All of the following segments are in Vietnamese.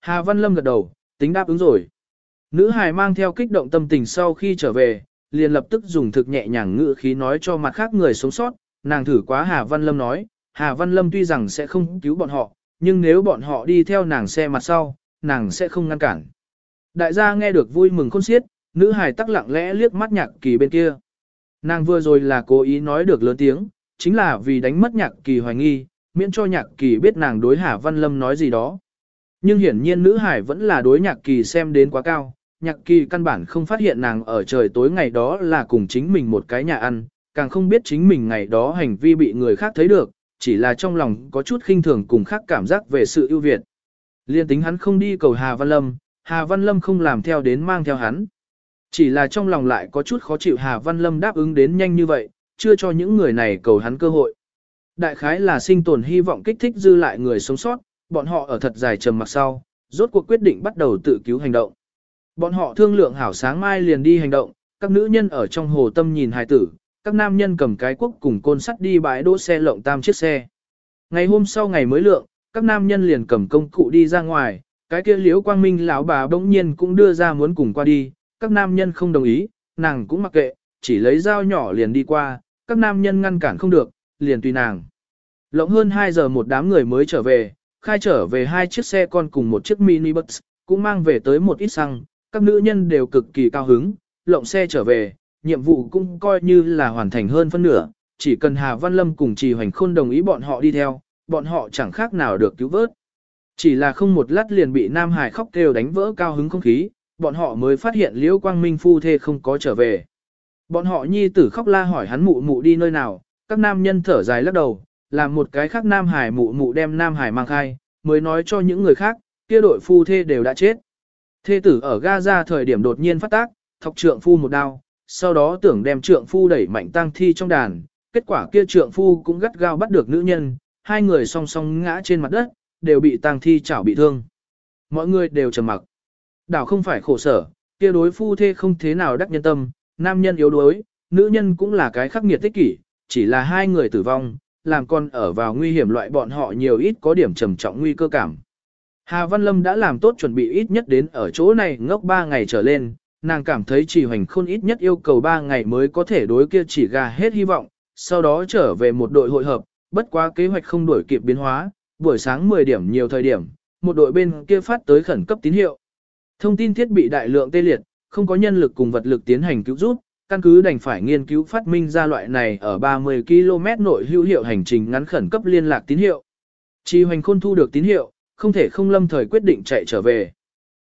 Hà Văn Lâm gật đầu, tính đáp ứng rồi. Nữ hài mang theo kích động tâm tình sau khi trở về, liền lập tức dùng thực nhẹ nhàng ngữ khí nói cho mặt khác người sống sót, nàng thử quá Hà Văn Lâm nói, Hà Văn Lâm tuy rằng sẽ không cứu bọn họ, nhưng nếu bọn họ đi theo nàng xe mặt sau, nàng sẽ không ngăn cản. Đại gia nghe được vui mừng khôn xiết, nữ hài tắc lặng lẽ liếc mắt nhạc kỳ bên kia. Nàng vừa rồi là cố ý nói được lớn tiếng, chính là vì đánh mất nhạc kỳ hoài nghi, miễn cho nhạc kỳ biết nàng đối Hà Văn Lâm nói gì đó. Nhưng hiển nhiên nữ hải vẫn là đối nhạc kỳ xem đến quá cao, nhạc kỳ căn bản không phát hiện nàng ở trời tối ngày đó là cùng chính mình một cái nhà ăn, càng không biết chính mình ngày đó hành vi bị người khác thấy được, chỉ là trong lòng có chút khinh thường cùng khác cảm giác về sự ưu việt. Liên tính hắn không đi cầu Hà Văn Lâm, Hà Văn Lâm không làm theo đến mang theo hắn. Chỉ là trong lòng lại có chút khó chịu Hà Văn Lâm đáp ứng đến nhanh như vậy, chưa cho những người này cầu hắn cơ hội. Đại khái là sinh tồn hy vọng kích thích dư lại người sống sót, bọn họ ở thật dài trầm mặc sau, rốt cuộc quyết định bắt đầu tự cứu hành động. Bọn họ thương lượng hảo sáng mai liền đi hành động, các nữ nhân ở trong hồ tâm nhìn hài tử, các nam nhân cầm cái quốc cùng côn sắt đi bãi đỗ xe lộng tam chiếc xe. Ngày hôm sau ngày mới lượng, các nam nhân liền cầm công cụ đi ra ngoài, cái kia liễu quang minh lão bà bỗng nhiên cũng đưa ra muốn cùng qua đi, các nam nhân không đồng ý, nàng cũng mặc kệ, chỉ lấy dao nhỏ liền đi qua, các nam nhân ngăn cản không được, liền tùy nàng. Lộng hơn 2 giờ một đám người mới trở về, khai trở về hai chiếc xe con cùng một chiếc mini bus, cũng mang về tới một ít xăng, các nữ nhân đều cực kỳ cao hứng, lộng xe trở về, nhiệm vụ cũng coi như là hoàn thành hơn phân nửa, chỉ cần Hà Văn Lâm cùng Trì Hoành Khôn đồng ý bọn họ đi theo, bọn họ chẳng khác nào được cứu vớt. Chỉ là không một lát liền bị Nam Hải khóc kêu đánh vỡ cao hứng không khí, bọn họ mới phát hiện Liễu Quang Minh phu thê không có trở về. Bọn họ nhi tử khóc la hỏi hắn mụ mụ đi nơi nào, các nam nhân thở dài lắc đầu, làm một cái khác Nam Hải mụ mụ đem Nam Hải mang khai, mới nói cho những người khác, kia đội phu thê đều đã chết. Thê tử ở Gaza thời điểm đột nhiên phát tác, thọc trượng phu một đao, sau đó tưởng đem trượng phu đẩy mạnh tăng thi trong đàn, kết quả kia trượng phu cũng gắt gao bắt được nữ nhân, hai người song song ngã trên mặt đất, đều bị tăng thi chảo bị thương. Mọi người đều trầm mặc. Đảo không phải khổ sở, kia đối phu thê không thế nào đắc nhân tâm, nam nhân yếu đuối, nữ nhân cũng là cái khắc nghiệt tích kỷ, chỉ là hai người tử vong, làm con ở vào nguy hiểm loại bọn họ nhiều ít có điểm trầm trọng nguy cơ cảm. Hà Văn Lâm đã làm tốt chuẩn bị ít nhất đến ở chỗ này ngốc 3 ngày trở lên, nàng cảm thấy chỉ hoành khôn ít nhất yêu cầu 3 ngày mới có thể đối kia chỉ gà hết hy vọng, sau đó trở về một đội hội hợp, bất quá kế hoạch không đổi kịp biến hóa, buổi sáng 10 điểm nhiều thời điểm, một đội bên kia phát tới khẩn cấp tín hiệu. Thông tin thiết bị đại lượng tê liệt, không có nhân lực cùng vật lực tiến hành cứu giúp, căn cứ đành phải nghiên cứu phát minh ra loại này ở 30 km nội hữu hiệu hành trình ngắn khẩn cấp liên lạc tín hiệu. Chi hoành khôn thu được tín hiệu, không thể không lâm thời quyết định chạy trở về.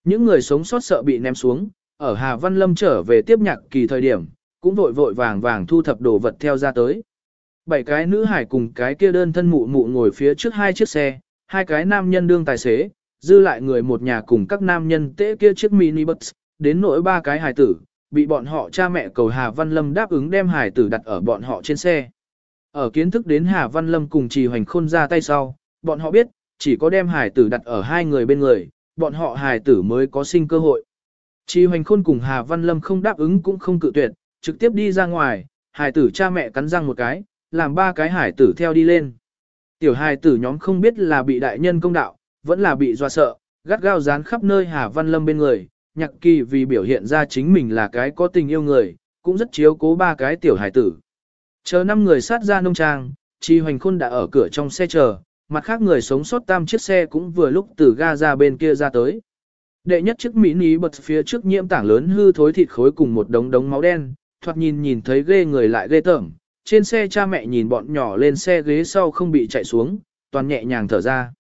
Những người sống sót sợ bị ném xuống, ở Hà Văn Lâm trở về tiếp nhạc kỳ thời điểm, cũng vội vội vàng vàng thu thập đồ vật theo ra tới. Bảy cái nữ hải cùng cái kia đơn thân mụ mụ ngồi phía trước hai chiếc xe, hai cái nam nhân đương tài xế, dư lại người một nhà cùng các nam nhân tễ kia chiếc mini bus, đến nỗi ba cái hải tử, bị bọn họ cha mẹ cầu Hà Văn Lâm đáp ứng đem hải tử đặt ở bọn họ trên xe. Ở kiến thức đến Hà Văn Lâm cùng Trì Hoành Khôn ra tay sau, bọn họ biết, chỉ có đem hải tử đặt ở hai người bên người, bọn họ hải tử mới có sinh cơ hội. Trì Hoành Khôn cùng Hà Văn Lâm không đáp ứng cũng không cự tuyệt, trực tiếp đi ra ngoài, hải tử cha mẹ cắn răng một cái, làm ba cái hải tử theo đi lên. Tiểu hải tử nhóm không biết là bị đại nhân công đạo, vẫn là bị doa sợ, gắt gao dán khắp nơi Hà Văn Lâm bên người, nhạc kỳ vì biểu hiện ra chính mình là cái có tình yêu người, cũng rất chiếu cố ba cái tiểu hải tử. Chờ năm người sát ra nông trang, Chi Hoành Khôn đã ở cửa trong xe chờ, mặt khác người sống sót tam chiếc xe cũng vừa lúc từ ga ra bên kia ra tới. Đệ nhất chiếc mỹ ní bật phía trước nhiễm tảng lớn hư thối thịt khối cùng một đống đống máu đen, thoạt nhìn nhìn thấy ghê người lại ghê tởm. Trên xe cha mẹ nhìn bọn nhỏ lên xe ghế sau không bị chạy xuống, toàn nhẹ nhàng thở ra.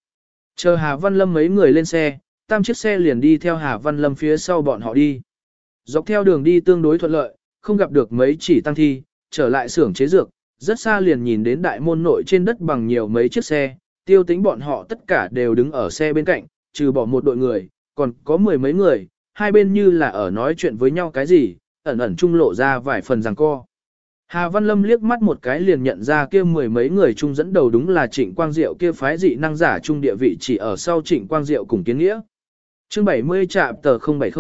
Chờ Hà Văn Lâm mấy người lên xe, tam chiếc xe liền đi theo Hà Văn Lâm phía sau bọn họ đi. Dọc theo đường đi tương đối thuận lợi, không gặp được mấy chỉ tăng thi, trở lại xưởng chế dược, rất xa liền nhìn đến đại môn nội trên đất bằng nhiều mấy chiếc xe, tiêu tính bọn họ tất cả đều đứng ở xe bên cạnh, trừ bỏ một đội người, còn có mười mấy người, hai bên như là ở nói chuyện với nhau cái gì, ẩn ẩn trung lộ ra vài phần rằng co. Hà Văn Lâm liếc mắt một cái liền nhận ra kia mười mấy người trung dẫn đầu đúng là Trịnh Quang Diệu kia phái dị năng giả trung địa vị chỉ ở sau Trịnh Quang Diệu cùng kiến nghĩa. Chương 70 trạm tờ 070.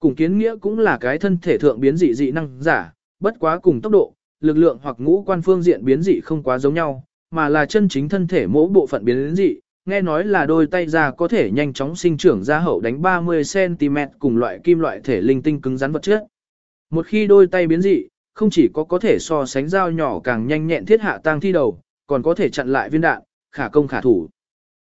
Cùng kiến nghĩa cũng là cái thân thể thượng biến dị dị năng giả, bất quá cùng tốc độ, lực lượng hoặc ngũ quan phương diện biến dị không quá giống nhau, mà là chân chính thân thể mỗi bộ phận biến dị, nghe nói là đôi tay ra có thể nhanh chóng sinh trưởng ra hậu đánh 30cm cùng loại kim loại thể linh tinh cứng rắn vật chất. Một khi đôi tay biến dị, không chỉ có có thể so sánh dao nhỏ càng nhanh nhẹn thiết hạ tang thi đầu, còn có thể chặn lại viên đạn, khả công khả thủ.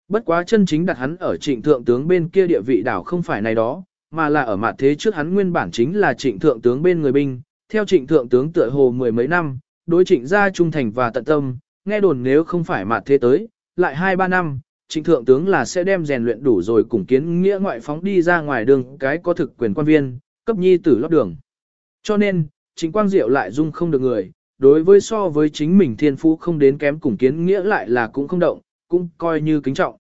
Bất quá chân chính đặt hắn ở trịnh thượng tướng bên kia địa vị đảo không phải này đó, mà là ở mặt thế trước hắn nguyên bản chính là trịnh thượng tướng bên người binh, theo trịnh thượng tướng tựa hồ mười mấy năm, đối trịnh gia trung thành và tận tâm, nghe đồn nếu không phải mặt thế tới, lại hai ba năm, trịnh thượng tướng là sẽ đem rèn luyện đủ rồi cùng kiến nghĩa ngoại phóng đi ra ngoài đường cái có thực quyền quan viên, cấp nhi tử lót đường. Cho nên, trịnh quang diệu lại dung không được người, đối với so với chính mình thiên phú không đến kém cùng kiến nghĩa lại là cũng không động, cũng coi như kính trọng.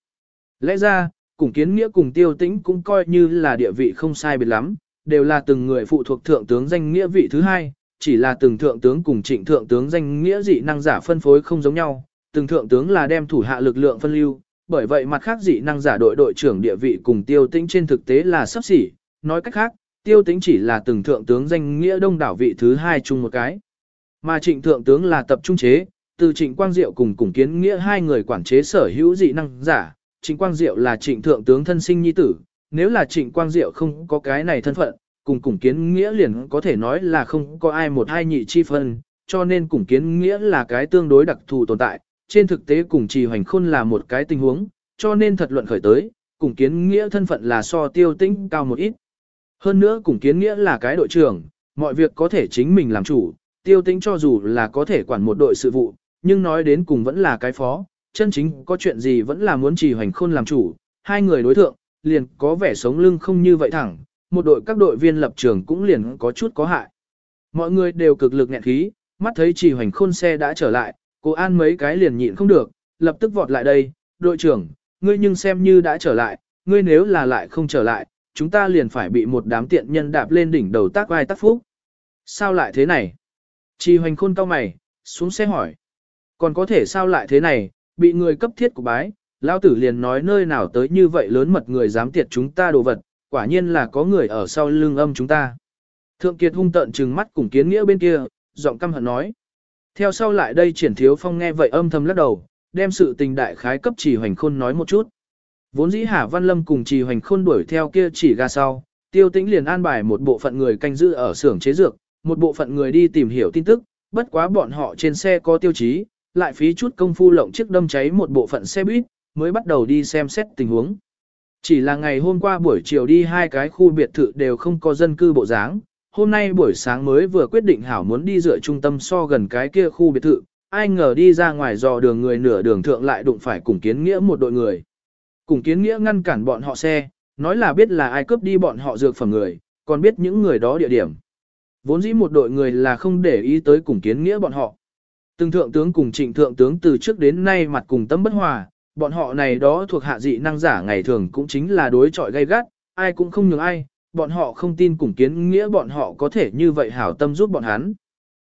Lẽ ra, cùng kiến nghĩa cùng tiêu tĩnh cũng coi như là địa vị không sai biệt lắm, đều là từng người phụ thuộc thượng tướng danh nghĩa vị thứ hai, chỉ là từng thượng tướng cùng trịnh thượng tướng danh nghĩa dị năng giả phân phối không giống nhau, từng thượng tướng là đem thủ hạ lực lượng phân lưu, bởi vậy mặt khác dị năng giả đội đội trưởng địa vị cùng tiêu tĩnh trên thực tế là sắp xỉ, nói cách khác, tiêu tĩnh chỉ là từng thượng tướng danh nghĩa đông đảo vị thứ hai chung một cái. Mà trịnh thượng tướng là tập trung chế, từ trịnh quang diệu cùng cùng kiến nghĩa hai người quản chế sở hữu dị năng giả, trịnh quang diệu là trịnh thượng tướng thân sinh nhi tử, nếu là trịnh quang diệu không có cái này thân phận, cùng cùng kiến nghĩa liền có thể nói là không có ai một hai nhị chi phân, cho nên cùng kiến nghĩa là cái tương đối đặc thù tồn tại, trên thực tế cùng trì hoành khôn là một cái tình huống, cho nên thật luận khởi tới, cùng kiến nghĩa thân phận là so tiêu tĩnh cao một ít. Hơn nữa cùng kiến nghĩa là cái đội trưởng, mọi việc có thể chính mình làm chủ, tiêu tĩnh cho dù là có thể quản một đội sự vụ, nhưng nói đến cùng vẫn là cái phó, chân chính có chuyện gì vẫn là muốn trì hoành khôn làm chủ, hai người đối thượng, liền có vẻ sống lưng không như vậy thẳng, một đội các đội viên lập trường cũng liền có chút có hại. Mọi người đều cực lực nghẹn khí, mắt thấy trì hoành khôn xe đã trở lại, cô An mấy cái liền nhịn không được, lập tức vọt lại đây, đội trưởng, ngươi nhưng xem như đã trở lại, ngươi nếu là lại không trở lại, chúng ta liền phải bị một đám tiện nhân đạp lên đỉnh đầu tác vai tác phúc. Sao lại thế này? Trì hoành khôn cao mày, xuống xe hỏi. Còn có thể sao lại thế này, bị người cấp thiết của bái, lao tử liền nói nơi nào tới như vậy lớn mật người dám tiệt chúng ta đồ vật, quả nhiên là có người ở sau lưng âm chúng ta. Thượng Kiệt hung tận trừng mắt cùng kiến nghĩa bên kia, giọng căm hận nói. Theo sau lại đây triển thiếu phong nghe vậy âm thầm lắc đầu, đem sự tình đại khái cấp chỉ hoành khôn nói một chút. Vốn dĩ Hà Văn Lâm cùng trì hoành khôn đuổi theo kia chỉ ga sau, tiêu tĩnh liền an bài một bộ phận người canh giữ ở xưởng chế dược, một bộ phận người đi tìm hiểu tin tức, bất quá bọn họ trên xe có tiêu chí, lại phí chút công phu lộng chiếc đâm cháy một bộ phận xe buýt, mới bắt đầu đi xem xét tình huống. Chỉ là ngày hôm qua buổi chiều đi hai cái khu biệt thự đều không có dân cư bộ dáng, hôm nay buổi sáng mới vừa quyết định hảo muốn đi dựa trung tâm so gần cái kia khu biệt thự, ai ngờ đi ra ngoài dò đường người nửa đường thượng lại đụng phải cùng kiến nghĩa một đội người. Cùng kiến nghĩa ngăn cản bọn họ xe, nói là biết là ai cướp đi bọn họ dược phẩm người, còn biết những người đó địa điểm. Vốn dĩ một đội người là không để ý tới cùng kiến nghĩa bọn họ. Từng thượng tướng cùng trịnh thượng tướng từ trước đến nay mặt cùng tâm bất hòa, bọn họ này đó thuộc hạ dị năng giả ngày thường cũng chính là đối trọi gay gắt, ai cũng không nhường ai, bọn họ không tin cùng kiến nghĩa bọn họ có thể như vậy hảo tâm giúp bọn hắn.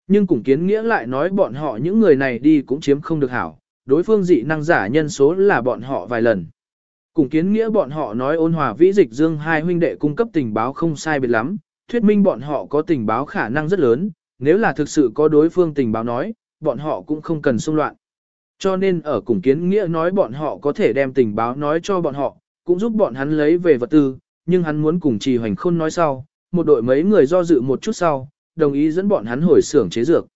Nhưng cùng kiến nghĩa lại nói bọn họ những người này đi cũng chiếm không được hảo, đối phương dị năng giả nhân số là bọn họ vài lần. Cùng kiến nghĩa bọn họ nói ôn hòa vĩ dịch dương hai huynh đệ cung cấp tình báo không sai biệt lắm, thuyết minh bọn họ có tình báo khả năng rất lớn, nếu là thực sự có đối phương tình báo nói, bọn họ cũng không cần xung loạn. Cho nên ở cùng kiến nghĩa nói bọn họ có thể đem tình báo nói cho bọn họ, cũng giúp bọn hắn lấy về vật tư, nhưng hắn muốn cùng trì hoành khôn nói sau, một đội mấy người do dự một chút sau, đồng ý dẫn bọn hắn hồi xưởng chế dược.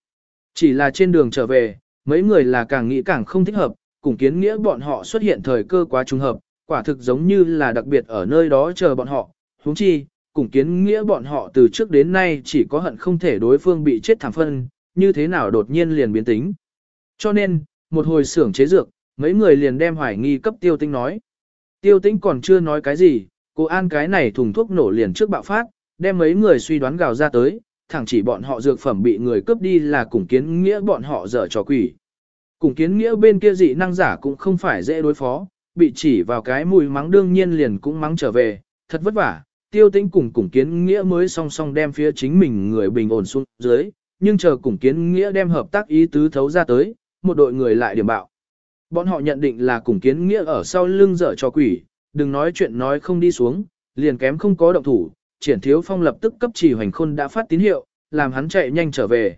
Chỉ là trên đường trở về, mấy người là càng nghĩ càng không thích hợp, cùng kiến nghĩa bọn họ xuất hiện thời cơ quá trùng hợp, quả thực giống như là đặc biệt ở nơi đó chờ bọn họ, huống chi, cùng kiến nghĩa bọn họ từ trước đến nay chỉ có hận không thể đối phương bị chết thảm phân, như thế nào đột nhiên liền biến tính. Cho nên, một hồi xưởng chế dược, mấy người liền đem hoài nghi cấp tiêu tinh nói. Tiêu tinh còn chưa nói cái gì, cô An cái này thùng thuốc nổ liền trước bạo phát, đem mấy người suy đoán gào ra tới, thẳng chỉ bọn họ dược phẩm bị người cướp đi là cùng kiến nghĩa bọn họ dở trò quỷ. Cùng kiến nghĩa bên kia dị năng giả cũng không phải dễ đối phó, bị chỉ vào cái mùi mắng đương nhiên liền cũng mắng trở về, thật vất vả, tiêu tinh cùng cùng kiến nghĩa mới song song đem phía chính mình người bình ổn xuống dưới, nhưng chờ cùng kiến nghĩa đem hợp tác ý tứ thấu ra tới, một đội người lại điểm bạo. Bọn họ nhận định là cùng kiến nghĩa ở sau lưng dở cho quỷ, đừng nói chuyện nói không đi xuống, liền kém không có động thủ, triển thiếu phong lập tức cấp chỉ hoành khôn đã phát tín hiệu, làm hắn chạy nhanh trở về.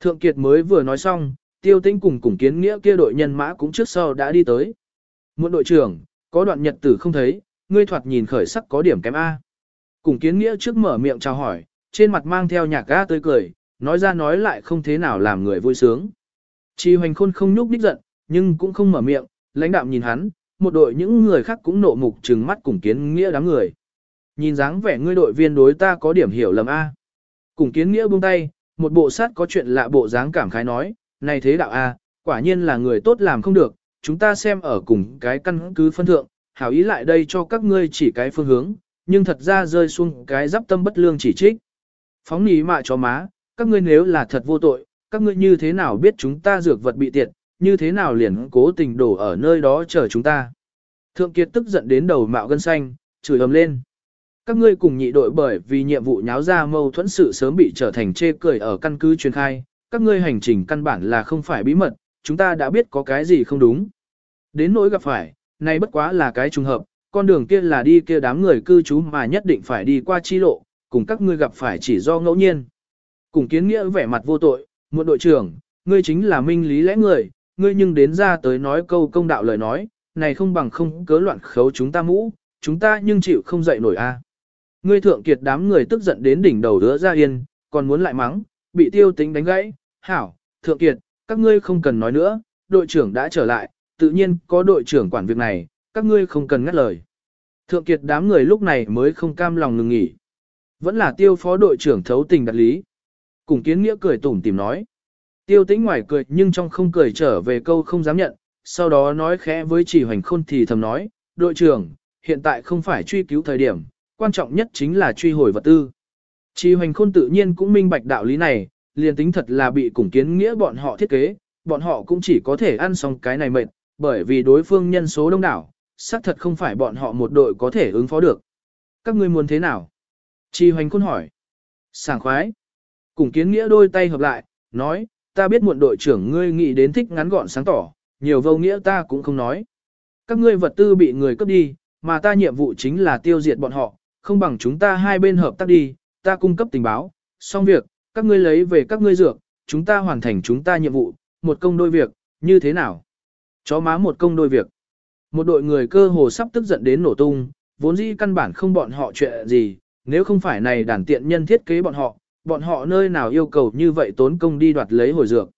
Thượng Kiệt mới vừa nói xong, tiêu tinh cùng cùng kiến nghĩa kia đội nhân mã cũng trước sau đã đi tới. Muộn đội trưởng, có đoạn nhật tử không thấy, ngươi thoạt nhìn khởi sắc có điểm kém A. Cùng kiến nghĩa trước mở miệng chào hỏi, trên mặt mang theo nhạc ga tươi cười, nói ra nói lại không thế nào làm người vui sướng. Chi hoành khôn không nhúc đích giận, nhưng cũng không mở miệng, lãnh đạm nhìn hắn, một đội những người khác cũng nộ mục trừng mắt cùng kiến nghĩa đám người. Nhìn dáng vẻ ngươi đội viên đối ta có điểm hiểu lầm A. Cùng kiến nghĩa buông tay, một bộ sát có chuyện lạ bộ dáng cảm khái nói, này thế đạo A, quả nhiên là người tốt làm không được, chúng ta xem ở cùng cái căn cứ phân thượng, hảo ý lại đây cho các ngươi chỉ cái phương hướng, nhưng thật ra rơi xuống cái giáp tâm bất lương chỉ trích. Phóng ní mạ cho má, các ngươi nếu là thật vô tội, các ngươi như thế nào biết chúng ta dược vật bị tiệt, như thế nào liền cố tình đổ ở nơi đó chờ chúng ta. Thượng Kiệt tức giận đến đầu mạo gân xanh, chửi ầm lên. Các ngươi cùng nhị đội bởi vì nhiệm vụ nháo ra mâu thuẫn sự sớm bị trở thành chê cười ở căn cứ truyền khai, các ngươi hành trình căn bản là không phải bí mật, chúng ta đã biết có cái gì không đúng. Đến nỗi gặp phải, nay bất quá là cái trùng hợp, con đường kia là đi kia đám người cư trú mà nhất định phải đi qua chi lộ, cùng các ngươi gặp phải chỉ do ngẫu nhiên. Cùng kiến nghĩa vẻ mặt vô tội, một đội trưởng, ngươi chính là minh lý lẽ người, ngươi nhưng đến ra tới nói câu công đạo lời nói, này không bằng không cớ loạn khấu chúng ta mũ, chúng ta nhưng chịu không dậy nổi a. Ngươi thượng kiệt đám người tức giận đến đỉnh đầu đứa ra yên, còn muốn lại mắng, bị tiêu tính đánh gãy, hảo, thượng kiệt, các ngươi không cần nói nữa, đội trưởng đã trở lại, tự nhiên có đội trưởng quản việc này, các ngươi không cần ngắt lời. Thượng kiệt đám người lúc này mới không cam lòng ngừng nghỉ. Vẫn là tiêu phó đội trưởng thấu tình đặt lý. Cùng kiến nghĩa cười tủm tìm nói. Tiêu tĩnh ngoài cười nhưng trong không cười trở về câu không dám nhận, sau đó nói khẽ với chỉ hoành khôn thì thầm nói, đội trưởng, hiện tại không phải truy cứu thời điểm, quan trọng nhất chính là truy hồi vật tư. Chỉ hoành khôn tự nhiên cũng minh bạch đạo lý này, liền tính thật là bị cùng kiến nghĩa bọn họ thiết kế, bọn họ cũng chỉ có thể ăn xong cái này mệt, bởi vì đối phương nhân số đông đảo, xác thật không phải bọn họ một đội có thể ứng phó được. Các ngươi muốn thế nào? Chi hoành khôn hỏi. Sảng khoái. Cùng kiến nghĩa đôi tay hợp lại, nói, ta biết muộn đội trưởng ngươi nghĩ đến thích ngắn gọn sáng tỏ, nhiều vô nghĩa ta cũng không nói. Các ngươi vật tư bị người cướp đi, mà ta nhiệm vụ chính là tiêu diệt bọn họ, không bằng chúng ta hai bên hợp tác đi, ta cung cấp tình báo, xong việc, các ngươi lấy về các ngươi dược, chúng ta hoàn thành chúng ta nhiệm vụ, một công đôi việc, như thế nào? Chó má một công đôi việc. Một đội người cơ hồ sắp tức giận đến nổ tung, vốn dĩ căn bản không bọn họ chuyện gì, nếu không phải này đàn tiện nhân thiết kế bọn họ, bọn họ nơi nào yêu cầu như vậy tốn công đi đoạt lấy hồi dược.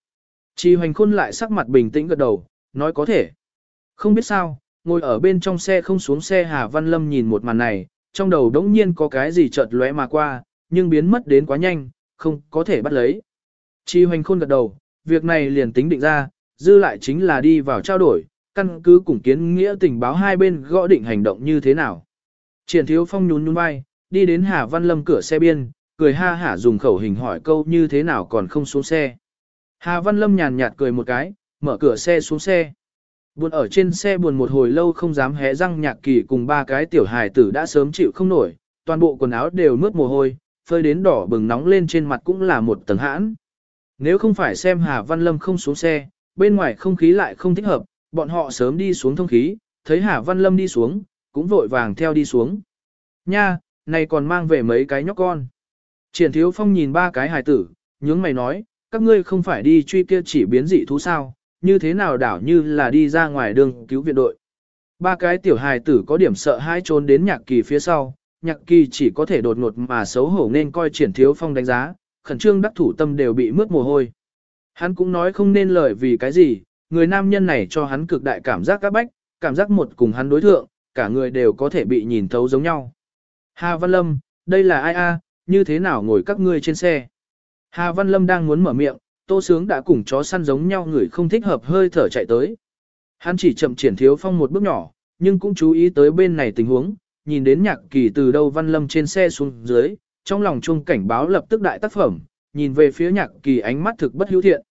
Chi hoành khôn lại sắc mặt bình tĩnh gật đầu, nói có thể. Không biết sao, ngồi ở bên trong xe không xuống xe Hà Văn Lâm nhìn một màn này, trong đầu đống nhiên có cái gì chợt lóe mà qua, nhưng biến mất đến quá nhanh, không có thể bắt lấy. Chi hoành khôn gật đầu, việc này liền tính định ra, dư lại chính là đi vào trao đổi, căn cứ cùng kiến nghĩa tình báo hai bên gõ định hành động như thế nào. Triển thiếu phong nhún nhún vai, đi đến Hà Văn Lâm cửa xe biên, cười ha hả dùng khẩu hình hỏi câu như thế nào còn không xuống xe. Hà Văn Lâm nhàn nhạt cười một cái, mở cửa xe xuống xe. Buồn ở trên xe buồn một hồi lâu không dám hé răng nhạc kỳ cùng ba cái tiểu hài tử đã sớm chịu không nổi, toàn bộ quần áo đều mướt mồ hôi, phơi đến đỏ bừng nóng lên trên mặt cũng là một tầng hãn. Nếu không phải xem Hà Văn Lâm không xuống xe, bên ngoài không khí lại không thích hợp, bọn họ sớm đi xuống thông khí, thấy Hà Văn Lâm đi xuống, cũng vội vàng theo đi xuống. Nha, này còn mang về mấy cái nhóc con. Triển Thiếu Phong nhìn ba cái hài tử, nhướng mày nói, các ngươi không phải đi truy kia chỉ biến dị thú sao, như thế nào đảo như là đi ra ngoài đường cứu viện đội. Ba cái tiểu hài tử có điểm sợ hai trốn đến nhạc kỳ phía sau, nhạc kỳ chỉ có thể đột ngột mà xấu hổ nên coi triển thiếu phong đánh giá, khẩn trương đắc thủ tâm đều bị mướt mồ hôi. Hắn cũng nói không nên lời vì cái gì, người nam nhân này cho hắn cực đại cảm giác các bách, cảm giác một cùng hắn đối thượng, cả người đều có thể bị nhìn thấu giống nhau. Hà Văn Lâm, đây là ai a? Như thế nào ngồi các ngươi trên xe? Hà Văn Lâm đang muốn mở miệng, Tô Sướng đã cùng chó săn giống nhau người không thích hợp hơi thở chạy tới. Hắn chỉ chậm triển thiếu phong một bước nhỏ, nhưng cũng chú ý tới bên này tình huống, nhìn đến nhạc kỳ từ đâu Văn Lâm trên xe xuống dưới, trong lòng chuông cảnh báo lập tức đại tác phẩm, nhìn về phía nhạc kỳ ánh mắt thực bất hữu thiện.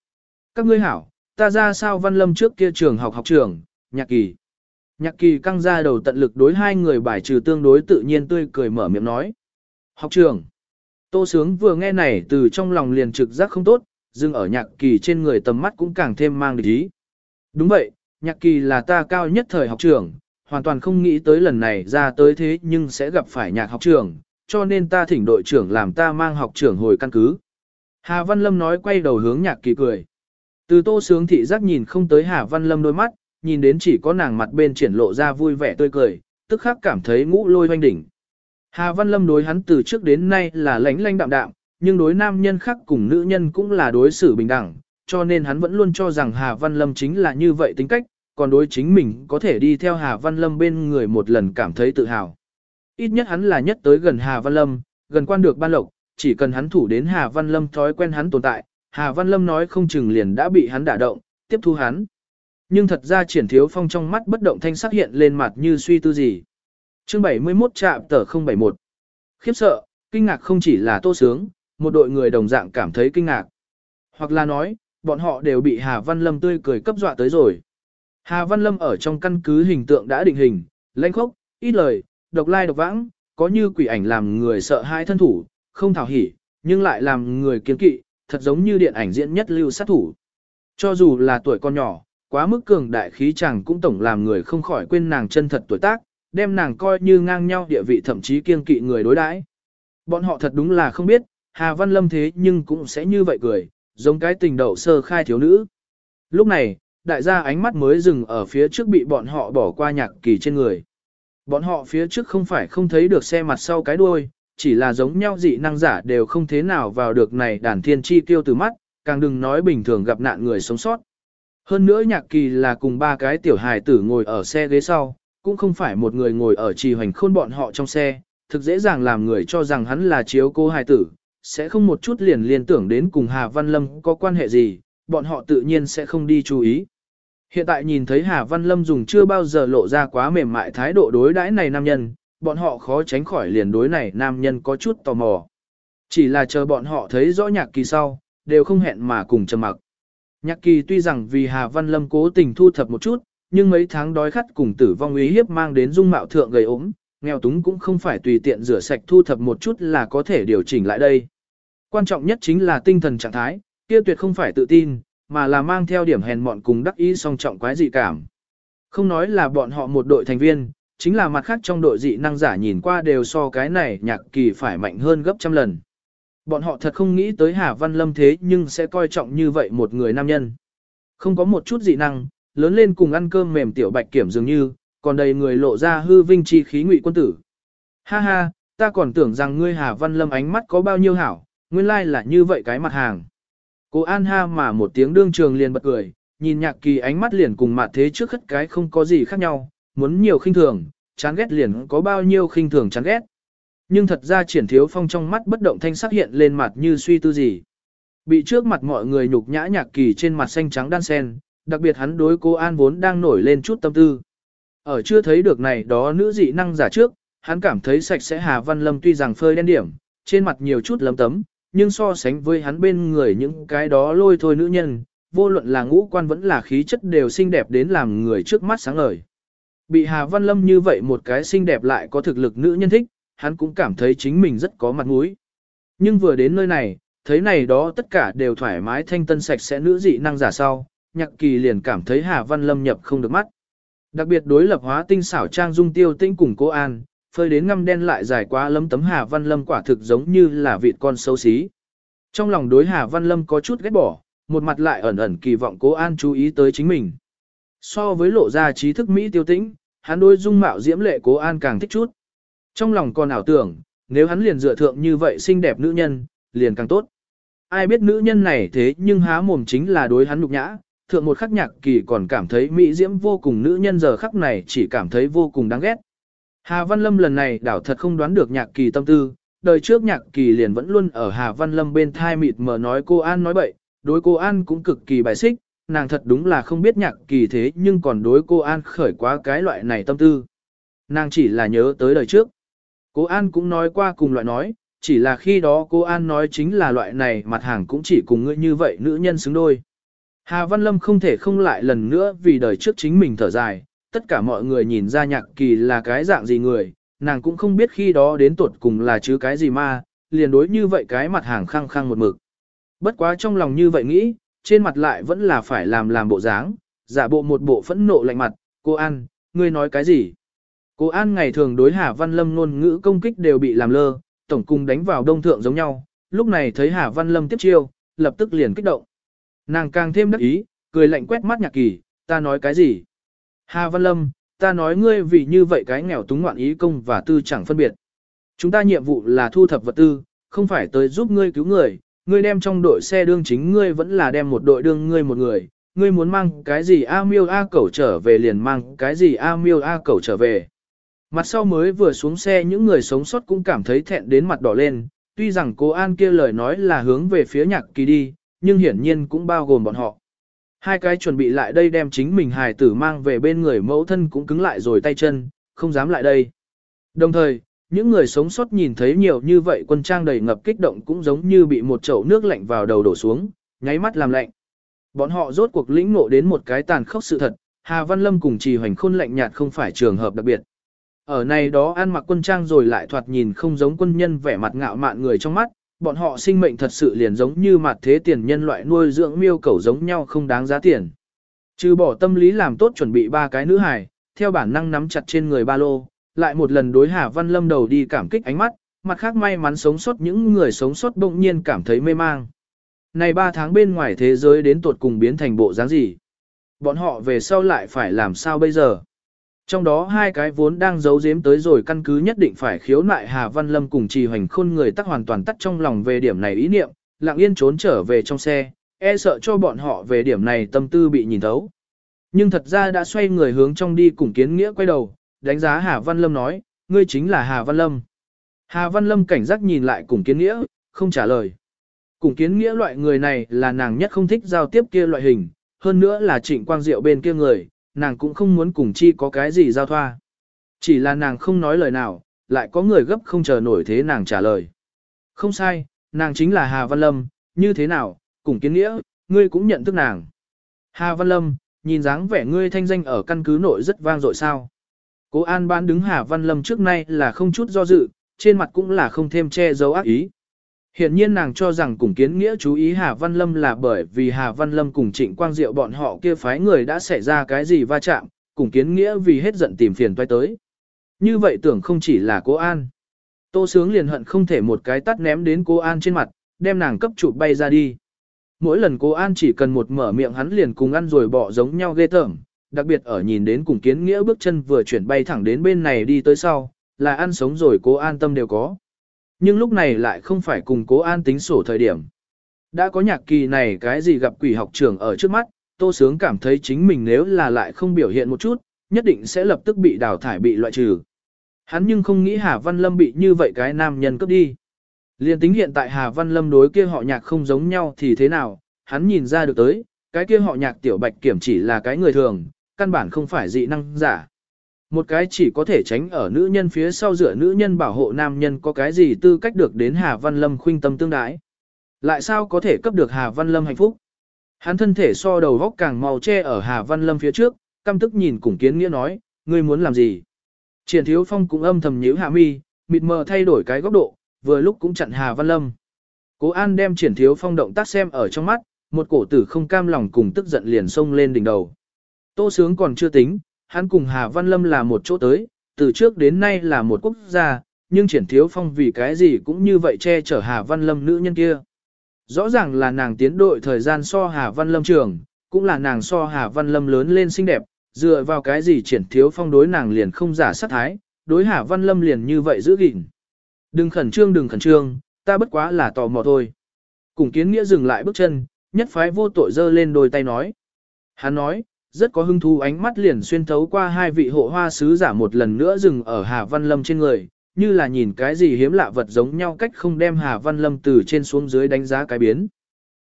Các ngươi hảo, ta ra sao Văn Lâm trước kia trường học học trường, nhạc kỳ. Nhạc kỳ căng ra đầu tận lực đối hai người bài trừ tương đối tự nhiên tươi cười mở miệng nói. Học trường. Tô Sướng vừa nghe này từ trong lòng liền trực giác không tốt, dừng ở nhạc kỳ trên người tầm mắt cũng càng thêm mang địch ý. Đúng vậy, nhạc kỳ là ta cao nhất thời học trưởng, hoàn toàn không nghĩ tới lần này ra tới thế nhưng sẽ gặp phải nhạc học trưởng, cho nên ta thỉnh đội trưởng làm ta mang học trưởng hồi căn cứ. Hà Văn Lâm nói quay đầu hướng nhạc kỳ cười. Từ tô sướng thị giác nhìn không tới Hà Văn Lâm đôi mắt, nhìn đến chỉ có nàng mặt bên triển lộ ra vui vẻ tươi cười, tức khắc cảm thấy ngũ lôi hoanh đỉnh. Hà Văn Lâm đối hắn từ trước đến nay là lánh lãnh đạm đạm, nhưng đối nam nhân khác cùng nữ nhân cũng là đối xử bình đẳng, cho nên hắn vẫn luôn cho rằng Hà Văn Lâm chính là như vậy tính cách, còn đối chính mình có thể đi theo Hà Văn Lâm bên người một lần cảm thấy tự hào. Ít nhất hắn là nhất tới gần Hà Văn Lâm, gần quan được ban lộc, chỉ cần hắn thủ đến Hà Văn Lâm thói quen hắn tồn tại, Hà Văn Lâm nói không chừng liền đã bị hắn đả động, tiếp thu hắn. Nhưng thật ra triển thiếu phong trong mắt bất động thanh sắc hiện lên mặt như suy tư gì. Chương 71 trạm tờ 071. Khiếp sợ, kinh ngạc không chỉ là tô sướng, một đội người đồng dạng cảm thấy kinh ngạc. Hoặc là nói, bọn họ đều bị Hà Văn Lâm tươi cười cấp dọa tới rồi. Hà Văn Lâm ở trong căn cứ hình tượng đã định hình, lãnh khốc, ít lời, độc lai độc vãng, có như quỷ ảnh làm người sợ hai thân thủ, không thảo hỉ, nhưng lại làm người kiên kỵ, thật giống như điện ảnh diễn nhất lưu sát thủ. Cho dù là tuổi con nhỏ, quá mức cường đại khí chẳng cũng tổng làm người không khỏi quên nàng chân thật tuổi tác, đem nàng coi như ngang nhau địa vị thậm chí kiêng kỵ người đối đãi. Bọn họ thật đúng là không biết, Hà Văn Lâm thế nhưng cũng sẽ như vậy cười, giống cái tình đầu sơ khai thiếu nữ. Lúc này, đại gia ánh mắt mới dừng ở phía trước bị bọn họ bỏ qua nhạc kỳ trên người. Bọn họ phía trước không phải không thấy được xe mặt sau cái đuôi, chỉ là giống nhau dị năng giả đều không thế nào vào được này đàn thiên chi tiêu từ mắt, càng đừng nói bình thường gặp nạn người sống sót. Hơn nữa nhạc kỳ là cùng ba cái tiểu hài tử ngồi ở xe ghế sau, cũng không phải một người ngồi ở trì hoành khôn bọn họ trong xe, thực dễ dàng làm người cho rằng hắn là chiếu cô hài tử, sẽ không một chút liền liên tưởng đến cùng Hà Văn Lâm có quan hệ gì, bọn họ tự nhiên sẽ không đi chú ý. Hiện tại nhìn thấy Hà Văn Lâm dùng chưa bao giờ lộ ra quá mềm mại thái độ đối đãi này nam nhân, bọn họ khó tránh khỏi liền đối này nam nhân có chút tò mò. Chỉ là chờ bọn họ thấy rõ nhạc kỳ sau, đều không hẹn mà cùng trầm mặc. Nhạc kỳ tuy rằng vì Hà Văn Lâm cố tình thu thập một chút, nhưng mấy tháng đói khát cùng tử vong ý hiếp mang đến dung mạo thượng gầy ốm, nghèo túng cũng không phải tùy tiện rửa sạch thu thập một chút là có thể điều chỉnh lại đây. Quan trọng nhất chính là tinh thần trạng thái, kia tuyệt không phải tự tin, mà là mang theo điểm hèn mọn cùng đắc ý song trọng quái dị cảm. Không nói là bọn họ một đội thành viên, chính là mặt khác trong đội dị năng giả nhìn qua đều so cái này nhạc kỳ phải mạnh hơn gấp trăm lần. Bọn họ thật không nghĩ tới Hà Văn Lâm thế nhưng sẽ coi trọng như vậy một người nam nhân. Không có một chút dị năng, lớn lên cùng ăn cơm mềm tiểu bạch kiểm dường như, còn đầy người lộ ra hư vinh chi khí ngụy quân tử. Ha ha, ta còn tưởng rằng ngươi Hà Văn Lâm ánh mắt có bao nhiêu hảo, nguyên lai là như vậy cái mặt hàng. Cô An ha mà một tiếng đương trường liền bật cười, nhìn nhạc kỳ ánh mắt liền cùng mặt thế trước khất cái không có gì khác nhau, muốn nhiều khinh thường, chán ghét liền có bao nhiêu khinh thường chán ghét. Nhưng thật ra triển thiếu phong trong mắt bất động thanh sắc hiện lên mặt như suy tư gì. Bị trước mặt mọi người nhục nhã nhạc kỳ trên mặt xanh trắng đan sen, đặc biệt hắn đối cô An vốn đang nổi lên chút tâm tư. Ở chưa thấy được này đó nữ dị năng giả trước, hắn cảm thấy sạch sẽ Hà Văn Lâm tuy rằng phơi đen điểm, trên mặt nhiều chút lấm tấm, nhưng so sánh với hắn bên người những cái đó lôi thôi nữ nhân, vô luận là ngũ quan vẫn là khí chất đều xinh đẹp đến làm người trước mắt sáng ngời. Bị Hà Văn Lâm như vậy một cái xinh đẹp lại có thực lực nữ nhân thích, hắn cũng cảm thấy chính mình rất có mặt mũi. Nhưng vừa đến nơi này, thấy này đó tất cả đều thoải mái thanh tân sạch sẽ nữ dị năng giả sau, nhạc kỳ liền cảm thấy Hà Văn Lâm nhập không được mắt. Đặc biệt đối lập hóa tinh xảo trang dung tiêu tinh cùng cô An, phơi đến ngăm đen lại dài quá lấm tấm Hà Văn Lâm quả thực giống như là vịt con xấu xí. Trong lòng đối Hà Văn Lâm có chút ghét bỏ, một mặt lại ẩn ẩn kỳ vọng cố An chú ý tới chính mình. So với lộ ra trí thức Mỹ tiêu tĩnh, hắn đối dung mạo diễm lệ cố An càng thích chút. Trong lòng còn ảo tưởng, nếu hắn liền dựa thượng như vậy xinh đẹp nữ nhân, liền càng tốt. Ai biết nữ nhân này thế nhưng há mồm chính là đối hắn nhục nhã, thượng một khắc nhạc kỳ còn cảm thấy mỹ diễm vô cùng nữ nhân giờ khắc này chỉ cảm thấy vô cùng đáng ghét. Hà Văn Lâm lần này đảo thật không đoán được nhạc kỳ tâm tư, đời trước nhạc kỳ liền vẫn luôn ở Hà Văn Lâm bên thai mịt mờ nói cô An nói bậy, đối cô An cũng cực kỳ bài xích, nàng thật đúng là không biết nhạc kỳ thế nhưng còn đối cô An khởi quá cái loại này tâm tư. Nàng chỉ là nhớ tới đời trước. Cô An cũng nói qua cùng loại nói, chỉ là khi đó cô An nói chính là loại này mặt hàng cũng chỉ cùng ngươi như vậy nữ nhân xứng đôi. Hà Văn Lâm không thể không lại lần nữa vì đời trước chính mình thở dài, tất cả mọi người nhìn ra nhạc kỳ là cái dạng gì người, nàng cũng không biết khi đó đến tuột cùng là chứ cái gì mà, liền đối như vậy cái mặt hàng khăng khăng một mực. Bất quá trong lòng như vậy nghĩ, trên mặt lại vẫn là phải làm làm bộ dáng, giả bộ một bộ phẫn nộ lạnh mặt, cô An, ngươi nói cái gì? Cô An ngày thường đối Hà Văn Lâm ngôn ngữ công kích đều bị làm lơ, tổng cung đánh vào đông thượng giống nhau, lúc này thấy Hà Văn Lâm tiếp chiêu, lập tức liền kích động. Nàng càng thêm đắc ý, cười lạnh quét mắt nhạc kỳ, ta nói cái gì? Hà Văn Lâm, ta nói ngươi vì như vậy cái nghèo túng ngoạn ý công và tư chẳng phân biệt. Chúng ta nhiệm vụ là thu thập vật tư, không phải tới giúp ngươi cứu người, ngươi đem trong đội xe đương chính ngươi vẫn là đem một đội đương ngươi một người, ngươi muốn mang cái gì A miêu A cẩu trở về liền mang cái gì A miêu A cẩu trở về. Mặt sau mới vừa xuống xe những người sống sót cũng cảm thấy thẹn đến mặt đỏ lên, tuy rằng cô An kia lời nói là hướng về phía nhạc kỳ đi, nhưng hiển nhiên cũng bao gồm bọn họ. Hai cái chuẩn bị lại đây đem chính mình hài tử mang về bên người mẫu thân cũng cứng lại rồi tay chân, không dám lại đây. Đồng thời, những người sống sót nhìn thấy nhiều như vậy quân trang đầy ngập kích động cũng giống như bị một chậu nước lạnh vào đầu đổ xuống, nháy mắt làm lạnh. Bọn họ rốt cuộc lĩnh ngộ đến một cái tàn khốc sự thật, Hà Văn Lâm cùng Trì Hoành Khôn lạnh nhạt không phải trường hợp đặc biệt. Ở này đó ăn mặc quân trang rồi lại thoạt nhìn không giống quân nhân vẻ mặt ngạo mạn người trong mắt, bọn họ sinh mệnh thật sự liền giống như mặt thế tiền nhân loại nuôi dưỡng miêu cầu giống nhau không đáng giá tiền. Trừ bỏ tâm lý làm tốt chuẩn bị ba cái nữ hài, theo bản năng nắm chặt trên người ba lô, lại một lần đối Hà Văn Lâm đầu đi cảm kích ánh mắt, mặt khác may mắn sống sót những người sống sót bỗng nhiên cảm thấy mê mang. Này ba tháng bên ngoài thế giới đến tột cùng biến thành bộ dáng gì? Bọn họ về sau lại phải làm sao bây giờ? Trong đó hai cái vốn đang giấu giếm tới rồi căn cứ nhất định phải khiếu nại Hà Văn Lâm cùng trì hoành khôn người tắc hoàn toàn tắt trong lòng về điểm này ý niệm, lặng yên trốn trở về trong xe, e sợ cho bọn họ về điểm này tâm tư bị nhìn thấu. Nhưng thật ra đã xoay người hướng trong đi cùng kiến nghĩa quay đầu, đánh giá Hà Văn Lâm nói, ngươi chính là Hà Văn Lâm. Hà Văn Lâm cảnh giác nhìn lại cùng kiến nghĩa, không trả lời. Cùng kiến nghĩa loại người này là nàng nhất không thích giao tiếp kia loại hình, hơn nữa là trịnh quang diệu bên kia người, nàng cũng không muốn cùng chi có cái gì giao thoa. Chỉ là nàng không nói lời nào, lại có người gấp không chờ nổi thế nàng trả lời. Không sai, nàng chính là Hà Văn Lâm, như thế nào, cùng kiến nghĩa, ngươi cũng nhận thức nàng. Hà Văn Lâm, nhìn dáng vẻ ngươi thanh danh ở căn cứ nội rất vang dội sao. Cố An Ban đứng Hà Văn Lâm trước nay là không chút do dự, trên mặt cũng là không thêm che giấu ác ý. Hiện nhiên nàng cho rằng cùng kiến nghĩa chú ý Hà Văn Lâm là bởi vì Hà Văn Lâm cùng Trịnh Quang Diệu bọn họ kia phái người đã xảy ra cái gì va chạm, cùng kiến nghĩa vì hết giận tìm phiền toái tới. Như vậy tưởng không chỉ là cố An. Tô Sướng liền hận không thể một cái tắt ném đến cố An trên mặt, đem nàng cấp chụp bay ra đi. Mỗi lần cố An chỉ cần một mở miệng hắn liền cùng ăn rồi bỏ giống nhau ghê tởm, đặc biệt ở nhìn đến cùng kiến nghĩa bước chân vừa chuyển bay thẳng đến bên này đi tới sau, là ăn sống rồi cố an tâm đều có. Nhưng lúc này lại không phải cùng cố an tính sổ thời điểm. Đã có nhạc kỳ này cái gì gặp quỷ học trưởng ở trước mắt, Tô Sướng cảm thấy chính mình nếu là lại không biểu hiện một chút, nhất định sẽ lập tức bị đào thải bị loại trừ. Hắn nhưng không nghĩ Hà Văn Lâm bị như vậy cái nam nhân cấp đi. Liên tính hiện tại Hà Văn Lâm đối kia họ nhạc không giống nhau thì thế nào, hắn nhìn ra được tới, cái kia họ nhạc tiểu bạch kiểm chỉ là cái người thường, căn bản không phải dị năng giả. Một cái chỉ có thể tránh ở nữ nhân phía sau dựa nữ nhân bảo hộ nam nhân có cái gì tư cách được đến Hà Văn Lâm khuynh tâm tương đái. Lại sao có thể cấp được Hà Văn Lâm hạnh phúc? Hắn thân thể so đầu góc càng màu che ở Hà Văn Lâm phía trước, căm tức nhìn cùng kiến nghĩa nói, ngươi muốn làm gì? Triển Thiếu Phong cũng âm thầm nhíu hạ mi, mịt mờ thay đổi cái góc độ, vừa lúc cũng chặn Hà Văn Lâm. Cố An đem Triển Thiếu Phong động tác xem ở trong mắt, một cổ tử không cam lòng cùng tức giận liền xông lên đỉnh đầu. Tô Sướng còn chưa tính, hắn cùng Hà Văn Lâm là một chỗ tới, từ trước đến nay là một quốc gia, nhưng triển thiếu phong vì cái gì cũng như vậy che chở Hà Văn Lâm nữ nhân kia. Rõ ràng là nàng tiến đội thời gian so Hà Văn Lâm trường, cũng là nàng so Hà Văn Lâm lớn lên xinh đẹp, dựa vào cái gì triển thiếu phong đối nàng liền không giả sát thái, đối Hà Văn Lâm liền như vậy giữ gìn. Đừng khẩn trương đừng khẩn trương, ta bất quá là tò mò thôi. Cùng kiến nghĩa dừng lại bước chân, nhất phái vô tội dơ lên đôi tay nói. Hắn nói, rất có hứng thú ánh mắt liền xuyên thấu qua hai vị hộ hoa sứ giả một lần nữa dừng ở Hà Văn Lâm trên người, như là nhìn cái gì hiếm lạ vật giống nhau cách không đem Hà Văn Lâm từ trên xuống dưới đánh giá cái biến.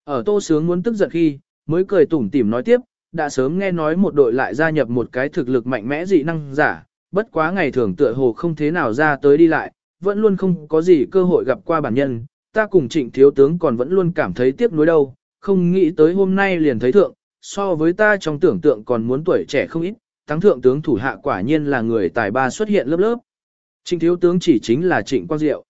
Ở Tô Sướng muốn tức giận khi, mới cười tủm tỉm nói tiếp, đã sớm nghe nói một đội lại gia nhập một cái thực lực mạnh mẽ dị năng giả, bất quá ngày thường tựa hồ không thế nào ra tới đi lại, vẫn luôn không có gì cơ hội gặp qua bản nhân, ta cùng trịnh thiếu tướng còn vẫn luôn cảm thấy tiếc nuối đâu, không nghĩ tới hôm nay liền thấy thượng, so với ta trong tưởng tượng còn muốn tuổi trẻ không ít, thắng thượng tướng thủ hạ quả nhiên là người tài ba xuất hiện lớp lớp. Trịnh thiếu tướng chỉ chính là trịnh quang diệu.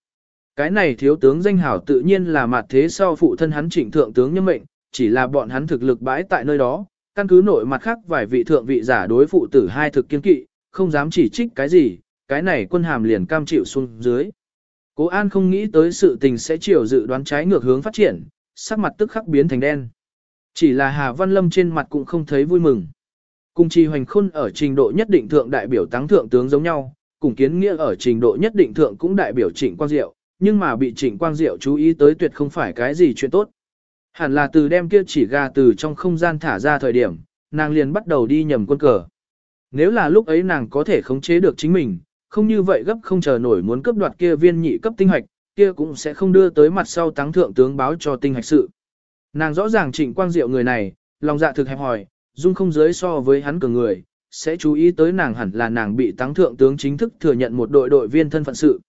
Cái này thiếu tướng danh hảo tự nhiên là mặt thế sau phụ thân hắn trịnh thượng tướng nhân mệnh, chỉ là bọn hắn thực lực bãi tại nơi đó, căn cứ nội mặt khác vài vị thượng vị giả đối phụ tử hai thực kiên kỵ, không dám chỉ trích cái gì, cái này quân hàm liền cam chịu xuống dưới. Cố An không nghĩ tới sự tình sẽ chiều dự đoán trái ngược hướng phát triển, sắc mặt tức khắc biến thành đen. Chỉ là Hà Văn Lâm trên mặt cũng không thấy vui mừng. Cùng trì hoành khôn ở trình độ nhất định thượng đại biểu táng thượng tướng giống nhau, cùng kiến nghĩa ở trình độ nhất định thượng cũng đại biểu trịnh quang diệu, nhưng mà bị trịnh quang diệu chú ý tới tuyệt không phải cái gì chuyện tốt. Hẳn là từ đem kia chỉ gà từ trong không gian thả ra thời điểm, nàng liền bắt đầu đi nhầm quân cờ. Nếu là lúc ấy nàng có thể khống chế được chính mình, không như vậy gấp không chờ nổi muốn cướp đoạt kia viên nhị cấp tinh hạch, kia cũng sẽ không đưa tới mặt sau táng thượng tướng báo cho tinh hạch sự. Nàng rõ ràng trịnh quang diệu người này, lòng dạ thực hẹp hòi, dung không giới so với hắn cường người, sẽ chú ý tới nàng hẳn là nàng bị Tăng thượng tướng chính thức thừa nhận một đội đội viên thân phận sự.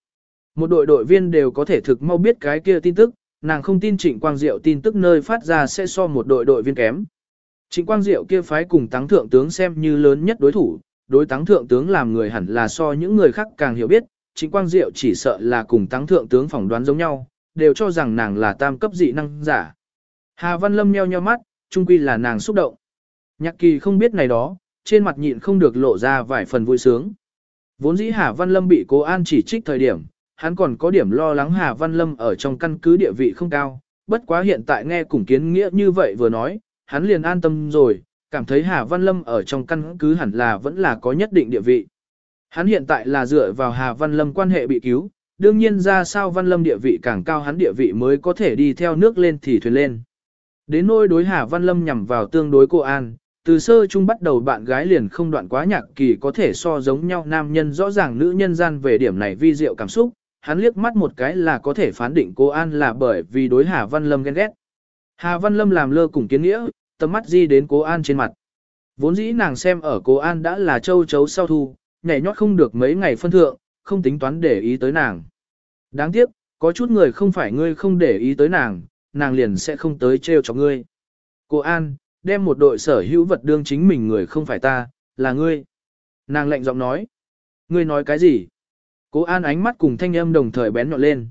Một đội đội viên đều có thể thực mau biết cái kia tin tức, nàng không tin Trịnh Quang Diệu tin tức nơi phát ra sẽ so một đội đội viên kém. Trịnh Quang Diệu kia phái cùng Tăng thượng tướng xem như lớn nhất đối thủ, đối Tăng thượng tướng làm người hẳn là so những người khác càng hiểu biết, Trịnh Quang Diệu chỉ sợ là cùng Tăng thượng tướng phỏng đoán giống nhau, đều cho rằng nàng là tam cấp dị năng giả. Hà Văn Lâm nheo nheo mắt, trung quy là nàng xúc động. Nhạc kỳ không biết này đó, trên mặt nhịn không được lộ ra vài phần vui sướng. Vốn dĩ Hà Văn Lâm bị cố an chỉ trích thời điểm, hắn còn có điểm lo lắng Hà Văn Lâm ở trong căn cứ địa vị không cao, bất quá hiện tại nghe cùng kiến nghĩa như vậy vừa nói, hắn liền an tâm rồi, cảm thấy Hà Văn Lâm ở trong căn cứ hẳn là vẫn là có nhất định địa vị. Hắn hiện tại là dựa vào Hà Văn Lâm quan hệ bị cứu, đương nhiên ra sao Văn Lâm địa vị càng cao hắn địa vị mới có thể đi theo nước lên thì thuyền lên. Đến nôi đối Hà Văn Lâm nhằm vào tương đối cô An, từ sơ chung bắt đầu bạn gái liền không đoạn quá nhạc kỳ có thể so giống nhau nam nhân rõ ràng nữ nhân gian về điểm này vi diệu cảm xúc, hắn liếc mắt một cái là có thể phán định cô An là bởi vì đối Hà Văn Lâm ghen ghét. Hà Văn Lâm làm lơ cùng kiến nghĩa, tầm mắt di đến cô An trên mặt. Vốn dĩ nàng xem ở cô An đã là châu chấu sau thu, nhảy nhót không được mấy ngày phân thượng, không tính toán để ý tới nàng. Đáng tiếc, có chút người không phải ngươi không để ý tới nàng, nàng liền sẽ không tới trêu cho ngươi. Cô An, đem một đội sở hữu vật đương chính mình người không phải ta, là ngươi. Nàng lạnh giọng nói. Ngươi nói cái gì? Cố An ánh mắt cùng thanh âm đồng thời bén nhọn lên.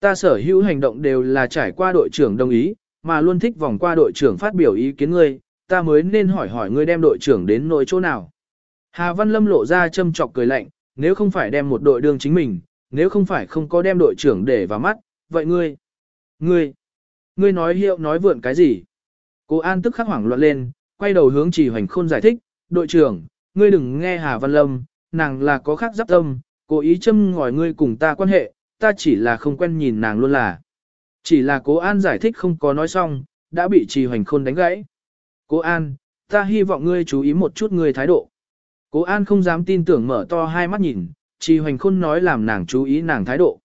Ta sở hữu hành động đều là trải qua đội trưởng đồng ý, mà luôn thích vòng qua đội trưởng phát biểu ý kiến ngươi, ta mới nên hỏi hỏi ngươi đem đội trưởng đến nội chỗ nào. Hà Văn Lâm lộ ra châm chọc cười lạnh, nếu không phải đem một đội đương chính mình, nếu không phải không có đem đội trưởng để vào mắt, vậy ngươi, ngươi, ngươi nói hiệu nói vượn cái gì? Cố An tức khắc hoảng loạn lên, quay đầu hướng chỉ hoành khôn giải thích, đội trưởng, ngươi đừng nghe Hà Văn Lâm, nàng là có khác giáp tâm, cố ý châm ngòi ngươi cùng ta quan hệ, ta chỉ là không quen nhìn nàng luôn là. Chỉ là cố An giải thích không có nói xong, đã bị trì hoành khôn đánh gãy. Cố An, ta hy vọng ngươi chú ý một chút ngươi thái độ. Cố An không dám tin tưởng mở to hai mắt nhìn, trì hoành khôn nói làm nàng chú ý nàng thái độ.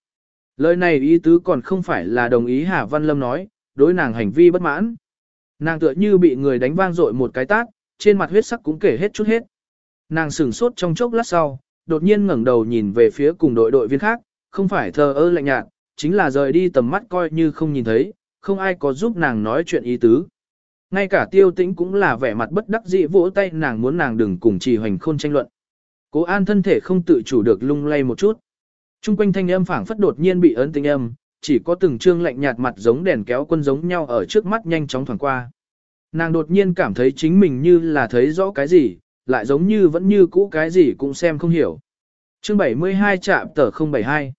Lời này ý tứ còn không phải là đồng ý Hà Văn Lâm nói, đối nàng hành vi bất mãn. Nàng tựa như bị người đánh vang dội một cái tát, trên mặt huyết sắc cũng kể hết chút hết. Nàng sửng sốt trong chốc lát sau, đột nhiên ngẩng đầu nhìn về phía cùng đội đội viên khác, không phải thờ ơ lạnh nhạt, chính là rời đi tầm mắt coi như không nhìn thấy, không ai có giúp nàng nói chuyện ý tứ. Ngay cả tiêu tĩnh cũng là vẻ mặt bất đắc dĩ vỗ tay nàng muốn nàng đừng cùng trì hoành khôn tranh luận. Cố an thân thể không tự chủ được lung lay một chút. Trung quanh thanh âm phảng phất đột nhiên bị ấn tinh âm, chỉ có từng trương lạnh nhạt mặt giống đèn kéo quân giống nhau ở trước mắt nhanh chóng thoảng qua. Nàng đột nhiên cảm thấy chính mình như là thấy rõ cái gì, lại giống như vẫn như cũ cái gì cũng xem không hiểu. Chương 72 chạm tờ 072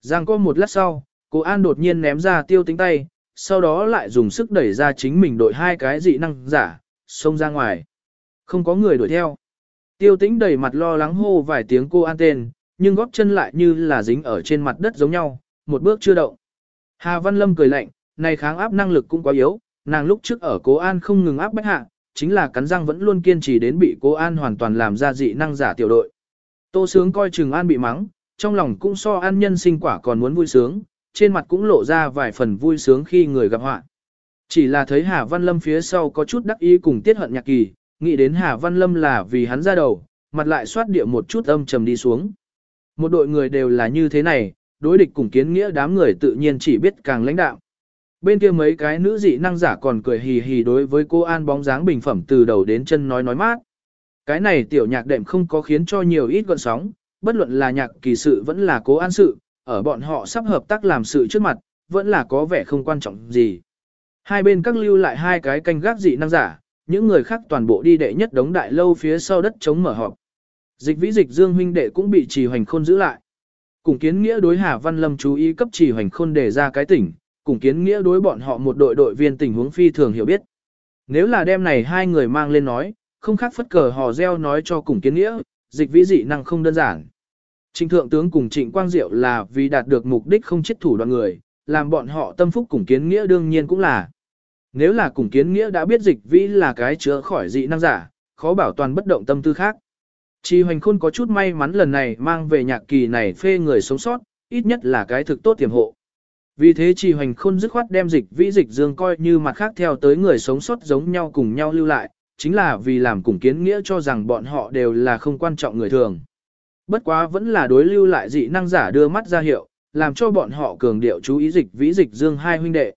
Giang có một lát sau, cô An đột nhiên ném ra tiêu tính tay, sau đó lại dùng sức đẩy ra chính mình đội hai cái dị năng giả, xông ra ngoài. Không có người đuổi theo. Tiêu tĩnh đầy mặt lo lắng hô vài tiếng cô An tên, nhưng góp chân lại như là dính ở trên mặt đất giống nhau, một bước chưa động. Hà Văn Lâm cười lạnh, này kháng áp năng lực cũng quá yếu, nàng lúc trước ở Cố An không ngừng áp bách hạ, chính là cắn răng vẫn luôn kiên trì đến bị Cố An hoàn toàn làm ra dị năng giả tiểu đội. Tô Sướng coi Trừng An bị mắng, trong lòng cũng so an nhân sinh quả còn muốn vui sướng, trên mặt cũng lộ ra vài phần vui sướng khi người gặp họa. Chỉ là thấy Hà Văn Lâm phía sau có chút đắc ý cùng tiết hận nhạc kỳ, nghĩ đến Hà Văn Lâm là vì hắn ra đầu, mặt lại xoát địa một chút âm trầm đi xuống. Một đội người đều là như thế này, đối địch cùng kiến nghĩa đám người tự nhiên chỉ biết càng lãnh đạo. Bên kia mấy cái nữ dị năng giả còn cười hì hì đối với cô An bóng dáng bình phẩm từ đầu đến chân nói nói mát. Cái này tiểu nhạc đệm không có khiến cho nhiều ít gọn sóng, bất luận là nhạc kỳ sự vẫn là cố an sự, ở bọn họ sắp hợp tác làm sự trước mặt, vẫn là có vẻ không quan trọng gì. Hai bên các lưu lại hai cái canh gác dị năng giả, những người khác toàn bộ đi đệ nhất đống đại lâu phía sau đất chống mở họp. Dịch vĩ dịch dương huynh đệ cũng bị trì hoành khôn giữ lại. Cùng kiến nghĩa đối Hà Văn Lâm chú ý cấp chỉ hoành khôn để ra cái tỉnh, cùng kiến nghĩa đối bọn họ một đội đội viên tình huống phi thường hiểu biết. Nếu là đem này hai người mang lên nói, không khác phất cờ hò reo nói cho cùng kiến nghĩa, dịch vĩ dị năng không đơn giản. Trịnh thượng tướng cùng trịnh quang diệu là vì đạt được mục đích không chết thủ đoàn người, làm bọn họ tâm phúc cùng kiến nghĩa đương nhiên cũng là. Nếu là cùng kiến nghĩa đã biết dịch vĩ là cái chữa khỏi dị năng giả, khó bảo toàn bất động tâm tư khác. Chi hoành khôn có chút may mắn lần này mang về nhạc kỳ này phê người sống sót, ít nhất là cái thực tốt tiềm hộ. Vì thế chi hoành khôn dứt khoát đem dịch vĩ dịch dương coi như mặt khác theo tới người sống sót giống nhau cùng nhau lưu lại, chính là vì làm cùng kiến nghĩa cho rằng bọn họ đều là không quan trọng người thường. Bất quá vẫn là đối lưu lại dị năng giả đưa mắt ra hiệu, làm cho bọn họ cường điệu chú ý dịch vĩ dịch dương hai huynh đệ.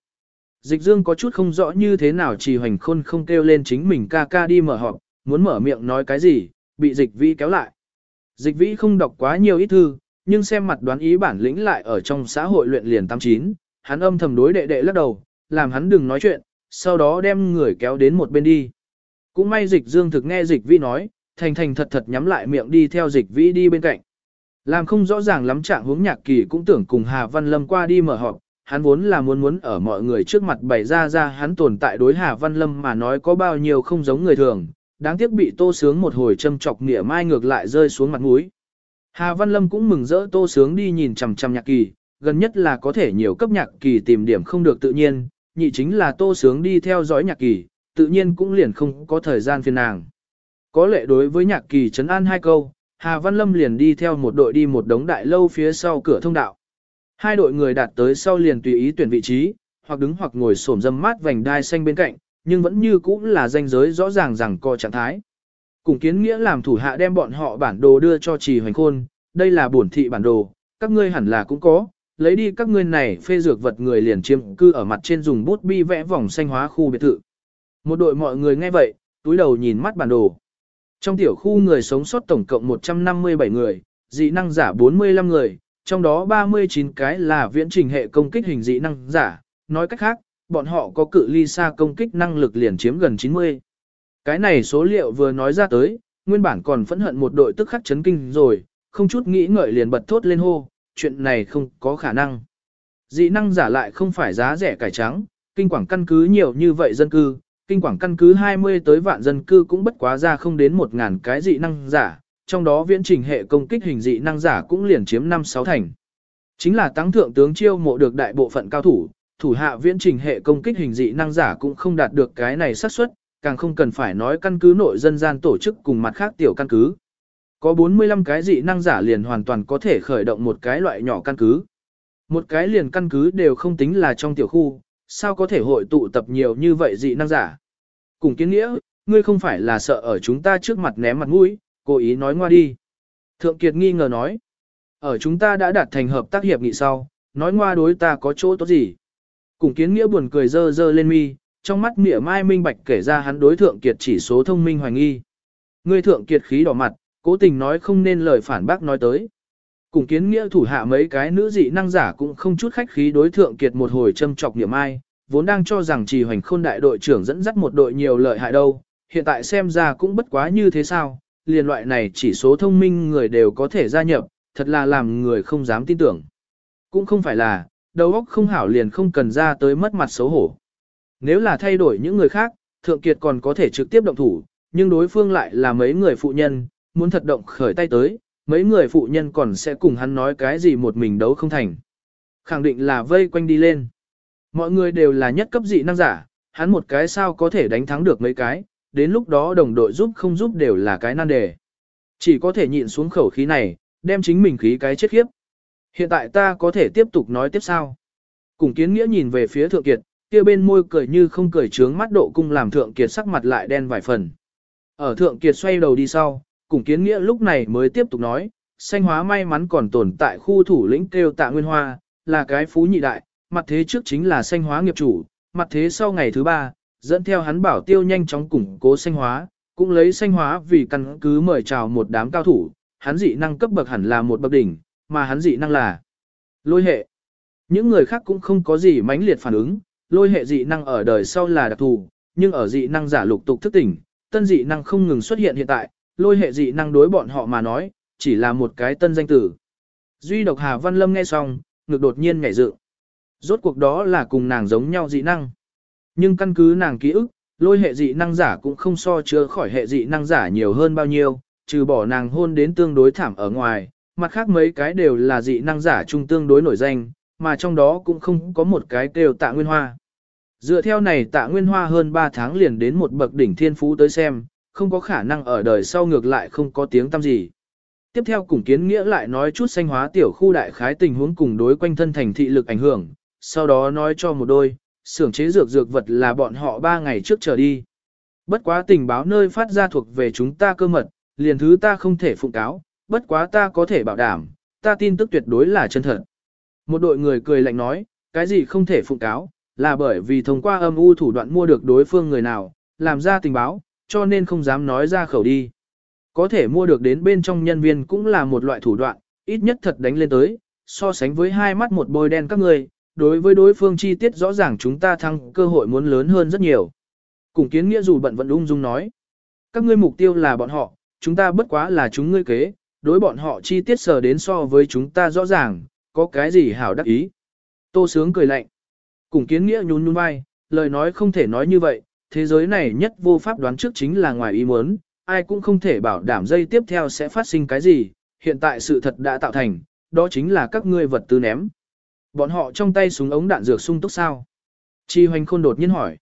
Dịch dương có chút không rõ như thế nào trì hoành khôn không kêu lên chính mình ca ca đi mở họp, muốn mở miệng nói cái gì, bị dịch vĩ kéo lại. Dịch vĩ không đọc quá nhiều ít thư, nhưng xem mặt đoán ý bản lĩnh lại ở trong xã hội luyện liền 89, hắn âm thầm đối đệ đệ lắc đầu, làm hắn đừng nói chuyện, sau đó đem người kéo đến một bên đi. Cũng may dịch dương thực nghe dịch vĩ nói, thành thành thật thật nhắm lại miệng đi theo dịch vĩ đi bên cạnh. Làm không rõ ràng lắm trạng hướng nhạc kỳ cũng tưởng cùng Hà Văn Lâm qua đi mở họp, hắn vốn là muốn muốn ở mọi người trước mặt bày ra ra hắn tồn tại đối Hà Văn Lâm mà nói có bao nhiêu không giống người thường, đáng tiếc bị tô sướng một hồi châm chọc nghĩa mai ngược lại rơi xuống mặt mũi. Hà Văn Lâm cũng mừng rỡ tô sướng đi nhìn chằm chằm nhạc kỳ, gần nhất là có thể nhiều cấp nhạc kỳ tìm điểm không được tự nhiên, nhị chính là tô sướng đi theo dõi nhạc kỳ, tự nhiên cũng liền không có thời gian phiền nàng. Có lệ đối với nhạc kỳ trấn an hai câu, Hà Văn Lâm liền đi theo một đội đi một đống đại lâu phía sau cửa thông đạo. Hai đội người đạt tới sau liền tùy ý tuyển vị trí, hoặc đứng hoặc ngồi xổm dâm mát vành đai xanh bên cạnh, nhưng vẫn như cũng là danh giới rõ ràng rằng co trạng thái. Cùng kiến nghĩa làm thủ hạ đem bọn họ bản đồ đưa cho trì hoành khôn, đây là bổn thị bản đồ, các ngươi hẳn là cũng có, lấy đi các ngươi này phê dược vật người liền chiếm cư ở mặt trên dùng bút bi vẽ vòng xanh hóa khu biệt thự. Một đội mọi người nghe vậy, túi đầu nhìn mắt bản đồ. Trong tiểu khu người sống sót tổng cộng 157 người, dị năng giả 45 người, trong đó 39 cái là viễn trình hệ công kích hình dị năng giả, nói cách khác, bọn họ có cự ly xa công kích năng lực liền chiếm gần 90. Cái này số liệu vừa nói ra tới, nguyên bản còn phẫn hận một đội tức khắc chấn kinh rồi, không chút nghĩ ngợi liền bật thốt lên hô, chuyện này không có khả năng. Dị năng giả lại không phải giá rẻ cải trắng, kinh quảng căn cứ nhiều như vậy dân cư, kinh quảng căn cứ 20 tới vạn dân cư cũng bất quá ra không đến 1.000 cái dị năng giả, trong đó viễn trình hệ công kích hình dị năng giả cũng liền chiếm 5-6 thành. Chính là tăng thượng tướng chiêu mộ được đại bộ phận cao thủ, thủ hạ viễn trình hệ công kích hình dị năng giả cũng không đạt được cái này xác suất, càng không cần phải nói căn cứ nội dân gian tổ chức cùng mặt khác tiểu căn cứ. Có 45 cái dị năng giả liền hoàn toàn có thể khởi động một cái loại nhỏ căn cứ. Một cái liền căn cứ đều không tính là trong tiểu khu, sao có thể hội tụ tập nhiều như vậy dị năng giả. Cùng kiến nghĩa, ngươi không phải là sợ ở chúng ta trước mặt ném mặt mũi, cố ý nói ngoa đi. Thượng Kiệt nghi ngờ nói, ở chúng ta đã đạt thành hợp tác hiệp nghị sau, nói ngoa đối ta có chỗ tốt gì. Cùng kiến nghĩa buồn cười dơ dơ lên mi, trong mắt mỉa mai minh bạch kể ra hắn đối Thượng Kiệt chỉ số thông minh hoài nghi. Người Thượng Kiệt khí đỏ mặt, cố tình nói không nên lời phản bác nói tới. Cùng kiến nghĩa thủ hạ mấy cái nữ dị năng giả cũng không chút khách khí đối thượng kiệt một hồi châm chọc niệm ai, vốn đang cho rằng trì hoành khôn đại đội trưởng dẫn dắt một đội nhiều lợi hại đâu, hiện tại xem ra cũng bất quá như thế sao, liền loại này chỉ số thông minh người đều có thể gia nhập, thật là làm người không dám tin tưởng. Cũng không phải là, đầu óc không hảo liền không cần ra tới mất mặt xấu hổ. Nếu là thay đổi những người khác, thượng kiệt còn có thể trực tiếp động thủ, nhưng đối phương lại là mấy người phụ nhân, muốn thật động khởi tay tới, mấy người phụ nhân còn sẽ cùng hắn nói cái gì một mình đấu không thành. Khẳng định là vây quanh đi lên. Mọi người đều là nhất cấp dị năng giả, hắn một cái sao có thể đánh thắng được mấy cái, đến lúc đó đồng đội giúp không giúp đều là cái nan đề. Chỉ có thể nhịn xuống khẩu khí này, đem chính mình khí cái chết khiếp. Hiện tại ta có thể tiếp tục nói tiếp sao. Cùng kiến nghĩa nhìn về phía thượng kiệt, kia bên môi cười như không cười trướng mắt độ cung làm thượng kiệt sắc mặt lại đen vài phần. Ở thượng kiệt xoay đầu đi sau, cùng kiến nghĩa lúc này mới tiếp tục nói, xanh hóa may mắn còn tồn tại khu thủ lĩnh kêu tạ nguyên hoa, là cái phú nhị đại, mặt thế trước chính là xanh hóa nghiệp chủ, mặt thế sau ngày thứ ba, dẫn theo hắn bảo tiêu nhanh chóng củng cố xanh hóa, cũng lấy xanh hóa vì căn cứ mời chào một đám cao thủ, hắn dị năng cấp bậc hẳn là một bậc đỉnh, mà hắn dị năng là lôi hệ. Những người khác cũng không có gì mãnh liệt phản ứng, lôi hệ dị năng ở đời sau là đặc thù, nhưng ở dị năng giả lục tục thức tỉnh, tân dị năng không ngừng xuất hiện hiện tại, lôi hệ dị năng đối bọn họ mà nói, chỉ là một cái tân danh tử. Duy độc Hà Văn Lâm nghe xong, ngực đột nhiên nhảy dựng. Rốt cuộc đó là cùng nàng giống nhau dị năng. Nhưng căn cứ nàng ký ức, lôi hệ dị năng giả cũng không so chứa khỏi hệ dị năng giả nhiều hơn bao nhiêu, trừ bỏ nàng hôn đến tương đối thảm ở ngoài, mặt khác mấy cái đều là dị năng giả trung tương đối nổi danh, mà trong đó cũng không có một cái kêu tạ nguyên hoa. Dựa theo này tạ nguyên hoa hơn 3 tháng liền đến một bậc đỉnh thiên phú tới xem, không có khả năng ở đời sau ngược lại không có tiếng tăm gì. Tiếp theo cùng kiến nghĩa lại nói chút xanh hóa tiểu khu đại khái tình huống cùng đối quanh thân thành thị lực ảnh hưởng, sau đó nói cho một đôi, xưởng chế dược dược vật là bọn họ 3 ngày trước trở đi. Bất quá tình báo nơi phát ra thuộc về chúng ta cơ mật, liền thứ ta không thể phụng cáo, bất quá ta có thể bảo đảm, ta tin tức tuyệt đối là chân thật. Một đội người cười lạnh nói, cái gì không thể phụng cáo, là bởi vì thông qua âm u thủ đoạn mua được đối phương người nào, làm ra tình báo, cho nên không dám nói ra khẩu đi. Có thể mua được đến bên trong nhân viên cũng là một loại thủ đoạn, ít nhất thật đánh lên tới, so sánh với hai mắt một bôi đen các người, đối với đối phương chi tiết rõ ràng chúng ta thăng cơ hội muốn lớn hơn rất nhiều. Cùng kiến nghĩa dù bận vận ung dung nói, các ngươi mục tiêu là bọn họ, chúng ta bất quá là chúng ngươi kế, đối bọn họ chi tiết sờ đến so với chúng ta rõ ràng, có cái gì hảo đắc ý. Tô sướng cười lạnh. Cùng kiến nghĩa nhún nhún vai, lời nói không thể nói như vậy, thế giới này nhất vô pháp đoán trước chính là ngoài ý muốn, ai cũng không thể bảo đảm dây tiếp theo sẽ phát sinh cái gì, hiện tại sự thật đã tạo thành, đó chính là các ngươi vật tư ném. Bọn họ trong tay súng ống đạn dược sung túc sao? Chi hoành khôn đột nhiên hỏi.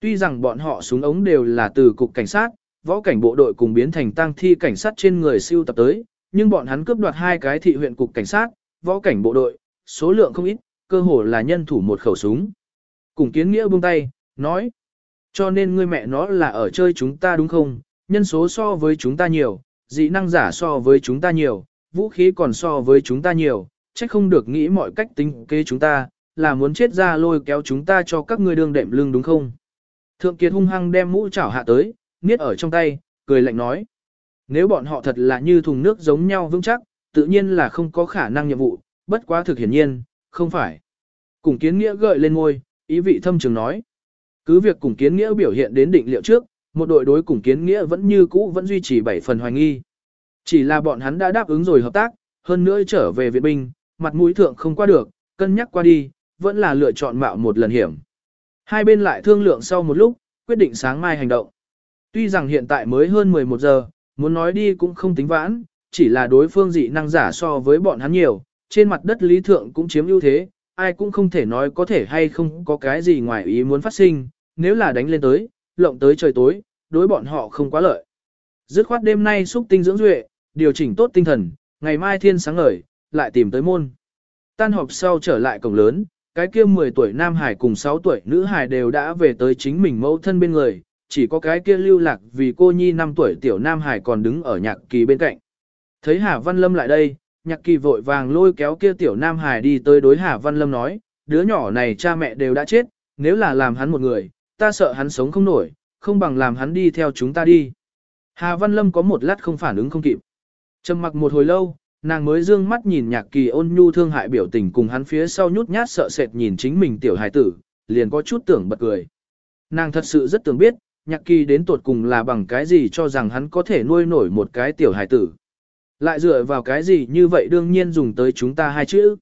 Tuy rằng bọn họ súng ống đều là từ cục cảnh sát, võ cảnh bộ đội cùng biến thành tang thi cảnh sát trên người siêu tập tới, nhưng bọn hắn cướp đoạt hai cái thị huyện cục cảnh sát, võ cảnh bộ đội, số lượng không ít, cơ hồ là nhân thủ một khẩu súng. Cùng kiến nghĩa buông tay, nói. Cho nên ngươi mẹ nó là ở chơi chúng ta đúng không? Nhân số so với chúng ta nhiều, dị năng giả so với chúng ta nhiều, vũ khí còn so với chúng ta nhiều, chắc không được nghĩ mọi cách tính kế chúng ta, là muốn chết ra lôi kéo chúng ta cho các ngươi đương đệm lưng đúng không? Thượng Kiệt hung hăng đem mũ chảo hạ tới, niết ở trong tay, cười lạnh nói. Nếu bọn họ thật là như thùng nước giống nhau vững chắc, tự nhiên là không có khả năng nhiệm vụ, bất quá thực hiển nhiên, không phải. Cùng kiến nghĩa gợi lên ngôi, ý vị thâm trường nói. Cứ việc cùng kiến nghĩa biểu hiện đến định liệu trước, một đội đối cùng kiến nghĩa vẫn như cũ vẫn duy trì 7 phần hoài nghi. Chỉ là bọn hắn đã đáp ứng rồi hợp tác, hơn nữa trở về viện binh, mặt mũi thượng không qua được, cân nhắc qua đi, vẫn là lựa chọn mạo một lần hiểm. Hai bên lại thương lượng sau một lúc, quyết định sáng mai hành động. Tuy rằng hiện tại mới hơn 11 giờ, muốn nói đi cũng không tính vãn, chỉ là đối phương dị năng giả so với bọn hắn nhiều, trên mặt đất lý thượng cũng chiếm ưu thế, ai cũng không thể nói có thể hay không có cái gì ngoài ý muốn phát sinh, nếu là đánh lên tới, lộng tới trời tối, đối bọn họ không quá lợi. Dứt khoát đêm nay xúc tinh dưỡng duệ, điều chỉnh tốt tinh thần, ngày mai thiên sáng ngời, lại tìm tới môn. Tan họp sau trở lại cổng lớn, cái kia 10 tuổi nam hải cùng 6 tuổi nữ hải đều đã về tới chính mình mẫu thân bên người, chỉ có cái kia lưu lạc vì cô nhi 5 tuổi tiểu nam hải còn đứng ở nhạc kỳ bên cạnh. Thấy Hà Văn Lâm lại đây, nhạc kỳ vội vàng lôi kéo kia tiểu nam hải đi tới đối Hà Văn Lâm nói, đứa nhỏ này cha mẹ đều đã chết, nếu là làm hắn một người, ta sợ hắn sống không nổi, không bằng làm hắn đi theo chúng ta đi. Hà Văn Lâm có một lát không phản ứng không kịp. Trầm mặc một hồi lâu, nàng mới dương mắt nhìn nhạc kỳ ôn nhu thương hại biểu tình cùng hắn phía sau nhút nhát sợ sệt nhìn chính mình tiểu hài tử, liền có chút tưởng bật cười. Nàng thật sự rất tưởng biết, nhạc kỳ đến tuột cùng là bằng cái gì cho rằng hắn có thể nuôi nổi một cái tiểu hài tử. Lại dựa vào cái gì như vậy đương nhiên dùng tới chúng ta hai chữ.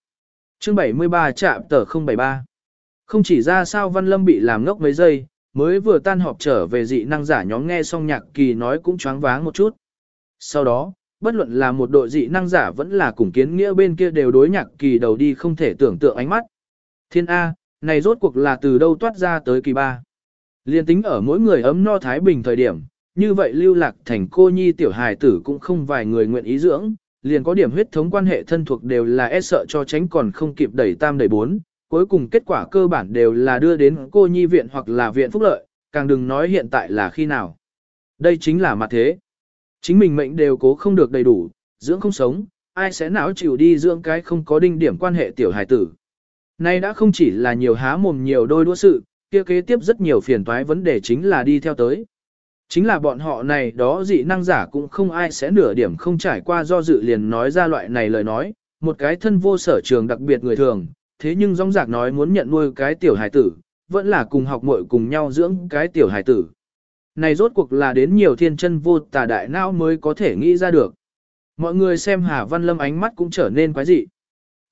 Chương 73 chạm tờ 073. Không chỉ ra sao Văn Lâm bị làm ngốc mấy giây, mới vừa tan họp trở về dị năng giả nhóm nghe xong nhạc kỳ nói cũng choáng váng một chút. Sau đó, bất luận là một đội dị năng giả vẫn là cùng kiến nghĩa bên kia đều đối nhạc kỳ đầu đi không thể tưởng tượng ánh mắt. Thiên A, này rốt cuộc là từ đâu toát ra tới kỳ ba. Liên tính ở mỗi người ấm no thái bình thời điểm, như vậy lưu lạc thành cô nhi tiểu hài tử cũng không vài người nguyện ý dưỡng, liền có điểm huyết thống quan hệ thân thuộc đều là e sợ cho tránh còn không kịp đẩy tam đẩy bốn, cuối cùng kết quả cơ bản đều là đưa đến cô nhi viện hoặc là viện phúc lợi, càng đừng nói hiện tại là khi nào. Đây chính là mặt thế. Chính mình mệnh đều cố không được đầy đủ, dưỡng không sống, ai sẽ não chịu đi dưỡng cái không có đinh điểm quan hệ tiểu hài tử. Nay đã không chỉ là nhiều há mồm nhiều đôi đua sự, kia kế tiếp rất nhiều phiền toái vấn đề chính là đi theo tới. Chính là bọn họ này đó dị năng giả cũng không ai sẽ nửa điểm không trải qua do dự liền nói ra loại này lời nói, một cái thân vô sở trường đặc biệt người thường, thế nhưng rong rạc nói muốn nhận nuôi cái tiểu hài tử, vẫn là cùng học muội cùng nhau dưỡng cái tiểu hài tử. Này rốt cuộc là đến nhiều thiên chân vô tà đại não mới có thể nghĩ ra được. Mọi người xem Hà Văn Lâm ánh mắt cũng trở nên quái dị.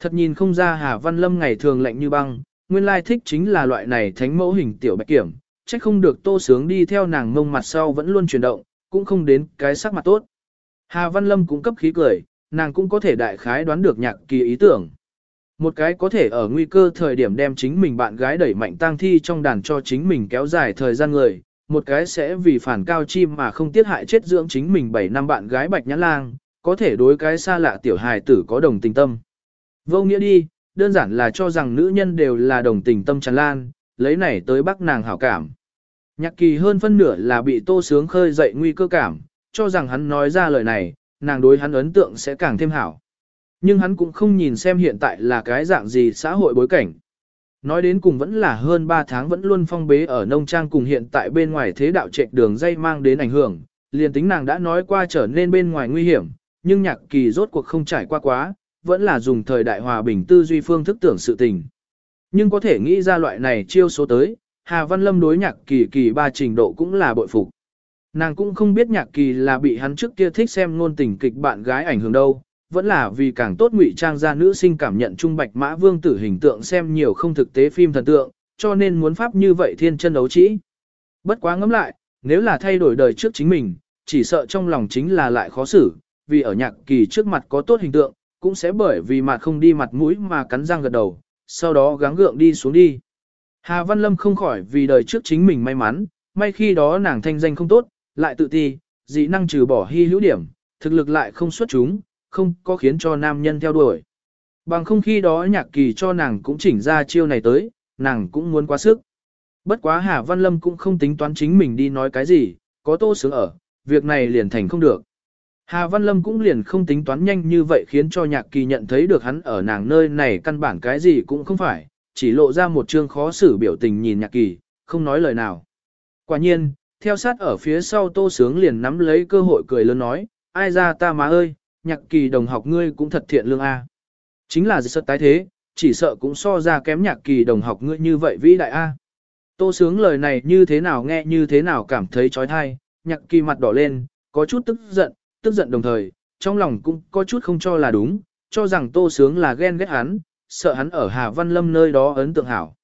Thật nhìn không ra Hà Văn Lâm ngày thường lạnh như băng, nguyên lai thích chính là loại này thánh mẫu hình tiểu bạch kiểm, trách không được tô sướng đi theo nàng mông mặt sau vẫn luôn chuyển động, cũng không đến cái sắc mặt tốt. Hà Văn Lâm cũng cấp khí cười, nàng cũng có thể đại khái đoán được nhạc kỳ ý tưởng. Một cái có thể ở nguy cơ thời điểm đem chính mình bạn gái đẩy mạnh tang thi trong đàn cho chính mình kéo dài thời gian người, một cái sẽ vì phản cao chim mà không tiết hại chết dưỡng chính mình 7 năm bạn gái bạch nhãn lang, có thể đối cái xa lạ tiểu hài tử có đồng tình tâm. Vô nghĩa đi, đơn giản là cho rằng nữ nhân đều là đồng tình tâm tràn lan, lấy này tới bắt nàng hảo cảm. Nhạc kỳ hơn phân nửa là bị tô sướng khơi dậy nguy cơ cảm, cho rằng hắn nói ra lời này, nàng đối hắn ấn tượng sẽ càng thêm hảo. Nhưng hắn cũng không nhìn xem hiện tại là cái dạng gì xã hội bối cảnh. Nói đến cùng vẫn là hơn 3 tháng vẫn luôn phong bế ở nông trang cùng hiện tại bên ngoài thế đạo trệch đường dây mang đến ảnh hưởng, liền tính nàng đã nói qua trở nên bên ngoài nguy hiểm, nhưng nhạc kỳ rốt cuộc không trải qua quá, vẫn là dùng thời đại hòa bình tư duy phương thức tưởng sự tình. Nhưng có thể nghĩ ra loại này chiêu số tới, Hà Văn Lâm đối nhạc kỳ kỳ ba trình độ cũng là bội phục. Nàng cũng không biết nhạc kỳ là bị hắn trước kia thích xem ngôn tình kịch bạn gái ảnh hưởng đâu, vẫn là vì càng tốt ngụy trang ra nữ sinh cảm nhận trung bạch mã vương tử hình tượng xem nhiều không thực tế phim thần tượng, cho nên muốn pháp như vậy thiên chân đấu trĩ. Bất quá ngẫm lại, nếu là thay đổi đời trước chính mình, chỉ sợ trong lòng chính là lại khó xử, vì ở nhạc kỳ trước mặt có tốt hình tượng, cũng sẽ bởi vì mặt không đi mặt mũi mà cắn răng gật đầu, sau đó gắng gượng đi xuống đi. Hà Văn Lâm không khỏi vì đời trước chính mình may mắn, may khi đó nàng thanh danh không tốt, lại tự ti, dị năng trừ bỏ hy hữu điểm, thực lực lại không xuất chúng, không có khiến cho nam nhân theo đuổi. Bằng không khi đó nhạc kỳ cho nàng cũng chỉnh ra chiêu này tới, nàng cũng muốn quá sức. Bất quá Hà Văn Lâm cũng không tính toán chính mình đi nói cái gì, có tô sướng ở, việc này liền thành không được. Hà Văn Lâm cũng liền không tính toán nhanh như vậy khiến cho nhạc kỳ nhận thấy được hắn ở nàng nơi này căn bản cái gì cũng không phải, chỉ lộ ra một chương khó xử biểu tình nhìn nhạc kỳ, không nói lời nào. Quả nhiên, theo sát ở phía sau tô sướng liền nắm lấy cơ hội cười lớn nói, ai ra ta má ơi, nhạc kỳ đồng học ngươi cũng thật thiện lương a. Chính là sự tái thế, chỉ sợ cũng so ra kém nhạc kỳ đồng học ngươi như vậy vĩ đại a. Tô sướng lời này như thế nào nghe như thế nào cảm thấy chói tai, nhạc kỳ mặt đỏ lên, có chút tức giận, tức giận đồng thời, trong lòng cũng có chút không cho là đúng, cho rằng tô sướng là ghen ghét hắn, sợ hắn ở Hà Văn Lâm nơi đó ấn tượng hảo.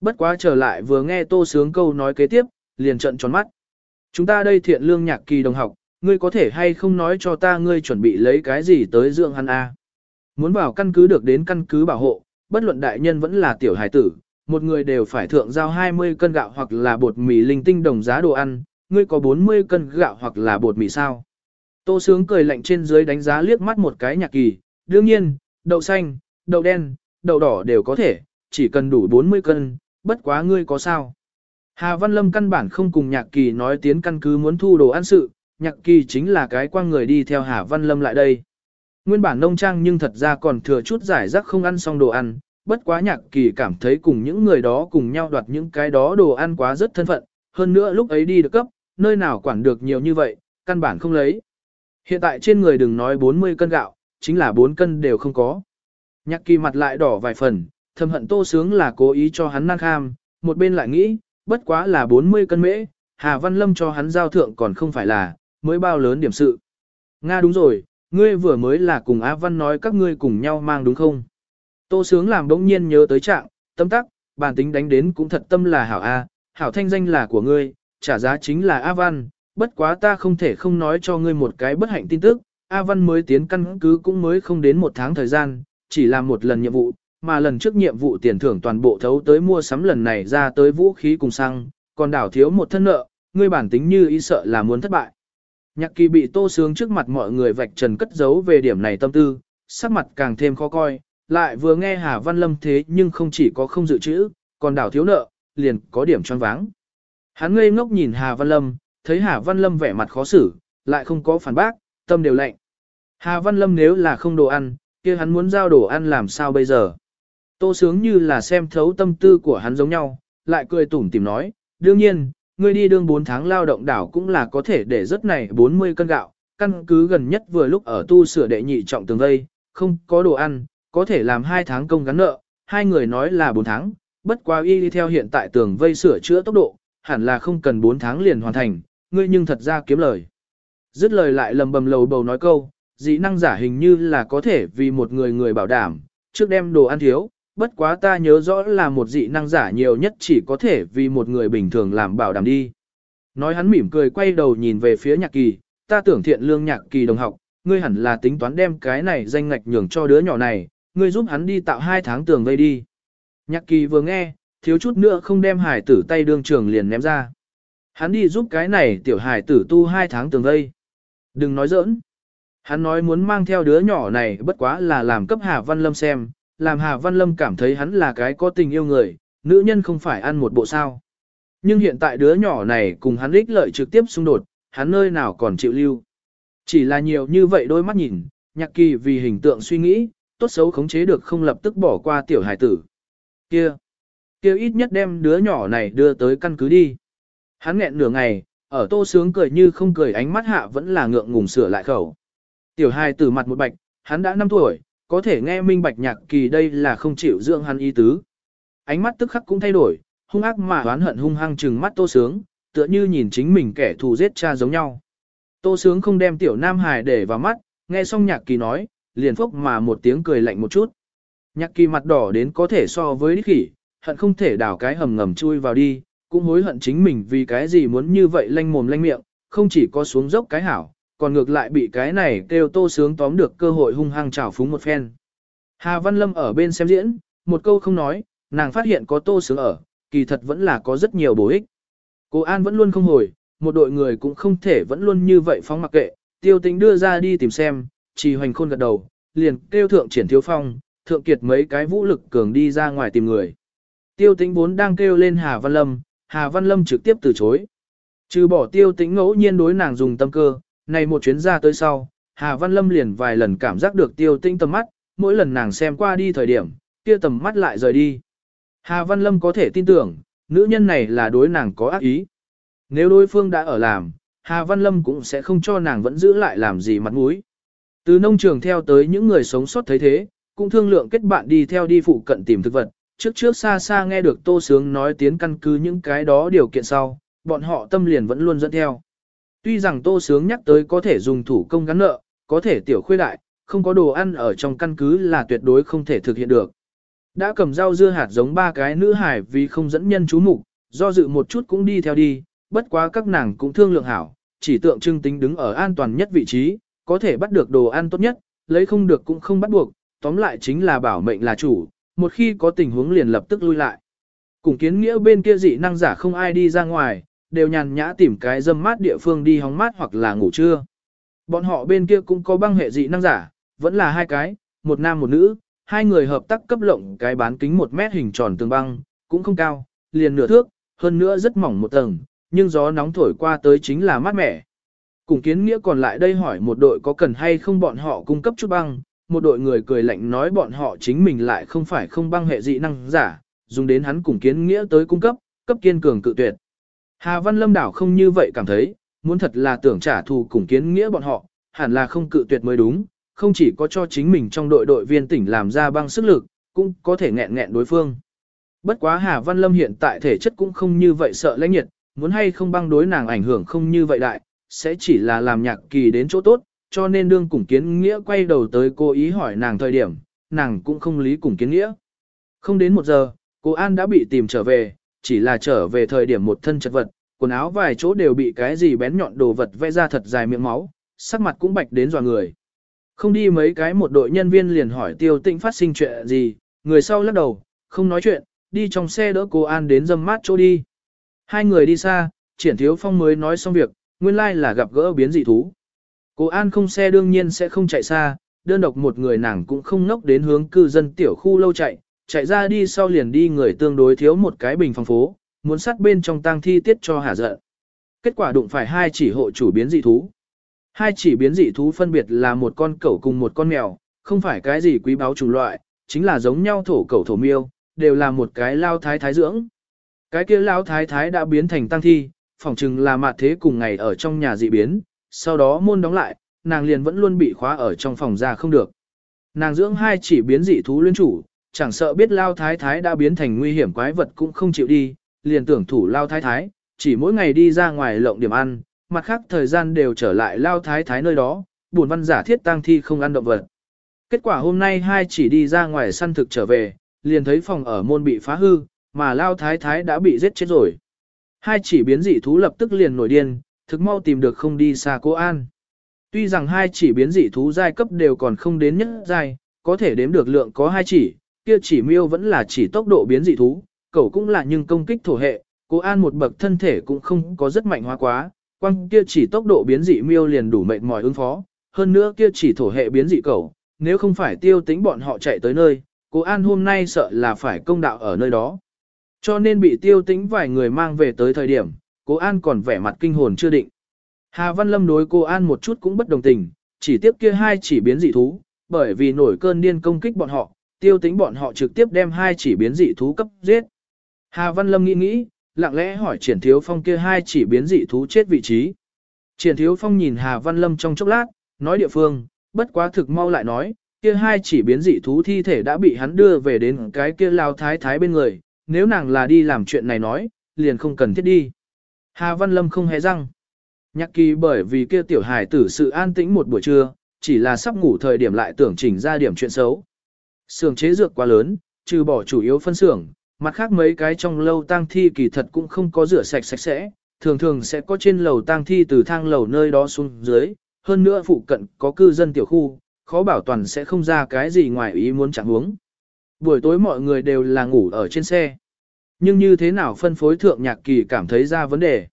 Bất quá trở lại vừa nghe tô sướng câu nói kế tiếp, liền trợn tròn mắt. Chúng ta đây thiện lương nhạc kỳ đồng học, ngươi có thể hay không nói cho ta ngươi chuẩn bị lấy cái gì tới dưỡng hắn a? Muốn vào căn cứ được đến căn cứ bảo hộ, bất luận đại nhân vẫn là tiểu hài tử, một người đều phải thượng giao 20 cân gạo hoặc là bột mì linh tinh đồng giá đồ ăn, ngươi có 40 cân gạo hoặc là bột mì sao? Tô sướng cười lạnh trên dưới đánh giá liếc mắt một cái nhạc kỳ, đương nhiên, đậu xanh, đậu đen, đậu đỏ đều có thể, chỉ cần đủ 40 cân, bất quá ngươi có sao? Hà Văn Lâm căn bản không cùng nhạc kỳ nói tiến căn cứ muốn thu đồ ăn sự, nhạc kỳ chính là cái quang người đi theo Hà Văn Lâm lại đây. Nguyên bản nông trang nhưng thật ra còn thừa chút giải rác không ăn xong đồ ăn, bất quá nhạc kỳ cảm thấy cùng những người đó cùng nhau đoạt những cái đó đồ ăn quá rất thân phận, hơn nữa lúc ấy đi được cấp, nơi nào quản được nhiều như vậy, căn bản không lấy. Hiện tại trên người đừng nói 40 cân gạo, chính là 4 cân đều không có. Nhạc kỳ mặt lại đỏ vài phần, thầm hận tô sướng là cố ý cho hắn năng kham, một bên lại nghĩ, bất quá là 40 cân mễ, Hà Văn Lâm cho hắn giao thượng còn không phải là, mới bao lớn điểm sự. Nga đúng rồi, ngươi vừa mới là cùng Á Văn nói các ngươi cùng nhau mang đúng không? Tô Sướng làm đống nhiên nhớ tới trạng, tâm tắc, bản tính đánh đến cũng thật tâm là hảo A, hảo thanh danh là của ngươi, trả giá chính là Á Văn, bất quá ta không thể không nói cho ngươi một cái bất hạnh tin tức, A Văn mới tiến căn cứ cũng mới không đến một tháng thời gian, chỉ làm một lần nhiệm vụ, mà lần trước nhiệm vụ tiền thưởng toàn bộ thấu tới mua sắm lần này ra tới vũ khí cùng xăng, còn đảo thiếu một thân nợ, ngươi bản tính như ý sợ là muốn thất bại. Nhạc kỳ bị tô sướng trước mặt mọi người vạch trần cất giấu về điểm này tâm tư, sắc mặt càng thêm khó coi, lại vừa nghe Hà Văn Lâm thế nhưng không chỉ có không dự trữ, còn đảo thiếu nợ, liền có điểm choáng váng. Hắn ngây ngốc nhìn Hà Văn Lâm, thấy Hà Văn Lâm vẻ mặt khó xử, lại không có phản bác, tâm đều lạnh. Hà Văn Lâm nếu là không đồ ăn, kia hắn muốn giao đồ ăn làm sao bây giờ? Tô sướng như là xem thấu tâm tư của hắn giống nhau, lại cười tủm tỉm nói, đương nhiên, ngươi đi đương 4 tháng lao động đảo cũng là có thể để rất này 40 cân gạo, căn cứ gần nhất vừa lúc ở tu sửa đệ nhị trọng tường vây, không có đồ ăn, có thể làm 2 tháng công gắn nợ, hai người nói là 4 tháng, bất quá y đi theo hiện tại tường vây sửa chữa tốc độ, hẳn là không cần 4 tháng liền hoàn thành, ngươi nhưng thật ra kiếm lời. Dứt lời lại lầm bầm lầu bầu nói câu, dị năng giả hình như là có thể vì một người người bảo đảm, trước đem đồ ăn thiếu, bất quá ta nhớ rõ là một dị năng giả nhiều nhất chỉ có thể vì một người bình thường làm bảo đảm đi. Nói hắn mỉm cười quay đầu nhìn về phía nhạc kỳ, ta tưởng thiện lương nhạc kỳ đồng học, ngươi hẳn là tính toán đem cái này danh ngạch nhường cho đứa nhỏ này, ngươi giúp hắn đi tạo hai tháng tường vây đi. Nhạc kỳ vừa nghe, thiếu chút nữa không đem hải tử tay đương trường liền ném ra. Hắn đi giúp cái này tiểu hải tử tu hai tháng tường vây. Đừng nói giỡn. Hắn nói muốn mang theo đứa nhỏ này bất quá là làm cấp Hà Văn Lâm xem, làm Hà Văn Lâm cảm thấy hắn là cái có tình yêu người, nữ nhân không phải ăn một bộ sao. Nhưng hiện tại đứa nhỏ này cùng hắn ích lợi trực tiếp xung đột, hắn nơi nào còn chịu lưu. Chỉ là nhiều như vậy đôi mắt nhìn, nhạc kỳ vì hình tượng suy nghĩ, tốt xấu khống chế được không lập tức bỏ qua tiểu hải tử. Kia, kia ít nhất đem đứa nhỏ này đưa tới căn cứ đi. Hắn nghẹn nửa ngày, ở tô sướng cười như không cười ánh mắt hạ vẫn là ngượng ngùng sửa lại khẩu. Tiểu hài tử mặt một bạch, hắn đã 5 tuổi, có thể nghe minh bạch nhạc kỳ đây là không chịu dưỡng hắn ý tứ. Ánh mắt tức khắc cũng thay đổi, hung ác mà oán hận hung hăng trừng mắt tô sướng, tựa như nhìn chính mình kẻ thù giết cha giống nhau. Tô sướng không đem tiểu nam hài để vào mắt, nghe xong nhạc kỳ nói, liền phốc mà một tiếng cười lạnh một chút. Nhạc kỳ mặt đỏ đến có thể so với đích khỉ, hận không thể đào cái hầm ngầm chui vào đi, cũng hối hận chính mình vì cái gì muốn như vậy lanh mồm lanh miệng, không chỉ có xuống dốc cái hảo, còn ngược lại bị cái này kêu tô sướng tóm được cơ hội hung hăng trào phúng một phen. Hà Văn Lâm ở bên xem diễn, một câu không nói, nàng phát hiện có tô sướng ở, kỳ thật vẫn là có rất nhiều bổ ích. Cô An vẫn luôn không hồi, một đội người cũng không thể vẫn luôn như vậy phóng mặc kệ, tiêu tính đưa ra đi tìm xem, chỉ hoành khôn gật đầu, liền kêu thượng triển thiếu phong, thượng kiệt mấy cái vũ lực cường đi ra ngoài tìm người. Tiêu tính vốn đang kêu lên Hà Văn Lâm, Hà Văn Lâm trực tiếp từ chối. Trừ bỏ tiêu Tĩnh ngẫu nhiên đối nàng dùng tâm cơ, này một chuyến ra tới sau, Hà Văn Lâm liền vài lần cảm giác được tiêu Tĩnh tầm mắt, mỗi lần nàng xem qua đi thời điểm, kia tầm mắt lại rời đi. Hà Văn Lâm có thể tin tưởng, nữ nhân này là đối nàng có ác ý. Nếu đối phương đã ở làm, Hà Văn Lâm cũng sẽ không cho nàng vẫn giữ lại làm gì mặt mũi. Từ nông trường theo tới những người sống sót thấy thế, cũng thương lượng kết bạn đi theo đi phụ cận tìm thực vật. Trước trước xa xa nghe được Tô Sướng nói tiến căn cứ những cái đó điều kiện sau, bọn họ tâm liền vẫn luôn dẫn theo. Tuy rằng Tô Sướng nhắc tới có thể dùng thủ công gắn nợ, có thể tiểu khuê đại, không có đồ ăn ở trong căn cứ là tuyệt đối không thể thực hiện được. Đã cầm rau dưa hạt giống ba cái nữ hải vì không dẫn nhân chú mục, do dự một chút cũng đi theo đi, bất quá các nàng cũng thương lượng hảo, chỉ tượng trưng tính đứng ở an toàn nhất vị trí, có thể bắt được đồ ăn tốt nhất, lấy không được cũng không bắt buộc, tóm lại chính là bảo mệnh là chủ, một khi có tình huống liền lập tức lui lại. Cùng kiến nghĩa bên kia dị năng giả không ai đi ra ngoài, đều nhàn nhã tìm cái dâm mát địa phương đi hóng mát hoặc là ngủ trưa. Bọn họ bên kia cũng có băng hệ dị năng giả, vẫn là hai cái, một nam một nữ, hai người hợp tác cấp lộng cái bán kính một mét hình tròn tường băng, cũng không cao, liền nửa thước, hơn nữa rất mỏng một tầng, nhưng gió nóng thổi qua tới chính là mát mẻ. Cùng kiến nghĩa còn lại đây hỏi một đội có cần hay không bọn họ cung cấp chút băng, một đội người cười lạnh nói bọn họ chính mình lại không phải không băng hệ dị năng giả, dùng đến hắn cùng kiến nghĩa tới cung cấp, cấp kiên cường cự tuyệt. Hà Văn Lâm đảo không như vậy cảm thấy, muốn thật là tưởng trả thù cùng kiến nghĩa bọn họ, hẳn là không cự tuyệt mới đúng, không chỉ có cho chính mình trong đội đội viên tỉnh làm ra băng sức lực, cũng có thể nghẹn nghẹn đối phương. Bất quá Hà Văn Lâm hiện tại thể chất cũng không như vậy sợ lãnh nhiệt, muốn hay không băng đối nàng ảnh hưởng không như vậy đại, sẽ chỉ là làm nhạc kỳ đến chỗ tốt, cho nên đương cùng kiến nghĩa quay đầu tới cô ý hỏi nàng thời điểm, nàng cũng không lý cùng kiến nghĩa. Không đến một giờ, cô An đã bị tìm trở về, chỉ là trở về thời điểm một thân chật vật, quần áo vài chỗ đều bị cái gì bén nhọn đồ vật vẽ ra thật dài miệng máu, sắc mặt cũng bạch đến dò người. Không đi mấy cái một đội nhân viên liền hỏi tiêu tĩnh phát sinh chuyện gì, người sau lắc đầu, không nói chuyện, đi trong xe đỡ cô An đến dâm mát chỗ đi. Hai người đi xa, triển thiếu phong mới nói xong việc, nguyên lai like là gặp gỡ biến dị thú. Cô An không xe đương nhiên sẽ không chạy xa, đơn độc một người nàng cũng không nốc đến hướng cư dân tiểu khu lâu chạy, chạy ra đi sau liền đi người tương đối thiếu một cái bình phòng phố, muốn sát bên trong tang thi tiết cho hả giận. Kết quả đụng phải hai chỉ hộ chủ biến dị thú. Hai chỉ biến dị thú phân biệt là một con cẩu cùng một con mèo, không phải cái gì quý báu chủng loại, chính là giống nhau thổ cẩu thổ miêu, đều là một cái lao thái thái dưỡng. Cái kia lao thái thái đã biến thành tăng thi, phỏng chừng là mạt thế cùng ngày ở trong nhà dị biến, sau đó môn đóng lại, nàng liền vẫn luôn bị khóa ở trong phòng ra không được. Nàng dưỡng hai chỉ biến dị thú luyến chủ, chẳng sợ biết lao thái thái đã biến thành nguy hiểm quái vật cũng không chịu đi, liền tưởng thủ lao thái thái, chỉ mỗi ngày đi ra ngoài lộng điểm ăn, mặt khác thời gian đều trở lại lao thái thái nơi đó, buồn văn giả thiết tang thi không ăn động vật. Kết quả hôm nay hai chỉ đi ra ngoài săn thực trở về, liền thấy phòng ở môn bị phá hư, mà lao thái thái đã bị giết chết rồi. Hai chỉ biến dị thú lập tức liền nổi điên, thực mau tìm được không đi xa cô An. Tuy rằng hai chỉ biến dị thú giai cấp đều còn không đến nhất giai, có thể đếm được lượng có hai chỉ, kia chỉ miêu vẫn là chỉ tốc độ biến dị thú, cậu cũng là nhưng công kích thổ hệ, cô An một bậc thân thể cũng không có rất mạnh hóa quá, quăng kia chỉ tốc độ biến dị miêu liền đủ mệnh mỏi ứng phó, hơn nữa kia chỉ thổ hệ biến dị cậu, nếu không phải tiêu tính bọn họ chạy tới nơi, cô An hôm nay sợ là phải công đạo ở nơi đó. Cho nên bị tiêu tính vài người mang về tới thời điểm, cô An còn vẻ mặt kinh hồn chưa định. Hà Văn Lâm đối cô An một chút cũng bất đồng tình, chỉ tiếp kia hai chỉ biến dị thú, bởi vì nổi cơn điên công kích bọn họ, tiêu tính bọn họ trực tiếp đem hai chỉ biến dị thú cấp giết. Hà Văn Lâm nghĩ nghĩ, lặng lẽ hỏi triển thiếu phong kia hai chỉ biến dị thú chết vị trí. Triển thiếu phong nhìn Hà Văn Lâm trong chốc lát, nói địa phương, bất quá thực mau lại nói, kia hai chỉ biến dị thú thi thể đã bị hắn đưa về đến cái kia lao thái thái bên người, nếu nàng là đi làm chuyện này nói, liền không cần thiết đi. Hà Văn Lâm không hề răng. Nhạc kỳ bởi vì kia tiểu hài tử sự an tĩnh một buổi trưa, chỉ là sắp ngủ thời điểm lại tưởng chỉnh ra điểm chuyện xấu. Sưởng chế dược quá lớn, trừ bỏ chủ yếu phân xưởng, mặt khác mấy cái trong lâu tang thi kỳ thật cũng không có rửa sạch sạch sẽ, thường thường sẽ có trên lầu tang thi từ thang lầu nơi đó xuống dưới, hơn nữa phụ cận có cư dân tiểu khu, khó bảo toàn sẽ không ra cái gì ngoài ý muốn chẳng huống. Buổi tối mọi người đều là ngủ ở trên xe. Nhưng như thế nào phân phối thượng nhạc kỳ cảm thấy ra vấn đề.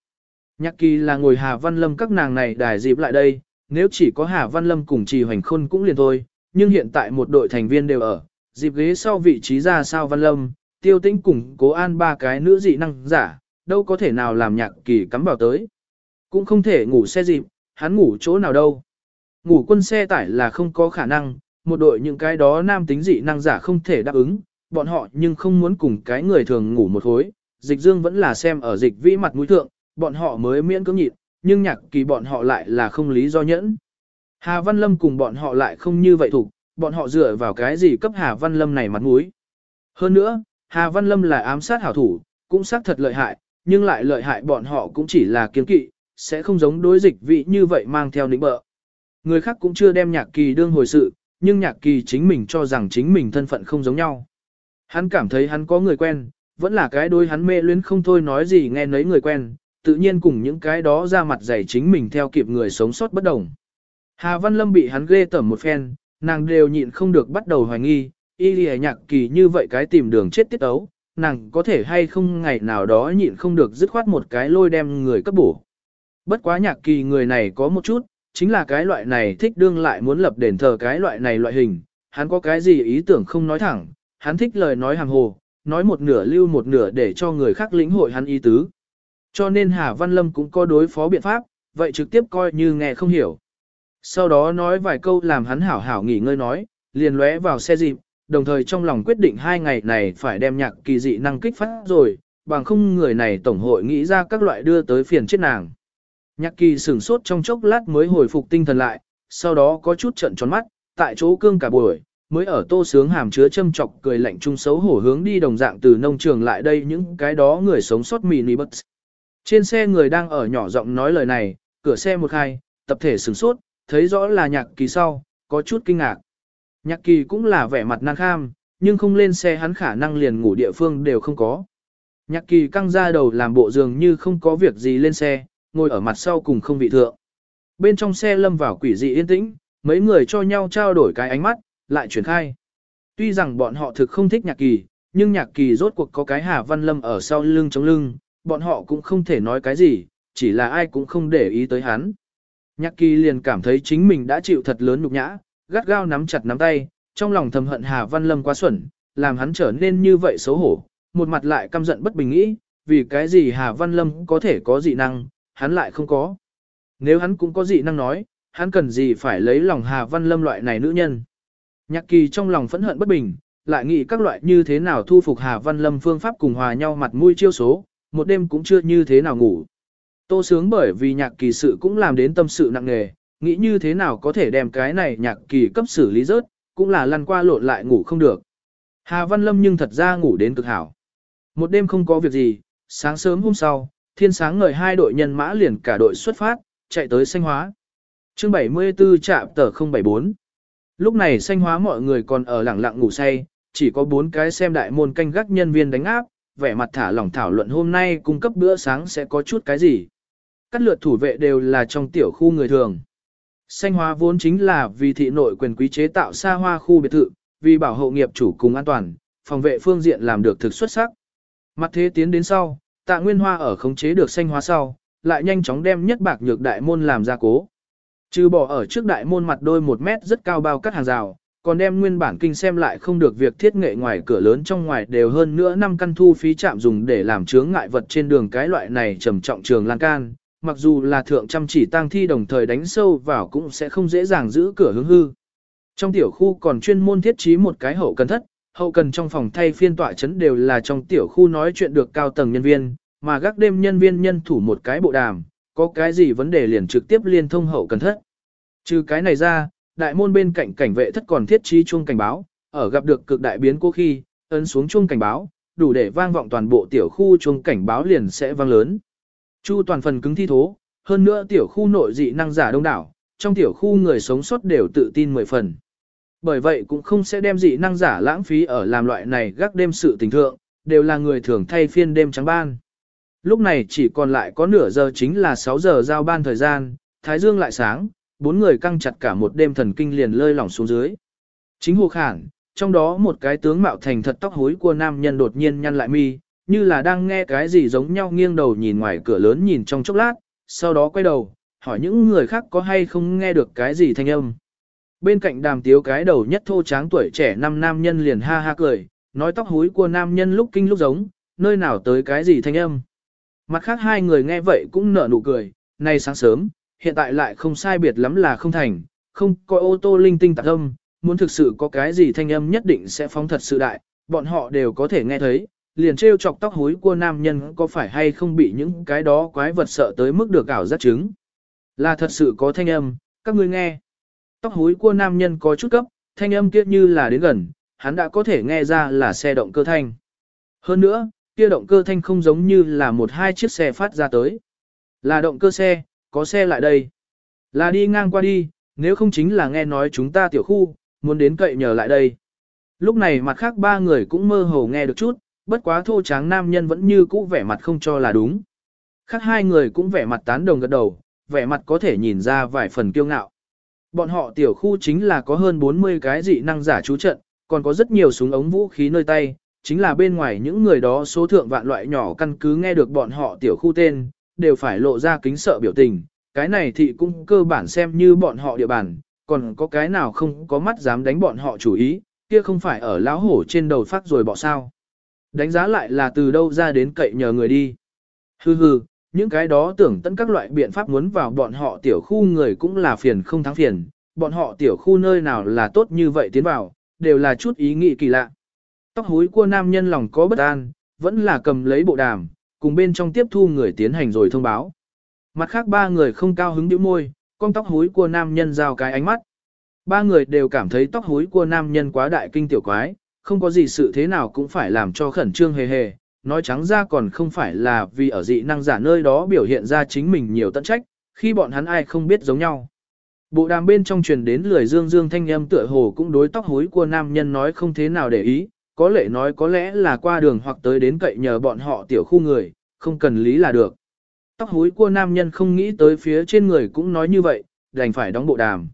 Nhạc kỳ là ngồi Hà Văn Lâm các nàng này đài dịp lại đây, nếu chỉ có Hà Văn Lâm cùng Trì Hoành Khôn cũng liền thôi, nhưng hiện tại một đội thành viên đều ở, dịp ghế sau vị trí ra sao Văn Lâm, tiêu tĩnh cùng cố an ba cái nữ dị năng giả, đâu có thể nào làm nhạc kỳ cắm vào tới. Cũng không thể ngủ xe dịp, hắn ngủ chỗ nào đâu. Ngủ quân xe tải là không có khả năng, một đội những cái đó nam tính dị năng giả không thể đáp ứng, bọn họ nhưng không muốn cùng cái người thường ngủ một khối. Dịch dương vẫn là xem ở dịch vĩ mặt mũi thượng, bọn họ mới miễn cưỡng nhịn, nhưng nhạc kỳ bọn họ lại là không lý do nhẫn. Hà Văn Lâm cùng bọn họ lại không như vậy thủ, bọn họ dựa vào cái gì cấp Hà Văn Lâm này mặt mũi. Hơn nữa, Hà Văn Lâm là ám sát hảo thủ, cũng xác thật lợi hại, nhưng lại lợi hại bọn họ cũng chỉ là kiến kỵ, sẽ không giống đối dịch vị như vậy mang theo nĩnh bợ. Người khác cũng chưa đem nhạc kỳ đương hồi sự, nhưng nhạc kỳ chính mình cho rằng chính mình thân phận không giống nhau. Hắn cảm thấy hắn có người quen, vẫn là cái đôi hắn mê luyến không thôi nói gì nghe nấy người quen, tự nhiên cùng những cái đó ra mặt dày chính mình theo kịp người sống sót bất đồng. Hà Văn Lâm bị hắn ghê tởm một phen, nàng đều nhịn không được bắt đầu hoài nghi, y lìa nhạc kỳ như vậy cái tìm đường chết tiết ấu, nàng có thể hay không ngày nào đó nhịn không được dứt khoát một cái lôi đem người cấp bổ. Bất quá nhạc kỳ người này có một chút, chính là cái loại này thích đương lại muốn lập đền thờ cái loại này loại hình, hắn có cái gì ý tưởng không nói thẳng, hắn thích lời nói hàng hồ, nói một nửa lưu một nửa để cho người khác lĩnh hội hắn ý tứ. Cho nên Hà Văn Lâm cũng có đối phó biện pháp, vậy trực tiếp coi như nghe không hiểu. Sau đó nói vài câu làm hắn hảo hảo nghỉ ngơi nói, liền lóe vào xe dịp, đồng thời trong lòng quyết định hai ngày này phải đem nhạc kỳ dị năng kích phát rồi, bằng không người này tổng hội nghĩ ra các loại đưa tới phiền chết nàng. Nhạc kỳ sửng sốt trong chốc lát mới hồi phục tinh thần lại, sau đó có chút trận tròn mắt, tại chỗ cương cả buổi, mới ở tô sướng hàm chứa châm chọc cười lạnh trung xấu hổ hướng đi đồng dạng từ nông trường lại đây những cái đó người sống sót mini bus. Trên xe người đang ở nhỏ giọng nói lời này, cửa xe một khai, tập thể sửng sốt, thấy rõ là nhạc kỳ sau, có chút kinh ngạc. Nhạc kỳ cũng là vẻ mặt năng kham, nhưng không lên xe hắn khả năng liền ngủ địa phương đều không có. Nhạc kỳ căng ra đầu làm bộ dường như không có việc gì lên xe, ngồi ở mặt sau cùng không vị thượng. Bên trong xe lâm vào quỷ dị yên tĩnh, mấy người cho nhau trao đổi cái ánh mắt, lại chuyển khai. Tuy rằng bọn họ thực không thích nhạc kỳ, nhưng nhạc kỳ rốt cuộc có cái Hà Văn Lâm ở sau lưng chống lưng, bọn họ cũng không thể nói cái gì, chỉ là ai cũng không để ý tới hắn. Nhạc kỳ liền cảm thấy chính mình đã chịu thật lớn nhục nhã, gắt gao nắm chặt nắm tay, trong lòng thầm hận Hà Văn Lâm quá xuẩn, làm hắn trở nên như vậy xấu hổ, một mặt lại căm giận bất bình nghĩ, vì cái gì Hà Văn Lâm có thể có dị năng, hắn lại không có. Nếu hắn cũng có dị năng nói, hắn cần gì phải lấy lòng Hà Văn Lâm loại này nữ nhân. Nhạc kỳ trong lòng phẫn hận bất bình, lại nghĩ các loại như thế nào thu phục Hà Văn Lâm phương pháp cùng hòa nhau mặt mũi chiêu số, một đêm cũng chưa như thế nào ngủ. Tô sướng bởi vì nhạc kỳ sự cũng làm đến tâm sự nặng nề, nghĩ như thế nào có thể đem cái này nhạc kỳ cấp xử lý rớt, cũng là lăn qua lộn lại ngủ không được. Hà Văn Lâm nhưng thật ra ngủ đến cực hảo. Một đêm không có việc gì, sáng sớm hôm sau, thiên sáng ngời hai đội nhân mã liền cả đội xuất phát, chạy tới xanh hóa. chương 74 trạm tờ 074. Lúc này xanh hóa mọi người còn ở lẳng lặng ngủ say, chỉ có bốn cái xem đại môn canh gác nhân viên đánh áp, vẻ mặt thả lỏng thảo luận hôm nay cung cấp bữa sáng sẽ có chút cái gì. Các lượt thủ vệ đều là trong tiểu khu người thường. Xanh hóa vốn chính là vì thị nội quyền quý chế tạo xa hoa khu biệt thự, vì bảo hộ nghiệp chủ cùng an toàn, phòng vệ phương diện làm được thực xuất sắc. Mặt thế tiến đến sau, tạ nguyên hoa ở khống chế được xanh hóa sau, lại nhanh chóng đem nhất bạc nhược đại môn làm ra cố. Trừ bỏ ở trước đại môn mặt đôi một mét rất cao bao cắt hàng rào, còn đem nguyên bản kinh xem lại không được việc thiết nghệ ngoài cửa lớn trong ngoài đều hơn nữa năm căn thu phí chạm dùng để làm chướng ngại vật trên đường cái loại này trầm trọng trường lan can, mặc dù là thượng chăm chỉ tang thi đồng thời đánh sâu vào cũng sẽ không dễ dàng giữ cửa hướng hư. Trong tiểu khu còn chuyên môn thiết trí một cái hậu cần thất, hậu cần trong phòng thay phiên tọa chấn đều là trong tiểu khu nói chuyện được cao tầng nhân viên, mà gác đêm nhân viên nhân thủ một cái bộ đàm, có cái gì vấn đề liền trực tiếp liên thông hậu cần thất. Trừ cái này ra, đại môn bên cạnh cảnh vệ thất còn thiết trí chuông cảnh báo, ở gặp được cực đại biến cố khi, ấn xuống chuông cảnh báo, đủ để vang vọng toàn bộ tiểu khu chuông cảnh báo liền sẽ vang lớn. Chu toàn phần cứng thi thố, hơn nữa tiểu khu nội dị năng giả đông đảo, trong tiểu khu người sống sót đều tự tin mười phần. Bởi vậy cũng không sẽ đem dị năng giả lãng phí ở làm loại này gác đêm sự tình thượng, đều là người thường thay phiên đêm trắng ban. Lúc này chỉ còn lại có nửa giờ chính là 6 giờ giao ban thời gian, Thái Dương lại sáng, bốn người căng chặt cả một đêm thần kinh liền lơi lỏng xuống dưới. Chính hồ khản, trong đó một cái tướng mạo thành thật tóc hối của nam nhân đột nhiên nhăn lại mi, như là đang nghe cái gì giống nhau nghiêng đầu nhìn ngoài cửa lớn nhìn trong chốc lát, sau đó quay đầu, hỏi những người khác có hay không nghe được cái gì thanh âm. Bên cạnh đàm tiếu cái đầu nhất thô tráng tuổi trẻ năm nam nhân liền ha ha cười, nói tóc hối của nam nhân lúc kinh lúc giống, nơi nào tới cái gì thanh âm. Mặt khác hai người nghe vậy cũng nở nụ cười, nay sáng sớm, hiện tại lại không sai biệt lắm là không thành, không coi ô tô linh tinh tạc âm, muốn thực sự có cái gì thanh âm nhất định sẽ phóng thật sự đại, bọn họ đều có thể nghe thấy, liền trêu chọc tóc hối của nam nhân có phải hay không bị những cái đó quái vật sợ tới mức được ảo giác chứng. Là thật sự có thanh âm, các ngươi nghe. Tóc hối của nam nhân có chút cấp, thanh âm kia như là đến gần, hắn đã có thể nghe ra là xe động cơ thanh. Hơn nữa, kia động cơ thanh không giống như là một hai chiếc xe phát ra tới. Là động cơ xe, có xe lại đây. Là đi ngang qua đi, nếu không chính là nghe nói chúng ta tiểu khu, muốn đến cậy nhờ lại đây. Lúc này mặt khác ba người cũng mơ hồ nghe được chút, bất quá thô tráng nam nhân vẫn như cũ vẻ mặt không cho là đúng. Khác hai người cũng vẻ mặt tán đồng gật đầu, vẻ mặt có thể nhìn ra vài phần kiêu ngạo. Bọn họ tiểu khu chính là có hơn 40 cái dị năng giả trú trận, còn có rất nhiều súng ống vũ khí nơi tay, chính là bên ngoài những người đó số thượng vạn loại nhỏ căn cứ nghe được bọn họ tiểu khu tên, đều phải lộ ra kính sợ biểu tình, cái này thì cũng cơ bản xem như bọn họ địa bàn, còn có cái nào không có mắt dám đánh bọn họ chủ ý, kia không phải ở lão hổ trên đầu phát rồi bỏ sao. Đánh giá lại là từ đâu ra đến cậy nhờ người đi. Hừ hừ, những cái đó tưởng tận các loại biện pháp muốn vào bọn họ tiểu khu người cũng là phiền không thắng phiền, bọn họ tiểu khu nơi nào là tốt như vậy tiến vào, đều là chút ý nghĩ kỳ lạ. Tóc húi của nam nhân lòng có bất an, vẫn là cầm lấy bộ đàm, cùng bên trong tiếp thu người tiến hành rồi thông báo. Mặt khác ba người không cao hứng điệu môi, con tóc húi của nam nhân giao cái ánh mắt. Ba người đều cảm thấy tóc húi của nam nhân quá đại kinh tiểu quái, không có gì sự thế nào cũng phải làm cho khẩn trương hề hề, nói trắng ra còn không phải là vì ở dị năng giả nơi đó biểu hiện ra chính mình nhiều tận trách, khi bọn hắn ai không biết giống nhau. Bộ đàm bên trong truyền đến lười dương dương thanh âm tựa hồ cũng đối tóc hối của nam nhân nói không thế nào để ý, có lẽ nói có lẽ là qua đường hoặc tới đến cậy nhờ bọn họ tiểu khu người, không cần lý là được. Tóc húi của nam nhân không nghĩ tới phía trên người cũng nói như vậy, đành phải đóng bộ đàm.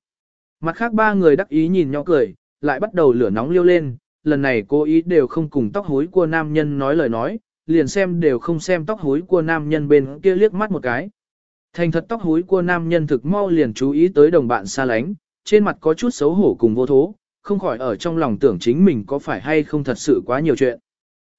Mặt khác ba người đắc ý nhìn nhau cười, lại bắt đầu lửa nóng liêu lên, lần này cô ý đều không cùng tóc hối của nam nhân nói lời nói, liền xem đều không xem tóc hối của nam nhân bên kia liếc mắt một cái. Thành thật tóc hối của nam nhân thực mau liền chú ý tới đồng bạn xa lánh, trên mặt có chút xấu hổ cùng vô thố, không khỏi ở trong lòng tưởng chính mình có phải hay không thật sự quá nhiều chuyện.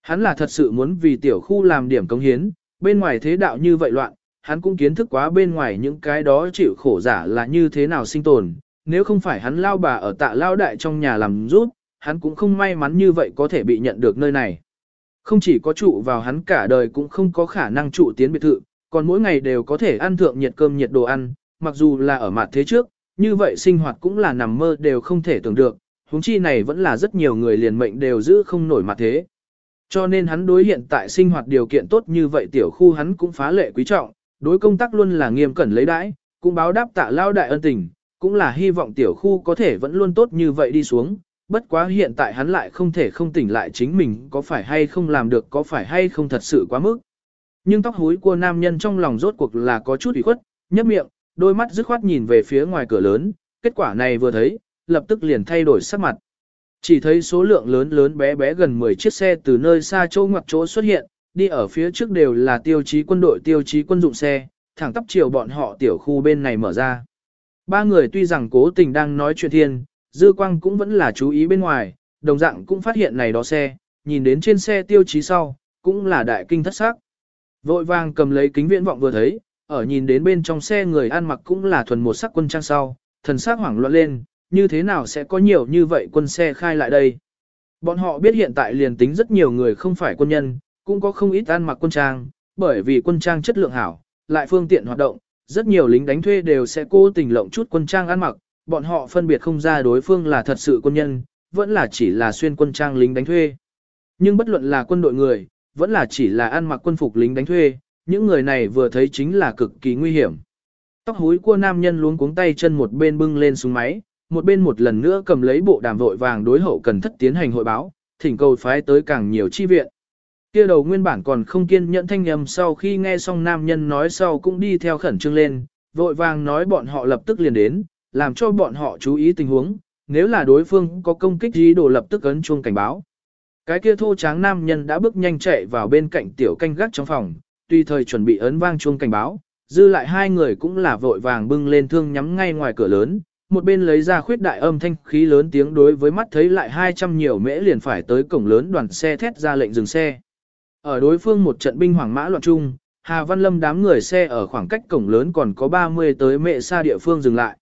Hắn là thật sự muốn vì tiểu khu làm điểm công hiến, bên ngoài thế đạo như vậy loạn, hắn cũng kiến thức quá bên ngoài những cái đó chịu khổ giả là như thế nào sinh tồn, nếu không phải hắn lao bà ở tạ lao đại trong nhà làm rút, hắn cũng không may mắn như vậy có thể bị nhận được nơi này. Không chỉ có trụ vào hắn cả đời cũng không có khả năng trụ tiến biệt thự, còn mỗi ngày đều có thể ăn thượng nhiệt cơm nhiệt đồ ăn, mặc dù là ở mặt thế trước, như vậy sinh hoạt cũng là nằm mơ đều không thể tưởng được, huống chi này vẫn là rất nhiều người liền mệnh đều giữ không nổi mặt thế. Cho nên hắn đối hiện tại sinh hoạt điều kiện tốt như vậy tiểu khu hắn cũng phá lệ quý trọng, đối công tác luôn là nghiêm cẩn lấy đãi, cũng báo đáp tạ lao đại ân tình, cũng là hy vọng tiểu khu có thể vẫn luôn tốt như vậy đi xuống, bất quá hiện tại hắn lại không thể không tỉnh lại chính mình có phải hay không làm được có phải hay không thật sự quá mức. Nhưng tóc húi của nam nhân trong lòng rốt cuộc là có chút ủy khuất, nhấp miệng, đôi mắt dứt khoát nhìn về phía ngoài cửa lớn, kết quả này vừa thấy, lập tức liền thay đổi sắc mặt. Chỉ thấy số lượng lớn lớn bé bé gần 10 chiếc xe từ nơi xa chỗ ngoặc chỗ xuất hiện, đi ở phía trước đều là tiêu chí quân đội tiêu chí quân dụng xe, thẳng tắp chiều bọn họ tiểu khu bên này mở ra. Ba người tuy rằng cố tình đang nói chuyện thiên, dư quang cũng vẫn là chú ý bên ngoài, đồng dạng cũng phát hiện này đó xe, nhìn đến trên xe tiêu chí sau, cũng là đại kinh thất sắc. Vội vàng cầm lấy kính viễn vọng vừa thấy, ở nhìn đến bên trong xe người ăn mặc cũng là thuần một sắc quân trang sau, thần sắc hoảng loạn lên, như thế nào sẽ có nhiều như vậy quân xe khai lại đây. Bọn họ biết hiện tại liền tính rất nhiều người không phải quân nhân, cũng có không ít ăn mặc quân trang, bởi vì quân trang chất lượng hảo, lại phương tiện hoạt động, rất nhiều lính đánh thuê đều sẽ cố tình lộng chút quân trang ăn mặc, bọn họ phân biệt không ra đối phương là thật sự quân nhân, vẫn là chỉ là xuyên quân trang lính đánh thuê. Nhưng bất luận là quân đội người, vẫn là chỉ là ăn mặc quân phục lính đánh thuê, những người này vừa thấy chính là cực kỳ nguy hiểm. Tóc húi của nam nhân luống cuống tay chân một bên bưng lên súng máy, một bên một lần nữa cầm lấy bộ đàm vội vàng đối hậu cần thất tiến hành hội báo, thỉnh cầu phái tới càng nhiều chi viện. Kia đầu nguyên bản còn không kiên nhẫn thanh âm sau khi nghe xong nam nhân nói sau cũng đi theo khẩn trương lên, vội vàng nói bọn họ lập tức liền đến, làm cho bọn họ chú ý tình huống, nếu là đối phương có công kích gì đồ lập tức ấn chuông cảnh báo. Cái kia thô tráng nam nhân đã bước nhanh chạy vào bên cạnh tiểu canh gác trong phòng, tùy thời chuẩn bị ấn vang chuông cảnh báo, dư lại hai người cũng là vội vàng bưng lên thương nhắm ngay ngoài cửa lớn, một bên lấy ra khuyết đại âm thanh khí lớn tiếng đối với mắt thấy lại 200 nhiều mễ liền phải tới cổng lớn đoàn xe thét ra lệnh dừng xe. Ở đối phương một trận binh hoàng mã loạn trung, Hà Văn Lâm đám người xe ở khoảng cách cổng lớn còn có 30 tới mệ xa địa phương dừng lại.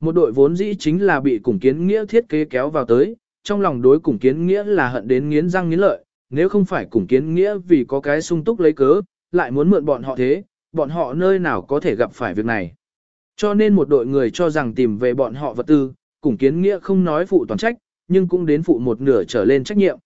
Một đội vốn dĩ chính là bị củng kiến nghĩa thiết kế kéo vào tới, trong lòng đối củng kiến nghĩa là hận đến nghiến răng nghiến lợi, nếu không phải củng kiến nghĩa vì có cái sung túc lấy cớ, lại muốn mượn bọn họ thế, bọn họ nơi nào có thể gặp phải việc này. Cho nên một đội người cho rằng tìm về bọn họ vật tư, cùng kiến nghĩa không nói phụ toàn trách, nhưng cũng đến phụ một nửa trở lên trách nhiệm.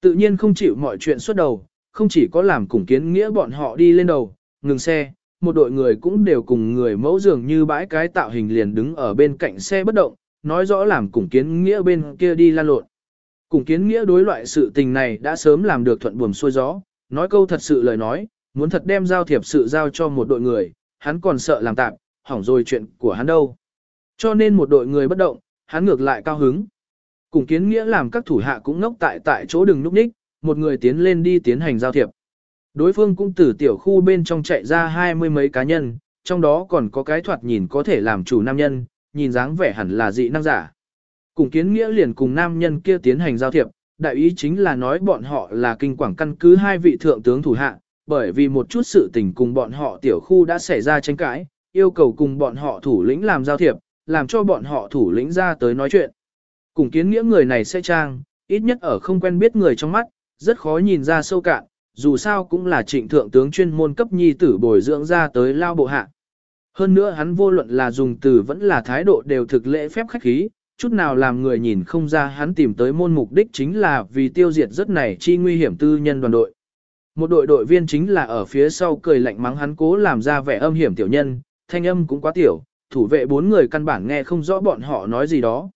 Tự nhiên không chịu mọi chuyện xuất đầu, không chỉ có làm cùng kiến nghĩa bọn họ đi lên đầu, ngừng xe, một đội người cũng đều cùng người mẫu dường như bãi cái tạo hình liền đứng ở bên cạnh xe bất động, nói rõ làm cùng kiến nghĩa bên kia đi lan lộn. Cùng kiến nghĩa đối loại sự tình này đã sớm làm được thuận buồm xuôi gió, nói câu thật sự lời nói, muốn thật đem giao thiệp sự giao cho một đội người, hắn còn sợ làm tạm, hỏng rồi chuyện của hắn đâu. Cho nên một đội người bất động, hắn ngược lại cao hứng. Cùng kiến nghĩa làm các thủ hạ cũng ngốc tại tại chỗ đừng núp ních, một người tiến lên đi tiến hành giao thiệp. Đối phương cũng từ tiểu khu bên trong chạy ra hai mươi mấy cá nhân, trong đó còn có cái thoạt nhìn có thể làm chủ nam nhân, nhìn dáng vẻ hẳn là dị năng giả. Cùng kiến nghĩa liền cùng nam nhân kia tiến hành giao thiệp, đại ý chính là nói bọn họ là kinh quảng căn cứ hai vị thượng tướng thủ hạ, bởi vì một chút sự tình cùng bọn họ tiểu khu đã xảy ra tranh cãi, yêu cầu cùng bọn họ thủ lĩnh làm giao thiệp, làm cho bọn họ thủ lĩnh ra tới nói chuyện. Cùng kiến nghĩa người này sẽ trang, ít nhất ở không quen biết người trong mắt, rất khó nhìn ra sâu cạn, dù sao cũng là trịnh thượng tướng chuyên môn cấp nhi tử bồi dưỡng ra tới lao bộ hạ. Hơn nữa hắn vô luận là dùng từ vẫn là thái độ đều thực lễ phép khách khí, chút nào làm người nhìn không ra hắn tìm tới môn mục đích chính là vì tiêu diệt rất này chi nguy hiểm tư nhân đoàn đội. Một đội đội viên chính là ở phía sau cười lạnh mắng hắn cố làm ra vẻ âm hiểm tiểu nhân, thanh âm cũng quá tiểu, thủ vệ bốn người căn bản nghe không rõ bọn họ nói gì đó.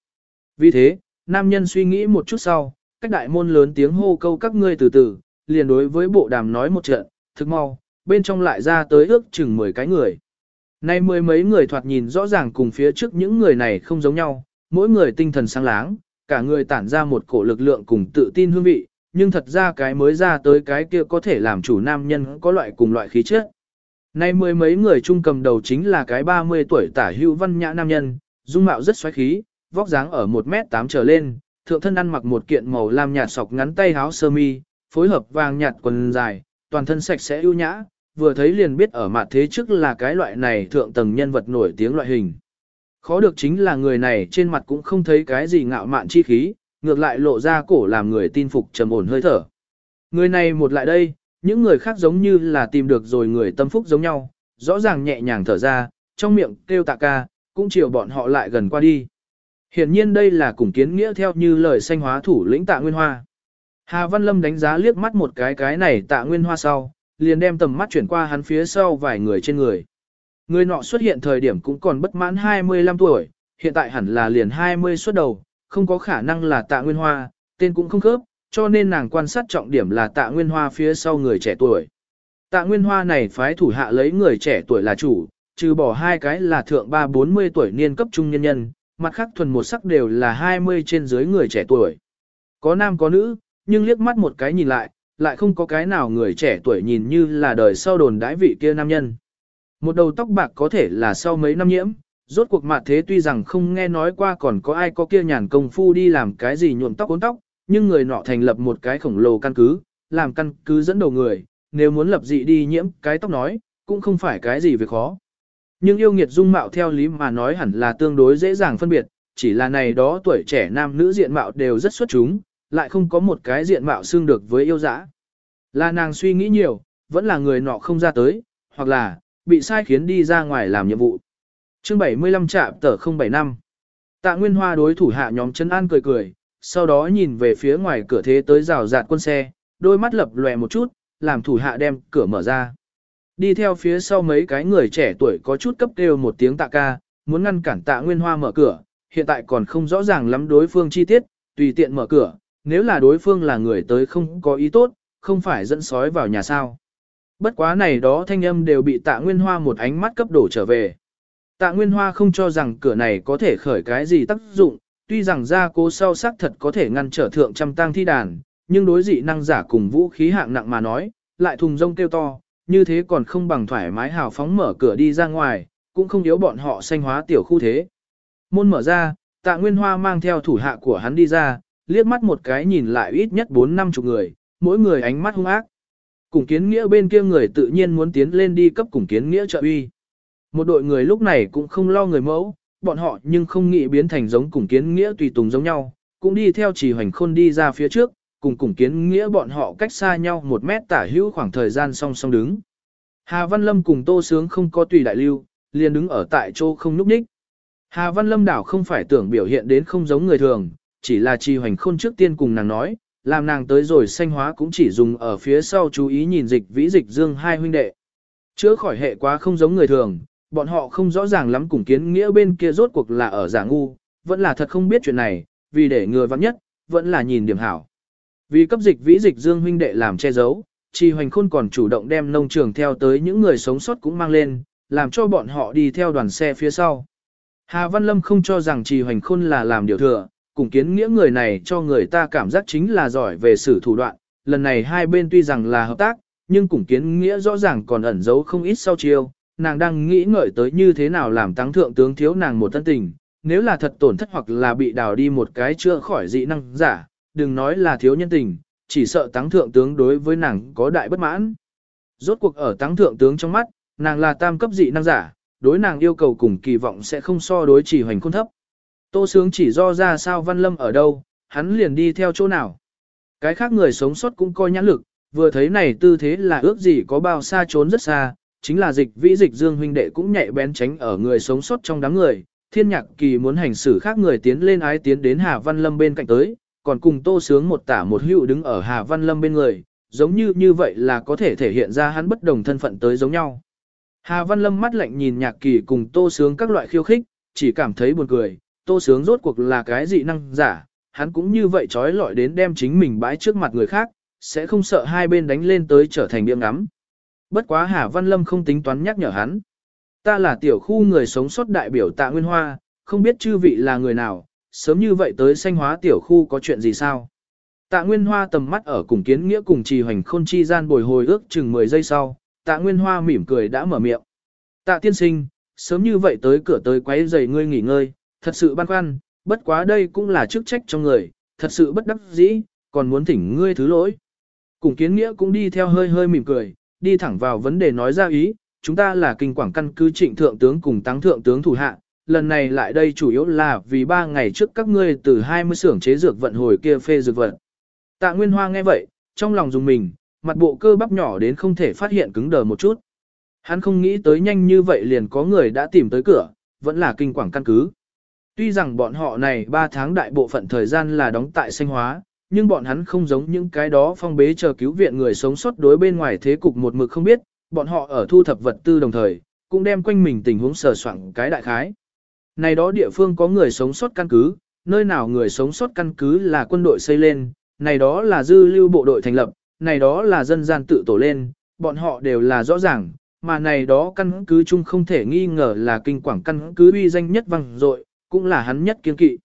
Vì thế, nam nhân suy nghĩ một chút sau, cách đại môn lớn tiếng hô câu các ngươi từ từ, liền đối với bộ đàm nói một trận, thực mau, bên trong lại ra tới ước chừng 10 cái người. Nay mười mấy người thoạt nhìn rõ ràng cùng phía trước những người này không giống nhau, mỗi người tinh thần sáng láng, cả người tản ra một cổ lực lượng cùng tự tin hương vị, nhưng thật ra cái mới ra tới cái kia có thể làm chủ nam nhân có loại cùng loại khí chất. Nay mười mấy người chung cầm đầu chính là cái 30 tuổi tả hữu văn nhã nam nhân, dung mạo rất xoáy khí, vóc dáng ở 1m8 trở lên, thượng thân ăn mặc một kiện màu lam nhạt sọc ngắn tay áo sơ mi, phối hợp vàng nhạt quần dài, toàn thân sạch sẽ ưu nhã, vừa thấy liền biết ở mặt thế trước là cái loại này thượng tầng nhân vật nổi tiếng loại hình. Khó được chính là người này trên mặt cũng không thấy cái gì ngạo mạn chi khí, ngược lại lộ ra cổ làm người tin phục trầm ổn hơi thở. Người này một lại đây, những người khác giống như là tìm được rồi người tâm phúc giống nhau, rõ ràng nhẹ nhàng thở ra, trong miệng kêu tạ ca, cũng chiều bọn họ lại gần qua đi. Hiển nhiên đây là cùng kiến nghĩa theo như lời sanh hóa thủ lĩnh tạ Nguyên Hoa. Hà Văn Lâm đánh giá liếc mắt một cái cái này tạ Nguyên Hoa sau, liền đem tầm mắt chuyển qua hắn phía sau vài người trên người. Người nọ xuất hiện thời điểm cũng còn bất mãn 25 tuổi, hiện tại hẳn là liền 20 xuất đầu, không có khả năng là tạ nguyên hoa, tên cũng không khớp, cho nên nàng quan sát trọng điểm là tạ nguyên hoa phía sau người trẻ tuổi. Tạ nguyên hoa này phái thủ hạ lấy người trẻ tuổi là chủ, trừ bỏ hai cái là thượng ba bốn mươi tuổi niên cấp trung nhân nhân, mặt khác thuần một sắc đều là 20 trên dưới người trẻ tuổi. Có nam có nữ, nhưng liếc mắt một cái nhìn lại, lại không có cái nào người trẻ tuổi nhìn như là đời sau đồn đãi vị kia nam nhân. Một đầu tóc bạc có thể là sau mấy năm nhiễm, rốt cuộc mặt thế tuy rằng không nghe nói qua còn có ai có kia nhàn công phu đi làm cái gì nhuộm tóc cuốn tóc, nhưng người nọ thành lập một cái khổng lồ căn cứ, làm căn cứ dẫn đầu người, nếu muốn lập dị đi nhiễm cái tóc nói, cũng không phải cái gì việc khó. Nhưng yêu nghiệt dung mạo theo lý mà nói hẳn là tương đối dễ dàng phân biệt, chỉ là này đó tuổi trẻ nam nữ diện mạo đều rất xuất chúng, lại không có một cái diện mạo xương được với yêu dã. Là nàng suy nghĩ nhiều, vẫn là người nọ không ra tới, hoặc là, bị sai khiến đi ra ngoài làm nhiệm vụ. chương 75 trạm tờ 075 Tạ Nguyên Hoa đối thủ hạ nhóm chân an cười cười, sau đó nhìn về phía ngoài cửa thế tới rào rạt quân xe, đôi mắt lập lòe một chút, làm thủ hạ đem cửa mở ra. Đi theo phía sau mấy cái người trẻ tuổi có chút cấp kêu một tiếng tạ ca, muốn ngăn cản tạ Nguyên Hoa mở cửa, hiện tại còn không rõ ràng lắm đối phương chi tiết, tùy tiện mở cửa, nếu là đối phương là người tới không có ý tốt, không phải dẫn sói vào nhà sao. Bất quá này đó thanh âm đều bị tạ Nguyên Hoa một ánh mắt cấp đổ trở về. Tạ Nguyên Hoa không cho rằng cửa này có thể khởi cái gì tác dụng, tuy rằng gia cố sau sắc thật có thể ngăn trở thượng trăm tang thi đàn, nhưng đối dị năng giả cùng vũ khí hạng nặng mà nói, lại thùng rông kêu to, như thế còn không bằng thoải mái hào phóng mở cửa đi ra ngoài, cũng không yếu bọn họ sanh hóa tiểu khu thế. Môn mở ra, tạ Nguyên Hoa mang theo thủ hạ của hắn đi ra, liếc mắt một cái nhìn lại ít nhất 4 năm chục người, mỗi người ánh mắt hung ác. Cùng kiến nghĩa bên kia người tự nhiên muốn tiến lên đi cấp cùng kiến nghĩa trợ uy. Một đội người lúc này cũng không lo người mẫu, bọn họ nhưng không nghĩ biến thành giống cùng kiến nghĩa tùy tùng giống nhau, cũng đi theo chỉ hoành khôn đi ra phía trước, cùng cùng kiến nghĩa bọn họ cách xa nhau một mét tả hữu khoảng thời gian song song đứng. Hà Văn Lâm cùng Tô Sướng không có tùy đại lưu, liền đứng ở tại chỗ không núp ních. Hà Văn Lâm đảo không phải tưởng biểu hiện đến không giống người thường, chỉ là trì hoành khôn trước tiên cùng nàng nói, làm nàng tới rồi sanh hóa cũng chỉ dùng ở phía sau chú ý nhìn dịch vĩ dịch dương hai huynh đệ. Chữa khỏi hệ quá không giống người thường, bọn họ không rõ ràng lắm cùng kiến nghĩa bên kia rốt cuộc là ở giả ngu, vẫn là thật không biết chuyện này, vì để ngừa vắng nhất, vẫn là nhìn điểm hảo. Vì cấp dịch vĩ dịch dương huynh đệ làm che giấu, Trì Hoành Khôn còn chủ động đem nông trường theo tới những người sống sót cũng mang lên, làm cho bọn họ đi theo đoàn xe phía sau. Hà Văn Lâm không cho rằng Trì Hoành Khôn là làm điều thừa, cùng kiến nghĩa người này cho người ta cảm giác chính là giỏi về sử thủ đoạn. Lần này hai bên tuy rằng là hợp tác, nhưng cùng kiến nghĩa rõ ràng còn ẩn giấu không ít sau chiêu. Nàng đang nghĩ ngợi tới như thế nào làm tăng thượng tướng thiếu nàng một thân tình, nếu là thật tổn thất hoặc là bị đào đi một cái chưa khỏi dị năng giả, đừng nói là thiếu nhân tình, chỉ sợ tăng thượng tướng đối với nàng có đại bất mãn. Rốt cuộc ở tăng thượng tướng trong mắt, nàng là tam cấp dị năng giả, đối nàng yêu cầu cùng kỳ vọng sẽ không so đối chỉ hoành khôn thấp. Tô sướng chỉ do ra sao văn lâm ở đâu, hắn liền đi theo chỗ nào. Cái khác người sống sót cũng coi nhãn lực, vừa thấy này tư thế là ước gì có bao xa trốn rất xa, chính là dịch vĩ dịch dương huynh đệ cũng nhạy bén tránh ở người sống sót trong đám người. Thiên nhạc kỳ muốn hành xử khác người tiến lên ái tiến đến Hà Văn Lâm bên cạnh tới, còn cùng tô sướng một tả một hữu đứng ở Hà Văn Lâm bên người, giống như như vậy là có thể thể hiện ra hắn bất đồng thân phận tới giống nhau. Hà Văn Lâm mắt lạnh nhìn nhạc kỳ cùng tô sướng các loại khiêu khích, chỉ cảm thấy buồn cười, tô sướng rốt cuộc là cái dị năng giả, hắn cũng như vậy trói lọi đến đem chính mình bãi trước mặt người khác, sẽ không sợ hai bên đánh lên tới trở thành điểm ngắm. Bất quá Hà Văn Lâm không tính toán nhắc nhở hắn. Ta là tiểu khu người sống sót đại biểu tạ Nguyên Hoa, không biết chư vị là người nào, sớm như vậy tới sanh hóa tiểu khu có chuyện gì sao? Tạ Nguyên Hoa tầm mắt ở cùng kiến nghĩa cùng trì hoành khôn chi gian bồi hồi ước chừng 10 giây sau, tạ Nguyên Hoa mỉm cười đã mở miệng. Tạ tiên sinh, sớm như vậy tới cửa tới quấy giày ngươi nghỉ ngơi, thật sự băn khoăn, bất quá đây cũng là chức trách trong người, thật sự bất đắc dĩ, còn muốn thỉnh ngươi thứ lỗi. Cùng kiến nghĩa cũng đi theo hơi hơi mỉm cười, đi thẳng vào vấn đề nói ra ý, chúng ta là kinh quảng căn cứ trịnh thượng tướng cùng tăng thượng tướng thủ hạ, lần này lại đây chủ yếu là vì ba ngày trước các ngươi từ 20 xưởng chế dược vận hồi kia phê dược vận. Tạ Nguyên Hoa nghe vậy, trong lòng dùng mình, mặt bộ cơ bắp nhỏ đến không thể phát hiện cứng đờ một chút. Hắn không nghĩ tới nhanh như vậy liền có người đã tìm tới cửa, vẫn là kinh quảng căn cứ. Tuy rằng bọn họ này 3 tháng đại bộ phận thời gian là đóng tại sinh hóa, nhưng bọn hắn không giống những cái đó phong bế chờ cứu viện người sống sót đối bên ngoài thế cục một mực không biết, bọn họ ở thu thập vật tư đồng thời, cũng đem quanh mình tình huống sờ soạn cái đại khái. Này đó địa phương có người sống sót căn cứ, nơi nào người sống sót căn cứ là quân đội xây lên, này đó là dư lưu bộ đội thành lập, này đó là dân gian tự tổ lên, bọn họ đều là rõ ràng, mà này đó căn cứ chung không thể nghi ngờ là kinh quảng căn cứ uy danh nhất vang dội, cũng là hắn nhất kiên kỵ.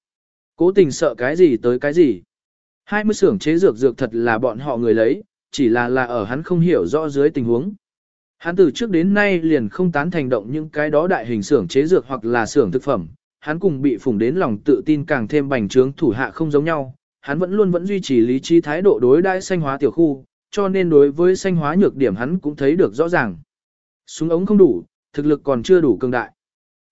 Cố tình sợ cái gì tới cái gì. Hai mươi xưởng chế dược dược thật là bọn họ người lấy, chỉ là là ở hắn không hiểu rõ dưới tình huống. Hắn từ trước đến nay liền không tán thành động những cái đó đại hình xưởng chế dược hoặc là xưởng thực phẩm, hắn cùng bị phủng đến lòng tự tin càng thêm bành trướng thủ hạ không giống nhau, hắn vẫn luôn vẫn duy trì lý trí thái độ đối đãi xanh hóa tiểu khu, cho nên đối với xanh hóa nhược điểm hắn cũng thấy được rõ ràng. Súng ống không đủ, thực lực còn chưa đủ cường đại.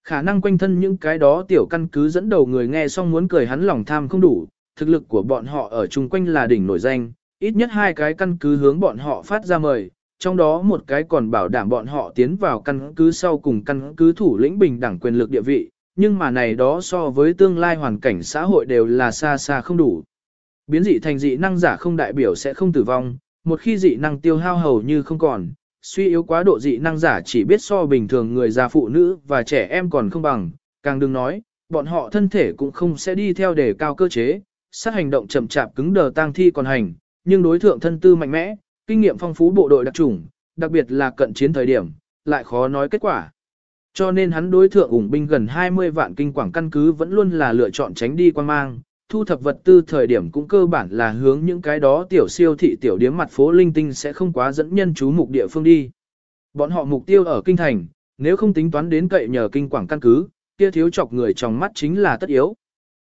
Khả năng quanh thân những cái đó tiểu căn cứ dẫn đầu người nghe xong muốn cười hắn lòng tham không đủ, thực lực của bọn họ ở chung quanh là đỉnh nổi danh, ít nhất hai cái căn cứ hướng bọn họ phát ra mời, trong đó một cái còn bảo đảm bọn họ tiến vào căn cứ sau cùng căn cứ thủ lĩnh bình đẳng quyền lực địa vị, nhưng mà này đó so với tương lai hoàn cảnh xã hội đều là xa xa không đủ. Biến dị thành dị năng giả không đại biểu sẽ không tử vong, một khi dị năng tiêu hao hầu như không còn, suy yếu quá độ dị năng giả chỉ biết so bình thường người già phụ nữ và trẻ em còn không bằng, càng đừng nói, bọn họ thân thể cũng không sẽ đi theo đề cao cơ chế, sát hành động chậm chạp cứng đờ tang thi còn hành, nhưng đối thượng thân tư mạnh mẽ, kinh nghiệm phong phú bộ đội đặc chủng, đặc biệt là cận chiến thời điểm, lại khó nói kết quả. Cho nên hắn đối thượng ủng binh gần 20 vạn kinh quảng căn cứ vẫn luôn là lựa chọn tránh đi quan mang, thu thập vật tư thời điểm cũng cơ bản là hướng những cái đó tiểu siêu thị tiểu điếm mặt phố linh tinh sẽ không quá dẫn nhân chú mục địa phương đi. Bọn họ mục tiêu ở kinh thành, nếu không tính toán đến cậy nhờ kinh quảng căn cứ, kia thiếu chọc người trong mắt chính là tất yếu.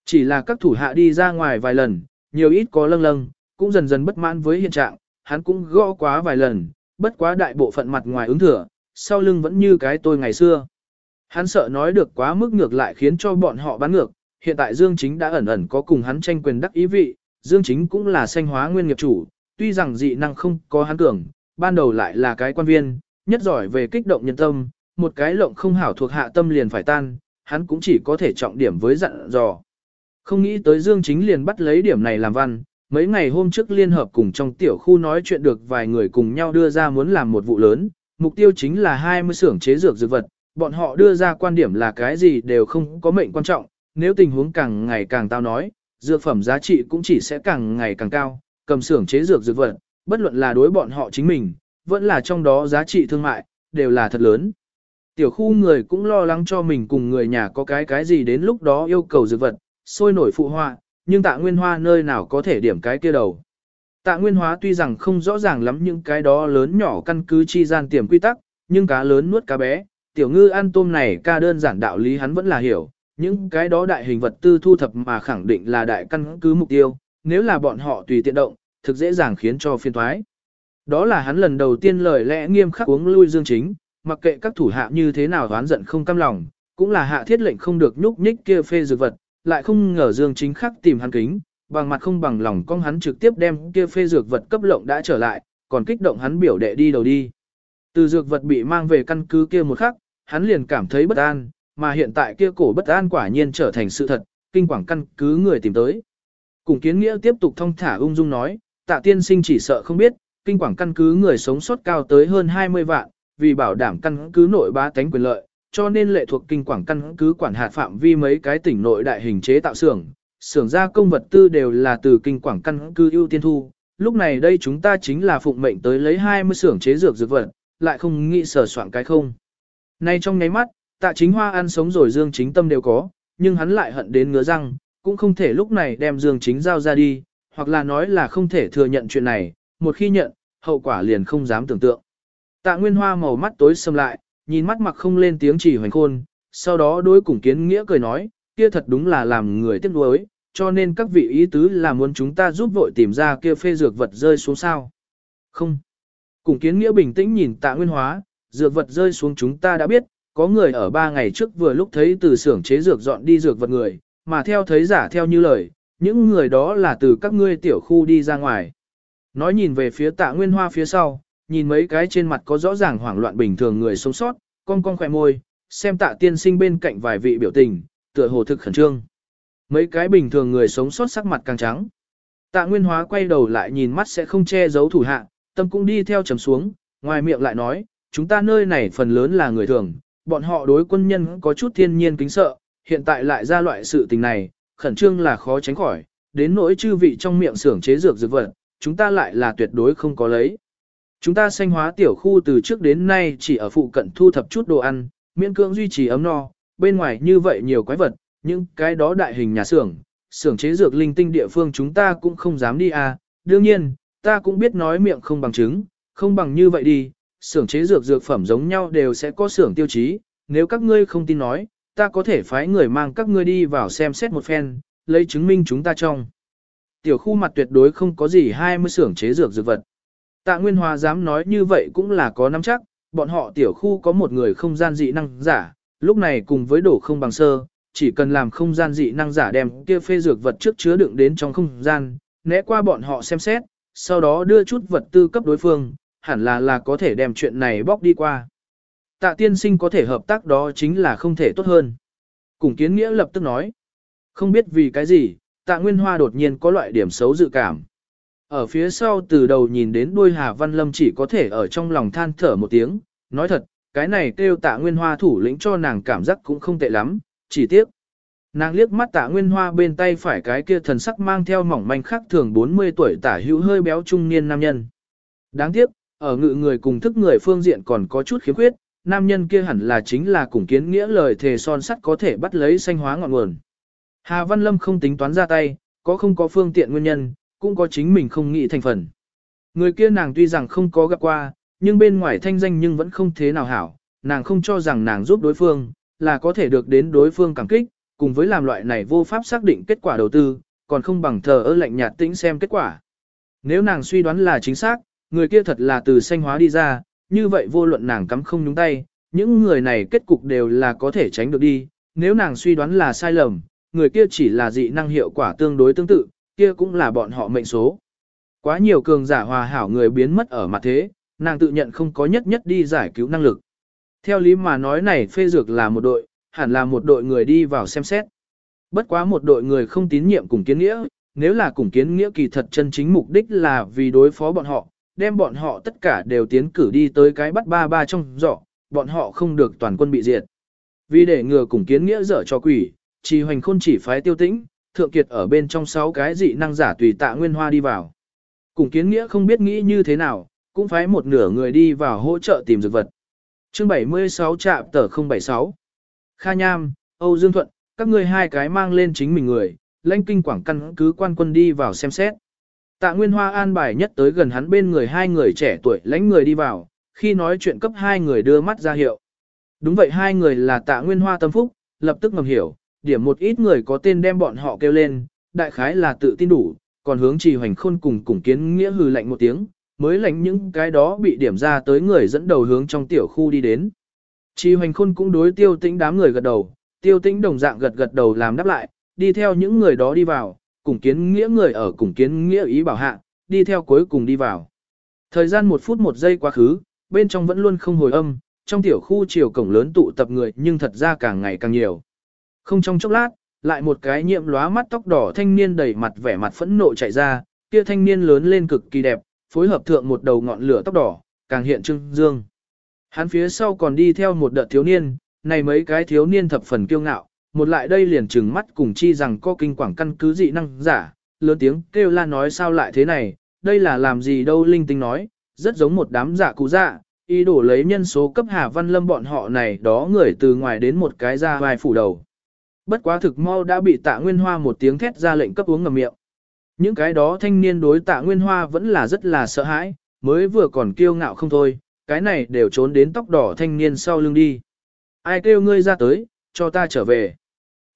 Chỉ là các thủ hạ đi ra ngoài vài lần, nhiều ít có lâng lâng, cũng dần dần bất mãn với hiện trạng, hắn cũng gõ quá vài lần, bất quá đại bộ phận mặt ngoài ứng thừa, sau lưng vẫn như cái tôi ngày xưa. Hắn sợ nói được quá mức ngược lại khiến cho bọn họ bán ngược, hiện tại Dương Chính đã ẩn ẩn có cùng hắn tranh quyền đắc ý vị, Dương Chính cũng là sanh hóa nguyên nghiệp chủ, tuy rằng dị năng không có hắn cường, ban đầu lại là cái quan viên, nhất giỏi về kích động nhân tâm, một cái lộng không hảo thuộc hạ tâm liền phải tan, hắn cũng chỉ có thể trọng điểm với dặn dò. Không nghĩ tới Dương Chính liền bắt lấy điểm này làm văn, mấy ngày hôm trước liên hợp cùng trong tiểu khu nói chuyện được vài người cùng nhau đưa ra muốn làm một vụ lớn, mục tiêu chính là 20 xưởng chế dược dược vật, bọn họ đưa ra quan điểm là cái gì đều không có mệnh quan trọng, nếu tình huống càng ngày càng tao nói, dược phẩm giá trị cũng chỉ sẽ càng ngày càng cao, cầm xưởng chế dược dược vật, bất luận là đối bọn họ chính mình, vẫn là trong đó giá trị thương mại, đều là thật lớn. Tiểu khu người cũng lo lắng cho mình cùng người nhà có cái cái gì đến lúc đó yêu cầu dược vật, sôi nổi phụ họa, nhưng tạ nguyên hoa nơi nào có thể điểm cái kia đầu. Tạ nguyên hóa tuy rằng không rõ ràng lắm những cái đó lớn nhỏ căn cứ chi gian tiềm quy tắc, nhưng cá lớn nuốt cá bé, tiểu ngư ăn tôm này ca đơn giản đạo lý hắn vẫn là hiểu, những cái đó đại hình vật tư thu thập mà khẳng định là đại căn cứ mục tiêu, nếu là bọn họ tùy tiện động, thực dễ dàng khiến cho phiên thoái. Đó là hắn lần đầu tiên lời lẽ nghiêm khắc uống lui dương chính, mặc kệ các thủ hạ như thế nào đoán giận không cam lòng, cũng là hạ thiết lệnh không được nhúc nhích kia phê dược vật, lại không ngờ Dương Chính khắc tìm hắn kính, bằng mặt không bằng lòng con hắn trực tiếp đem kia phê dược vật cấp lộng đã trở lại, còn kích động hắn biểu đệ đi đầu đi. Từ dược vật bị mang về căn cứ kia một khắc, hắn liền cảm thấy bất an, mà hiện tại kia cổ bất an quả nhiên trở thành sự thật, kinh quảng căn cứ người tìm tới. Cùng kiến nghĩa tiếp tục thông thả ung dung nói, tạ tiên sinh chỉ sợ không biết, kinh quảng căn cứ người sống sót cao tới hơn 20 vạn, vì bảo đảm căn cứ nội bá tánh quyền lợi, cho nên lệ thuộc kinh quảng căn cứ quản hạt phạm vi mấy cái tỉnh nội đại hình chế tạo xưởng, xưởng gia công vật tư đều là từ kinh quảng căn cứ ưu tiên thu. Lúc này đây chúng ta chính là phụng mệnh tới lấy 20 xưởng chế dược dược vật, lại không nghĩ sở soạn cái không. Nay trong nháy mắt, tạ chính hoa ăn sống rồi dương chính tâm đều có, nhưng hắn lại hận đến ngứa răng, cũng không thể lúc này đem dương chính giao ra đi, hoặc là nói là không thể thừa nhận chuyện này, một khi nhận, hậu quả liền không dám tưởng tượng. Tạ Nguyên Hoa màu mắt tối sầm lại, nhìn mắt mặc không lên tiếng chỉ hoành khôn, sau đó đối cùng kiến nghĩa cười nói, kia thật đúng là làm người tiếc nuối, cho nên các vị ý tứ là muốn chúng ta giúp vội tìm ra kia phê dược vật rơi xuống sao. Không. Cùng kiến nghĩa bình tĩnh nhìn tạ nguyên hóa, dược vật rơi xuống chúng ta đã biết, có người ở ba ngày trước vừa lúc thấy từ xưởng chế dược dọn đi dược vật người, mà theo thấy giả theo như lời, những người đó là từ các ngươi tiểu khu đi ra ngoài. Nói nhìn về phía tạ nguyên hoa phía sau, nhìn mấy cái trên mặt có rõ ràng hoảng loạn bình thường người sống sót, con cong khỏe môi, xem tạ tiên sinh bên cạnh vài vị biểu tình, tựa hồ thực khẩn trương. Mấy cái bình thường người sống sót sắc mặt càng trắng. Tạ Nguyên Hóa quay đầu lại nhìn mắt sẽ không che giấu thủ hạ, tâm cũng đi theo trầm xuống, ngoài miệng lại nói, chúng ta nơi này phần lớn là người thường, bọn họ đối quân nhân có chút thiên nhiên kính sợ, hiện tại lại ra loại sự tình này, khẩn trương là khó tránh khỏi, đến nỗi chư vị trong miệng xưởng chế dược dược vật, chúng ta lại là tuyệt đối không có lấy. Chúng ta sanh hóa tiểu khu từ trước đến nay chỉ ở phụ cận thu thập chút đồ ăn, miễn cưỡng duy trì ấm no, bên ngoài như vậy nhiều quái vật, những cái đó đại hình nhà xưởng, xưởng chế dược linh tinh địa phương chúng ta cũng không dám đi à, đương nhiên, ta cũng biết nói miệng không bằng chứng, không bằng như vậy đi, xưởng chế dược dược phẩm giống nhau đều sẽ có xưởng tiêu chí, nếu các ngươi không tin nói, ta có thể phái người mang các ngươi đi vào xem xét một phen, lấy chứng minh chúng ta trong. Tiểu khu mặt tuyệt đối không có gì 20 xưởng chế dược dược vật. Tạ Nguyên Hòa dám nói như vậy cũng là có nắm chắc, bọn họ tiểu khu có một người không gian dị năng giả, lúc này cùng với đổ không bằng sơ, chỉ cần làm không gian dị năng giả đem kia phê dược vật trước chứa đựng đến trong không gian, né qua bọn họ xem xét, sau đó đưa chút vật tư cấp đối phương, hẳn là là có thể đem chuyện này bóc đi qua. Tạ tiên sinh có thể hợp tác đó chính là không thể tốt hơn. Cùng kiến nghĩa lập tức nói. Không biết vì cái gì, tạ nguyên hoa đột nhiên có loại điểm xấu dự cảm. Ở phía sau từ đầu nhìn đến đuôi Hà Văn Lâm chỉ có thể ở trong lòng than thở một tiếng, nói thật, cái này kêu tạ nguyên hoa thủ lĩnh cho nàng cảm giác cũng không tệ lắm, chỉ tiếc. Nàng liếc mắt tạ nguyên hoa bên tay phải cái kia thần sắc mang theo mỏng manh khác thường 40 tuổi tả hữu hơi béo trung niên nam nhân. Đáng tiếc, ở ngự người cùng thức người phương diện còn có chút khiếm khuyết, nam nhân kia hẳn là chính là cùng kiến nghĩa lời thề son sắt có thể bắt lấy sanh hóa ngọn nguồn. Hà Văn Lâm không tính toán ra tay, có không có phương tiện nguyên nhân, cũng có chính mình không nghĩ thành phần. Người kia nàng tuy rằng không có gặp qua, nhưng bên ngoài thanh danh nhưng vẫn không thế nào hảo, nàng không cho rằng nàng giúp đối phương, là có thể được đến đối phương cảm kích, cùng với làm loại này vô pháp xác định kết quả đầu tư, còn không bằng thờ ơ lạnh nhạt tĩnh xem kết quả. Nếu nàng suy đoán là chính xác, người kia thật là từ sanh hóa đi ra, như vậy vô luận nàng cắm không nhúng tay, những người này kết cục đều là có thể tránh được đi, nếu nàng suy đoán là sai lầm, người kia chỉ là dị năng hiệu quả tương đối tương tự, kia cũng là bọn họ mệnh số. Quá nhiều cường giả hòa hảo người biến mất ở mặt thế, nàng tự nhận không có nhất nhất đi giải cứu năng lực. Theo lý mà nói này phê dược là một đội, hẳn là một đội người đi vào xem xét. Bất quá một đội người không tín nhiệm cùng kiến nghĩa, nếu là cùng kiến nghĩa kỳ thật chân chính mục đích là vì đối phó bọn họ, đem bọn họ tất cả đều tiến cử đi tới cái bắt ba ba trong giỏ, bọn họ không được toàn quân bị diệt. Vì để ngừa cùng kiến nghĩa dở cho quỷ, trì hoành khôn chỉ phái tiêu tĩnh, thượng kiệt ở bên trong sáu cái dị năng giả tùy tạ nguyên hoa đi vào. Cùng kiến nghĩa không biết nghĩ như thế nào, cũng phái một nửa người đi vào hỗ trợ tìm dược vật. Chương 76 trạm tờ 076 Kha Nham, Âu Dương Thuận, các ngươi hai cái mang lên chính mình người, lãnh kinh quảng căn cứ quan quân đi vào xem xét. Tạ Nguyên Hoa an bài nhất tới gần hắn bên người hai người trẻ tuổi lãnh người đi vào, khi nói chuyện cấp hai người đưa mắt ra hiệu. Đúng vậy hai người là Tạ Nguyên Hoa tâm phúc, lập tức ngầm hiểu, điểm một ít người có tên đem bọn họ kêu lên, đại khái là tự tin đủ, còn hướng trì hoành khôn cùng cùng kiến nghĩa hừ lạnh một tiếng, mới lạnh những cái đó bị điểm ra tới người dẫn đầu hướng trong tiểu khu đi đến. Trì hoành khôn cũng đối tiêu tĩnh đám người gật đầu, tiêu tĩnh đồng dạng gật gật đầu làm đáp lại, đi theo những người đó đi vào, cùng kiến nghĩa người ở cùng kiến nghĩa ý bảo hạ, đi theo cuối cùng đi vào. Thời gian một phút một giây quá khứ, bên trong vẫn luôn không hồi âm, trong tiểu khu chiều cổng lớn tụ tập người nhưng thật ra càng ngày càng nhiều. Không trong chốc lát, lại một cái nhiệm lóa mắt tóc đỏ thanh niên đầy mặt vẻ mặt phẫn nộ chạy ra, kia thanh niên lớn lên cực kỳ đẹp, phối hợp thượng một đầu ngọn lửa tóc đỏ, càng hiện trưng dương. Hắn phía sau còn đi theo một đợt thiếu niên, này mấy cái thiếu niên thập phần kiêu ngạo, một lại đây liền trừng mắt cùng chi rằng có kinh quảng căn cứ dị năng giả, lớn tiếng kêu la nói sao lại thế này, đây là làm gì đâu linh tinh nói, rất giống một đám giả cụ dạ, ý đồ lấy nhân số cấp Hà Văn Lâm bọn họ này đó người từ ngoài đến một cái ra vai phủ đầu. Bất quá thực mau đã bị tạ Nguyên Hoa một tiếng thét ra lệnh cấp uống ngầm miệng. Những cái đó thanh niên đối tạ Nguyên Hoa vẫn là rất là sợ hãi, mới vừa còn kiêu ngạo không thôi, cái này đều trốn đến tóc đỏ thanh niên sau lưng đi. Ai kêu ngươi ra tới, cho ta trở về.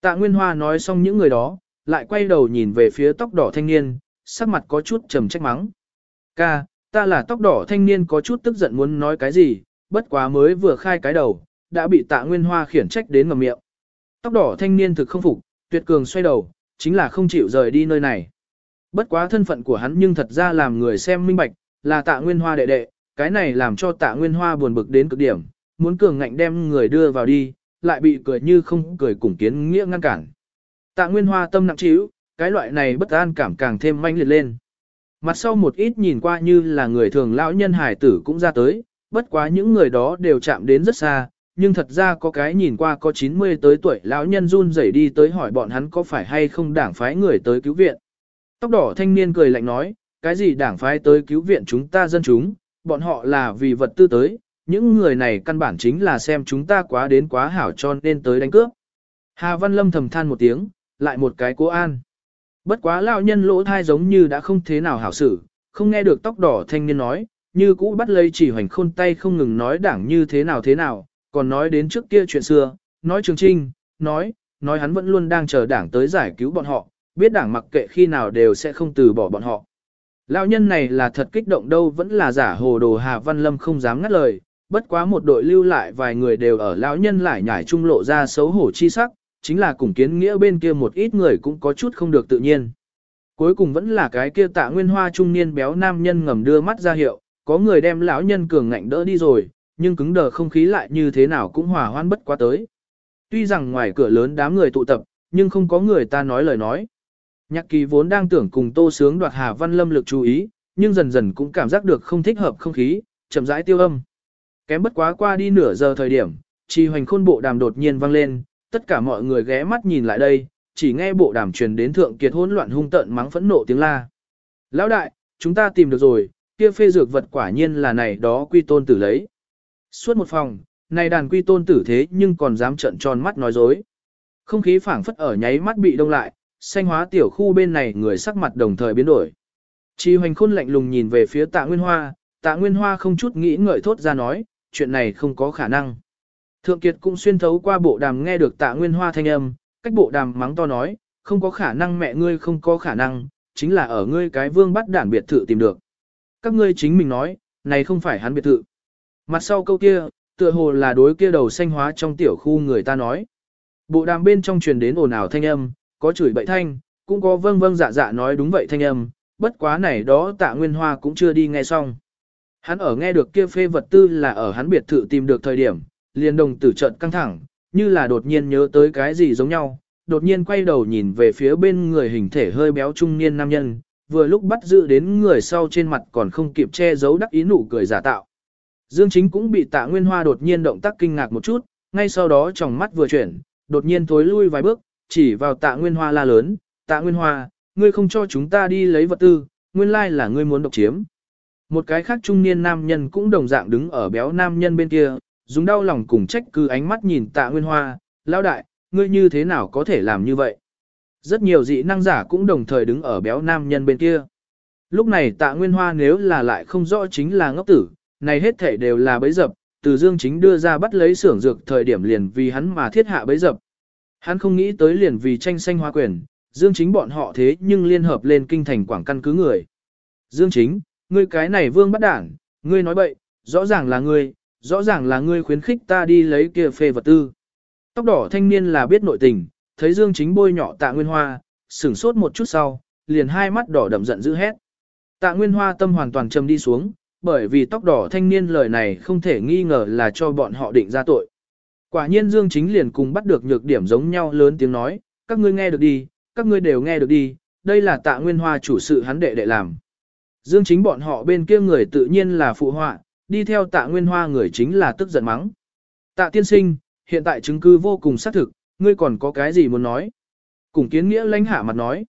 Tạ Nguyên Hoa nói xong những người đó, lại quay đầu nhìn về phía tóc đỏ thanh niên, sắc mặt có chút trầm trách mắng. Ca, ta là tóc đỏ thanh niên có chút tức giận muốn nói cái gì, bất quá mới vừa khai cái đầu, đã bị tạ Nguyên Hoa khiển trách đến ngầm miệng. Tóc đỏ thanh niên thực không phục, tuyệt cường xoay đầu, chính là không chịu rời đi nơi này. Bất quá thân phận của hắn nhưng thật ra làm người xem minh bạch, là tạ Nguyên Hoa đệ đệ, cái này làm cho tạ Nguyên Hoa buồn bực đến cực điểm, muốn cường ngạnh đem người đưa vào đi, lại bị cười như không cười cùng kiến nghĩa ngăn cản. Tạ Nguyên Hoa tâm nặng trĩu, cái loại này bất an cảm càng thêm manh liệt lên. Mặt sau một ít nhìn qua như là người thường lão nhân hải tử cũng ra tới, bất quá những người đó đều chạm đến rất xa, nhưng thật ra có cái nhìn qua có 90 tới tuổi lão nhân run rẩy đi tới hỏi bọn hắn có phải hay không đảng phái người tới cứu viện. Tóc đỏ thanh niên cười lạnh nói, cái gì đảng phái tới cứu viện chúng ta dân chúng, bọn họ là vì vật tư tới, những người này căn bản chính là xem chúng ta quá đến quá hảo cho nên tới đánh cướp. Hà Văn Lâm thầm than một tiếng, lại một cái cố an. Bất quá lão nhân lỗ thai giống như đã không thế nào hảo xử, không nghe được tóc đỏ thanh niên nói, như cũ bắt lấy chỉ hoành khôn tay không ngừng nói đảng như thế nào thế nào, còn nói đến trước kia chuyện xưa, nói Trường Trinh, nói, nói hắn vẫn luôn đang chờ đảng tới giải cứu bọn họ, biết đảng mặc kệ khi nào đều sẽ không từ bỏ bọn họ. Lão nhân này là thật kích động đâu vẫn là giả hồ đồ Hà Văn Lâm không dám ngắt lời, bất quá một đội lưu lại vài người đều ở lão nhân lại nhảy trung lộ ra xấu hổ chi sắc, chính là cùng kiến nghĩa bên kia một ít người cũng có chút không được tự nhiên. Cuối cùng vẫn là cái kia tạ nguyên hoa trung niên béo nam nhân ngầm đưa mắt ra hiệu, có người đem lão nhân cường ngạnh đỡ đi rồi, nhưng cứng đờ không khí lại như thế nào cũng hòa hoan bất quá tới. Tuy rằng ngoài cửa lớn đám người tụ tập, nhưng không có người ta nói lời nói. Nhạc kỳ vốn đang tưởng cùng tô sướng đoạt Hà Văn Lâm lực chú ý, nhưng dần dần cũng cảm giác được không thích hợp không khí, chậm rãi tiêu âm. Kém bất quá qua đi nửa giờ thời điểm, trì hoành khôn bộ đàm đột nhiên vang lên, tất cả mọi người ghé mắt nhìn lại đây, chỉ nghe bộ đàm truyền đến thượng kiệt hỗn loạn hung tợn mắng phẫn nộ tiếng la. Lão đại, chúng ta tìm được rồi, kia phê dược vật quả nhiên là này đó quy tôn tử lấy. Suốt một phòng, này đàn quy tôn tử thế nhưng còn dám trợn tròn mắt nói dối. Không khí phảng phất ở nháy mắt bị đông lại, xanh hóa tiểu khu bên này người sắc mặt đồng thời biến đổi. Chi hoành khôn lạnh lùng nhìn về phía tạ Nguyên Hoa, tạ Nguyên Hoa không chút nghĩ ngợi thốt ra nói, chuyện này không có khả năng. Thượng Kiệt cũng xuyên thấu qua bộ đàm nghe được tạ Nguyên Hoa thanh âm, cách bộ đàm mắng to nói, không có khả năng mẹ ngươi không có khả năng, chính là ở ngươi cái vương bắt đản biệt thự tìm được. Các ngươi chính mình nói, này không phải hắn biệt thự. Mặt sau câu kia, tựa hồ là đối kia đầu xanh hóa trong tiểu khu người ta nói. Bộ đàm bên trong truyền đến ồn ào thanh âm, có chửi bậy thanh, cũng có vâng vâng dạ dạ nói đúng vậy thanh âm, bất quá này đó tạ nguyên hoa cũng chưa đi nghe xong. Hắn ở nghe được kia phê vật tư là ở hắn biệt thự tìm được thời điểm, liền đồng tử trận căng thẳng, như là đột nhiên nhớ tới cái gì giống nhau, đột nhiên quay đầu nhìn về phía bên người hình thể hơi béo trung niên nam nhân, vừa lúc bắt giữ đến người sau trên mặt còn không kịp che giấu đắc ý nụ cười giả tạo. Dương Chính cũng bị tạ Nguyên Hoa đột nhiên động tác kinh ngạc một chút, ngay sau đó trong mắt vừa chuyển, đột nhiên thối lui vài bước, chỉ vào tạ Nguyên Hoa la lớn, tạ Nguyên Hoa, ngươi không cho chúng ta đi lấy vật tư, nguyên lai là ngươi muốn độc chiếm. Một cái khác trung niên nam nhân cũng đồng dạng đứng ở béo nam nhân bên kia, dùng đau lòng cùng trách cứ ánh mắt nhìn tạ Nguyên Hoa, lão đại, ngươi như thế nào có thể làm như vậy? Rất nhiều dị năng giả cũng đồng thời đứng ở béo nam nhân bên kia. Lúc này tạ Nguyên Hoa nếu là lại không rõ chính là ngốc tử, này hết thể đều là bấy dập, từ Dương Chính đưa ra bắt lấy xưởng dược thời điểm liền vì hắn mà thiết hạ bấy dập. Hắn không nghĩ tới liền vì tranh sanh hoa quyền, Dương Chính bọn họ thế nhưng liên hợp lên kinh thành quảng căn cứ người. Dương Chính, ngươi cái này vương bắt đảng, ngươi nói bậy, rõ ràng là ngươi, rõ ràng là ngươi khuyến khích ta đi lấy kia phê vật tư. Tóc đỏ thanh niên là biết nội tình, thấy Dương Chính bôi nhọ tạ nguyên hoa, sửng sốt một chút sau, liền hai mắt đỏ đậm giận dữ hét. Tạ nguyên hoa tâm hoàn toàn trầm đi xuống, bởi vì tóc đỏ thanh niên lời này không thể nghi ngờ là cho bọn họ định ra tội. Quả nhiên Dương Chính liền cùng bắt được nhược điểm giống nhau lớn tiếng nói, các ngươi nghe được đi, các ngươi đều nghe được đi, đây là tạ nguyên hoa chủ sự hắn đệ đệ làm. Dương Chính bọn họ bên kia người tự nhiên là phụ họa, đi theo tạ nguyên hoa người chính là tức giận mắng. Tạ tiên sinh, hiện tại chứng cứ vô cùng xác thực, ngươi còn có cái gì muốn nói? Cùng kiến nghĩa lãnh hạ mặt nói.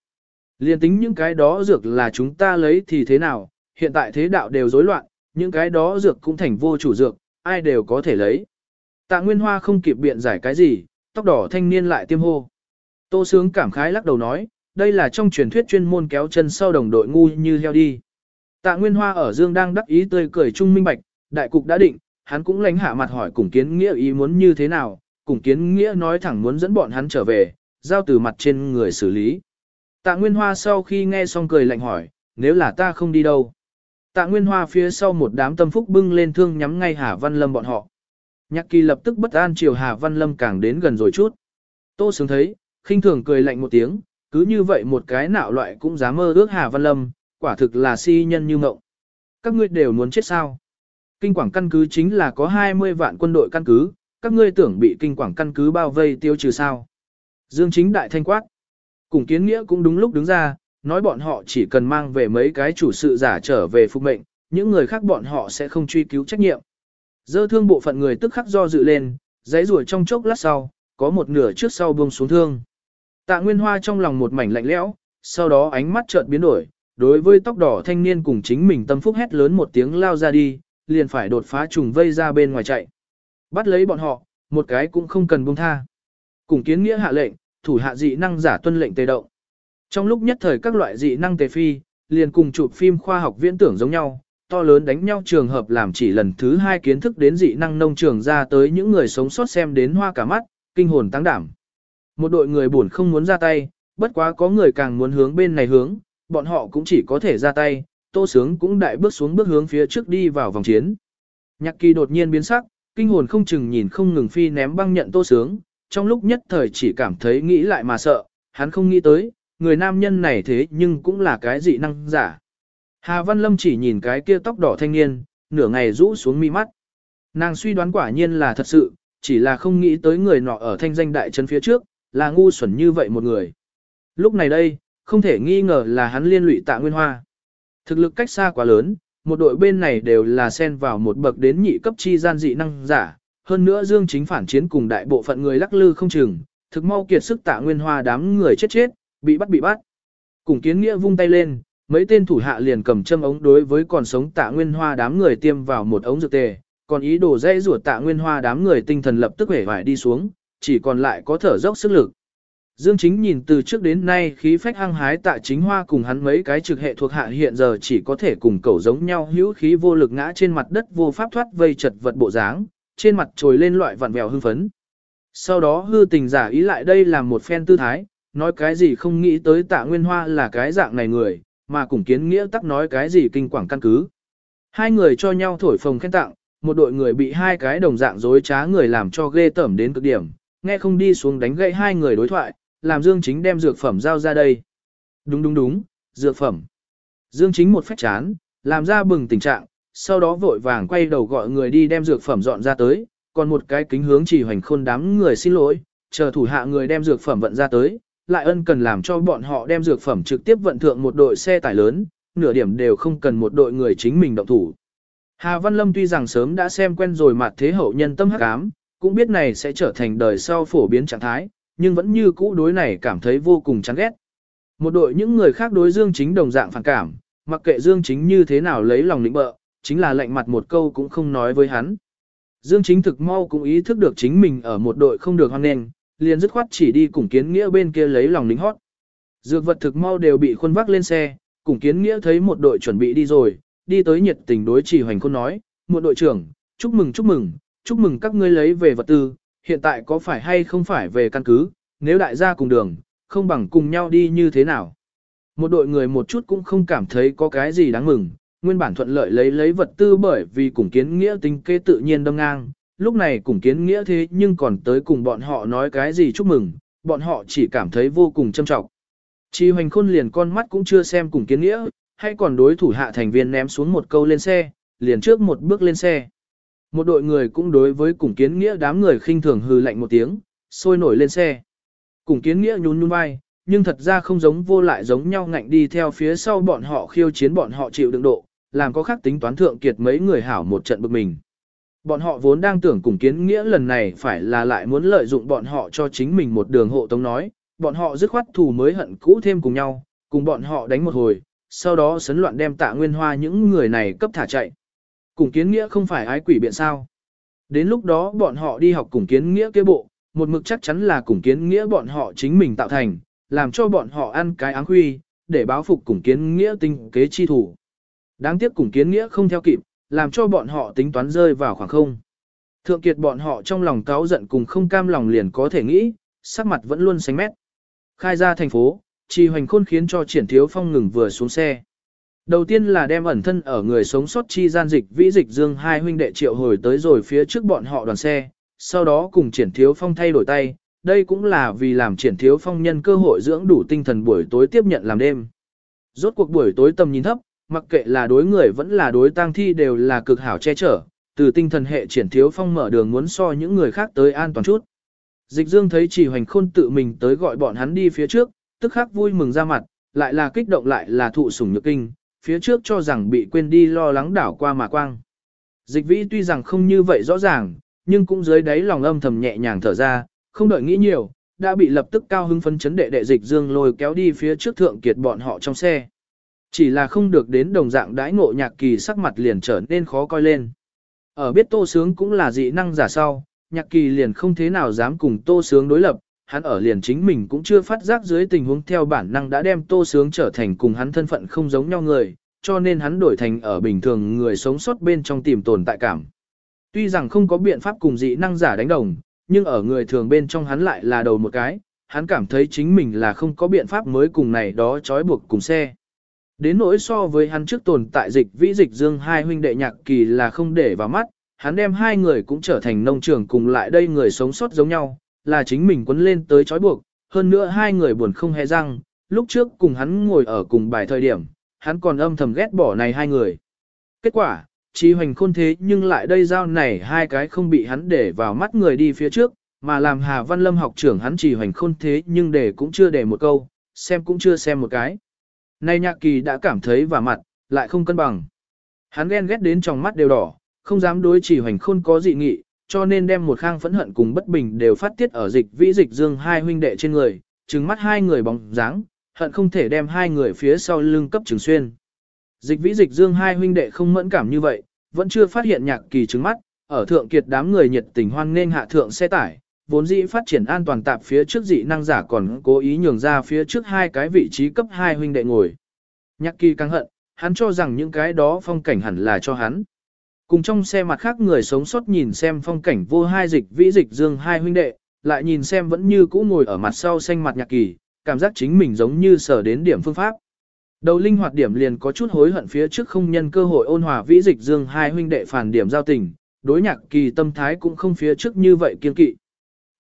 Liên tính những cái đó dược là chúng ta lấy thì thế nào, hiện tại thế đạo đều rối loạn, những cái đó dược cũng thành vô chủ dược, ai đều có thể lấy. Tạ Nguyên Hoa không kịp biện giải cái gì, tóc đỏ thanh niên lại tiêm hô. Tô Sướng cảm khái lắc đầu nói, đây là trong truyền thuyết chuyên môn kéo chân sau đồng đội ngu như heo đi. Tạ Nguyên Hoa ở Dương đang đắc ý tươi cười trung minh bạch, đại cục đã định, hắn cũng lánh hạ mặt hỏi cùng kiến nghĩa ý muốn như thế nào, cùng kiến nghĩa nói thẳng muốn dẫn bọn hắn trở về, giao từ mặt trên người xử lý. Tạ Nguyên Hoa sau khi nghe xong cười lạnh hỏi, nếu là ta không đi đâu. Tạ Nguyên Hoa phía sau một đám tâm phúc bưng lên thương nhắm ngay Hà Văn Lâm bọn họ. Nhạc kỳ lập tức bất an chiều Hà Văn Lâm càng đến gần rồi chút. Tô sướng thấy, khinh thường cười lạnh một tiếng, cứ như vậy một cái nạo loại cũng dám mơ ước Hà Văn Lâm, quả thực là si nhân như ngộng. Các ngươi đều muốn chết sao? Kinh quảng căn cứ chính là có 20 vạn quân đội căn cứ, các ngươi tưởng bị kinh quảng căn cứ bao vây tiêu trừ sao? Dương chính đại thanh quát. Cùng kiến nghĩa cũng đúng lúc đứng ra, nói bọn họ chỉ cần mang về mấy cái chủ sự giả trở về phục mệnh, những người khác bọn họ sẽ không truy cứu trách nhiệm. Dơ thương bộ phận người tức khắc do dự lên, giấy rủi trong chốc lát sau, có một nửa trước sau buông xuống thương. Tạ Nguyên Hoa trong lòng một mảnh lạnh lẽo, sau đó ánh mắt chợt biến đổi, đối với tóc đỏ thanh niên cùng chính mình tâm phúc hét lớn một tiếng lao ra đi, liền phải đột phá trùng vây ra bên ngoài chạy. Bắt lấy bọn họ, một cái cũng không cần buông tha. Cùng kiến nghĩa hạ lệnh, thủ hạ dị năng giả tuân lệnh tề động. Trong lúc nhất thời các loại dị năng tề phi, liền cùng chụp phim khoa học viễn tưởng giống nhau, to lớn đánh nhau trường hợp làm chỉ lần thứ hai kiến thức đến dị năng nông trường ra tới những người sống sót xem đến hoa cả mắt, kinh hồn tăng đảm. Một đội người buồn không muốn ra tay, bất quá có người càng muốn hướng bên này hướng, bọn họ cũng chỉ có thể ra tay, tô sướng cũng đại bước xuống bước hướng phía trước đi vào vòng chiến. Nhạc kỳ đột nhiên biến sắc, kinh hồn không chừng nhìn không ngừng phi ném băng nhận tô sướng, trong lúc nhất thời chỉ cảm thấy nghĩ lại mà sợ, hắn không nghĩ tới, người nam nhân này thế nhưng cũng là cái dị năng giả. Hà Văn Lâm chỉ nhìn cái kia tóc đỏ thanh niên, nửa ngày rũ xuống mi mắt. Nàng suy đoán quả nhiên là thật sự, chỉ là không nghĩ tới người nọ ở thanh danh đại trấn phía trước, là ngu xuẩn như vậy một người. Lúc này đây, không thể nghi ngờ là hắn liên lụy tạ nguyên hoa. Thực lực cách xa quá lớn, một đội bên này đều là xen vào một bậc đến nhị cấp chi gian dị năng giả, hơn nữa Dương Chính phản chiến cùng đại bộ phận người lắc lư không chừng, thực mau kiệt sức tạ nguyên hoa đám người chết chết, bị bắt bị bắt. Cùng kiến nghĩa vung tay lên, mấy tên thủ hạ liền cầm châm ống đối với còn sống tạ nguyên hoa đám người tiêm vào một ống dược tề, còn ý đồ dây rủa tạ nguyên hoa đám người tinh thần lập tức hể vải đi xuống, chỉ còn lại có thở dốc sức lực. Dương Chính nhìn từ trước đến nay khí phách hăng hái tạ chính hoa cùng hắn mấy cái trực hệ thuộc hạ hiện giờ chỉ có thể cùng cầu giống nhau hữu khí vô lực ngã trên mặt đất vô pháp thoát vây chật vật bộ dáng, trên mặt trồi lên loại vặn vẹo hưng phấn. Sau đó hư tình giả ý lại đây làm một phen tư thái, nói cái gì không nghĩ tới tạ nguyên hoa là cái dạng này người, mà cùng kiến nghĩa tắc nói cái gì kinh quảng căn cứ. Hai người cho nhau thổi phồng khen tặng, một đội người bị hai cái đồng dạng dối trá người làm cho ghê tởm đến cực điểm, nghe không đi xuống đánh gãy hai người đối thoại, làm Dương Chính đem dược phẩm giao ra đây. Đúng đúng đúng, dược phẩm. Dương Chính một phép chán, làm ra bừng tình trạng, sau đó vội vàng quay đầu gọi người đi đem dược phẩm dọn ra tới, còn một cái kính hướng chỉ hoành khôn đám người xin lỗi, chờ thủ hạ người đem dược phẩm vận ra tới, lại ân cần làm cho bọn họ đem dược phẩm trực tiếp vận thượng một đội xe tải lớn, nửa điểm đều không cần một đội người chính mình động thủ. Hà Văn Lâm tuy rằng sớm đã xem quen rồi mặt thế hậu nhân tâm hắc ám, cũng biết này sẽ trở thành đời sau phổ biến trạng thái, nhưng vẫn như cũ đối này cảm thấy vô cùng chán ghét. Một đội những người khác đối Dương Chính đồng dạng phản cảm, mặc kệ Dương Chính như thế nào lấy lòng lĩnh bợ, chính là lạnh mặt một câu cũng không nói với hắn. Dương Chính thực mau cũng ý thức được chính mình ở một đội không được hoan nghênh, liền dứt khoát chỉ đi cùng kiến nghĩa bên kia lấy lòng lính hót. Dược vật thực mau đều bị khuôn vác lên xe, cùng kiến nghĩa thấy một đội chuẩn bị đi rồi, đi tới nhiệt tình đối chỉ hoành khôn nói, một đội trưởng, chúc mừng chúc mừng, chúc mừng các ngươi lấy về vật tư, hiện tại có phải hay không phải về căn cứ, nếu đại gia cùng đường, không bằng cùng nhau đi như thế nào. Một đội người một chút cũng không cảm thấy có cái gì đáng mừng, nguyên bản thuận lợi lấy lấy vật tư bởi vì cùng kiến nghĩa tính kế tự nhiên đâm ngang, lúc này cùng kiến nghĩa thế nhưng còn tới cùng bọn họ nói cái gì chúc mừng, bọn họ chỉ cảm thấy vô cùng châm trọng. Chi hoành khôn liền con mắt cũng chưa xem cùng kiến nghĩa, hay còn đối thủ hạ thành viên ném xuống một câu lên xe, liền trước một bước lên xe. Một đội người cũng đối với cùng kiến nghĩa đám người khinh thường hừ lạnh một tiếng, sôi nổi lên xe. Cùng kiến nghĩa nhún nhún vai, nhưng thật ra không giống vô lại giống nhau ngạnh đi theo phía sau bọn họ khiêu chiến bọn họ chịu đựng độ, làm có khác tính toán thượng kiệt mấy người hảo một trận bực mình. Bọn họ vốn đang tưởng cùng kiến nghĩa lần này phải là lại muốn lợi dụng bọn họ cho chính mình một đường hộ tống nói, bọn họ dứt khoát thù mới hận cũ thêm cùng nhau, cùng bọn họ đánh một hồi, sau đó sấn loạn đem tạ nguyên hoa những người này cấp thả chạy. Cùng kiến nghĩa không phải ái quỷ biện sao. Đến lúc đó bọn họ đi học cùng kiến nghĩa kế bộ, một mực chắc chắn là cùng kiến nghĩa bọn họ chính mình tạo thành, làm cho bọn họ ăn cái áng huy, để báo phục cùng kiến nghĩa tinh kế chi thủ. Đáng tiếc cùng kiến nghĩa không theo kịp, làm cho bọn họ tính toán rơi vào khoảng không. Thượng kiệt bọn họ trong lòng cáo giận cùng không cam lòng liền có thể nghĩ, sắc mặt vẫn luôn xanh mét. Khai ra thành phố, trì hoành khôn khiến cho triển thiếu phong ngừng vừa xuống xe. Đầu tiên là đem ẩn thân ở người sống sót chi gian dịch vĩ dịch dương hai huynh đệ triệu hồi tới rồi phía trước bọn họ đoàn xe, sau đó cùng triển thiếu phong thay đổi tay, đây cũng là vì làm triển thiếu phong nhân cơ hội dưỡng đủ tinh thần buổi tối tiếp nhận làm đêm. Rốt cuộc buổi tối tầm nhìn thấp, mặc kệ là đối người vẫn là đối tang thi đều là cực hảo che chở, từ tinh thần hệ triển thiếu phong mở đường muốn so những người khác tới an toàn chút. Dịch dương thấy chỉ hoành khôn tự mình tới gọi bọn hắn đi phía trước, tức khắc vui mừng ra mặt, lại là kích động lại là thụ sủng nhược kinh, phía trước cho rằng bị quên đi lo lắng đảo qua mà quang. Dịch vĩ tuy rằng không như vậy rõ ràng, nhưng cũng dưới đáy lòng âm thầm nhẹ nhàng thở ra, không đợi nghĩ nhiều, đã bị lập tức cao hứng phấn chấn đệ đệ dịch dương lôi kéo đi phía trước thượng kiệt bọn họ trong xe. Chỉ là không được đến đồng dạng đãi ngộ nhạc kỳ sắc mặt liền trở nên khó coi lên. Ở biết tô sướng cũng là dị năng giả sau, nhạc kỳ liền không thế nào dám cùng tô sướng đối lập, hắn ở liền chính mình cũng chưa phát giác dưới tình huống theo bản năng đã đem tô sướng trở thành cùng hắn thân phận không giống nhau người, cho nên hắn đổi thành ở bình thường người sống sót bên trong tìm tồn tại cảm. Tuy rằng không có biện pháp cùng dị năng giả đánh đồng, nhưng ở người thường bên trong hắn lại là đầu một cái, hắn cảm thấy chính mình là không có biện pháp mới cùng này đó trói buộc cùng xe. Đến nỗi so với hắn trước tồn tại dịch vĩ dịch dương hai huynh đệ nhạc kỳ là không để vào mắt, hắn đem hai người cũng trở thành nông trường cùng lại đây người sống sót giống nhau, là chính mình quấn lên tới trói buộc, hơn nữa hai người buồn không hề răng, lúc trước cùng hắn ngồi ở cùng bài thời điểm, hắn còn âm thầm ghét bỏ này hai người. Kết quả, trí hoành khôn thế nhưng lại đây giao này hai cái không bị hắn để vào mắt người đi phía trước, mà làm Hà Văn Lâm học trưởng hắn trì hoành khôn thế nhưng để cũng chưa để một câu, xem cũng chưa xem một cái. Nay nhạc kỳ đã cảm thấy và mặt, lại không cân bằng. Hắn ghen ghét đến trong mắt đều đỏ, không dám đối chỉ hoành khôn có dị nghị, cho nên đem một khang phẫn hận cùng bất bình đều phát tiết ở dịch vĩ dịch dương hai huynh đệ trên người, trừng mắt hai người bóng dáng, hận không thể đem hai người phía sau lưng cấp trừng xuyên. Dịch vĩ dịch dương hai huynh đệ không mẫn cảm như vậy, vẫn chưa phát hiện nhạc kỳ trứng mắt, ở thượng kiệt đám người nhiệt tình hoan nên hạ thượng xe tải, vốn dĩ phát triển an toàn tạp phía trước dị năng giả còn cố ý nhường ra phía trước hai cái vị trí cấp hai huynh đệ ngồi. Nhạc kỳ căng hận, hắn cho rằng những cái đó phong cảnh hẳn là cho hắn. Cùng trong xe mặt khác người sống sót nhìn xem phong cảnh vô hai dịch vĩ dịch dương hai huynh đệ, lại nhìn xem vẫn như cũ ngồi ở mặt sau xanh mặt nhạc kỳ, cảm giác chính mình giống như sở đến điểm phương pháp. Đầu linh hoạt điểm liền có chút hối hận phía trước không nhân cơ hội ôn hòa vĩ dịch dương hai huynh đệ phản điểm giao tình, đối nhạc kỳ tâm thái cũng không phía trước như vậy kiên kỵ.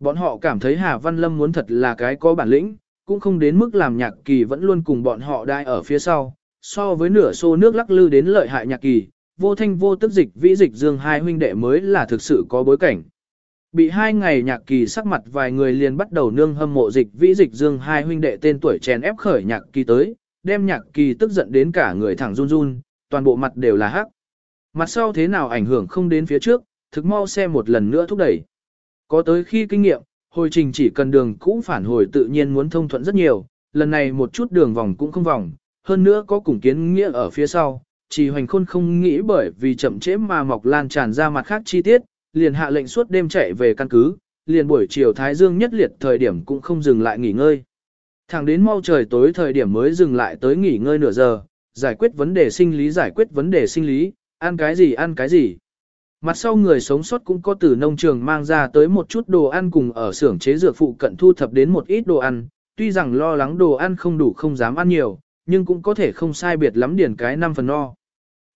Bọn họ cảm thấy Hà Văn Lâm muốn thật là cái có bản lĩnh, cũng không đến mức làm nhạc kỳ vẫn luôn cùng bọn họ đai ở phía sau, so với nửa xô nước lắc lư đến lợi hại nhạc kỳ, vô thanh vô tức dịch vĩ dịch dương hai huynh đệ mới là thực sự có bối cảnh. Bị hai ngày nhạc kỳ sắc mặt vài người liền bắt đầu nương hâm mộ dịch vĩ dịch dương hai huynh đệ tên tuổi chèn ép khởi nhạc kỳ tới, đem nhạc kỳ tức giận đến cả người thẳng run run, toàn bộ mặt đều là hắc. Mặt sau thế nào ảnh hưởng không đến phía trước, thực mau xe một lần nữa thúc đẩy. Có tới khi kinh nghiệm, hồi trình chỉ cần đường cũ phản hồi tự nhiên muốn thông thuận rất nhiều, lần này một chút đường vòng cũng không vòng, hơn nữa có cùng kiến nghĩa ở phía sau, chỉ hoành khôn không nghĩ bởi vì chậm trễ mà mọc lan tràn ra mặt khác chi tiết, liền hạ lệnh suốt đêm chạy về căn cứ, liền buổi chiều Thái Dương nhất liệt thời điểm cũng không dừng lại nghỉ ngơi. Thẳng đến mau trời tối thời điểm mới dừng lại tới nghỉ ngơi nửa giờ, giải quyết vấn đề sinh lý giải quyết vấn đề sinh lý, ăn cái gì ăn cái gì. Mặt sau người sống sót cũng có từ nông trường mang ra tới một chút đồ ăn cùng ở xưởng chế dược phụ cận thu thập đến một ít đồ ăn, tuy rằng lo lắng đồ ăn không đủ không dám ăn nhiều, nhưng cũng có thể không sai biệt lắm điển cái năm phần no.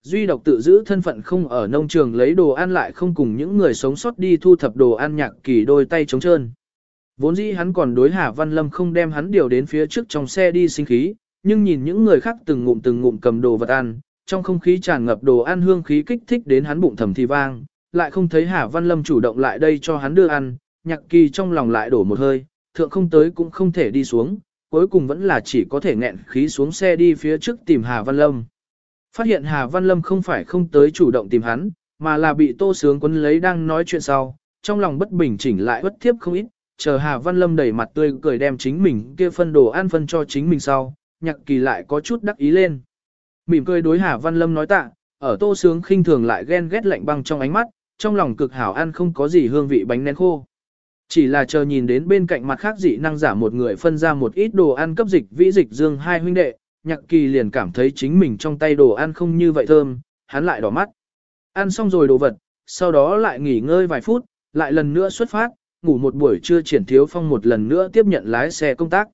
Duy độc tự giữ thân phận không ở nông trường lấy đồ ăn lại không cùng những người sống sót đi thu thập đồ ăn nhạc kỳ đôi tay trống trơn. Vốn dĩ hắn còn đối Hà Văn Lâm không đem hắn điều đến phía trước trong xe đi sinh khí, nhưng nhìn những người khác từng ngụm từng ngụm cầm đồ vật ăn, trong không khí tràn ngập đồ ăn hương khí kích thích đến hắn bụng thầm thì vang, lại không thấy Hà Văn Lâm chủ động lại đây cho hắn đưa ăn, nhạc kỳ trong lòng lại đổ một hơi, thượng không tới cũng không thể đi xuống, cuối cùng vẫn là chỉ có thể nghẹn khí xuống xe đi phía trước tìm Hà Văn Lâm. Phát hiện Hà Văn Lâm không phải không tới chủ động tìm hắn, mà là bị tô sướng quấn lấy đang nói chuyện sau, trong lòng bất bình chỉnh lại bất thiếp không ít, chờ Hà Văn Lâm đẩy mặt tươi cười đem chính mình kia phân đồ ăn phân cho chính mình sau, nhạc kỳ lại có chút đắc ý lên. Mỉm cười đối Hà Văn Lâm nói tạ, ở tô sướng khinh thường lại ghen ghét lạnh băng trong ánh mắt, trong lòng cực hảo ăn không có gì hương vị bánh nén khô. Chỉ là chờ nhìn đến bên cạnh mặt khác dị năng giả một người phân ra một ít đồ ăn cấp dịch vĩ dịch dương hai huynh đệ, nhạc kỳ liền cảm thấy chính mình trong tay đồ ăn không như vậy thơm, hắn lại đỏ mắt. Ăn xong rồi đồ vật, sau đó lại nghỉ ngơi vài phút, lại lần nữa xuất phát, ngủ một buổi trưa triển thiếu phong một lần nữa tiếp nhận lái xe công tác.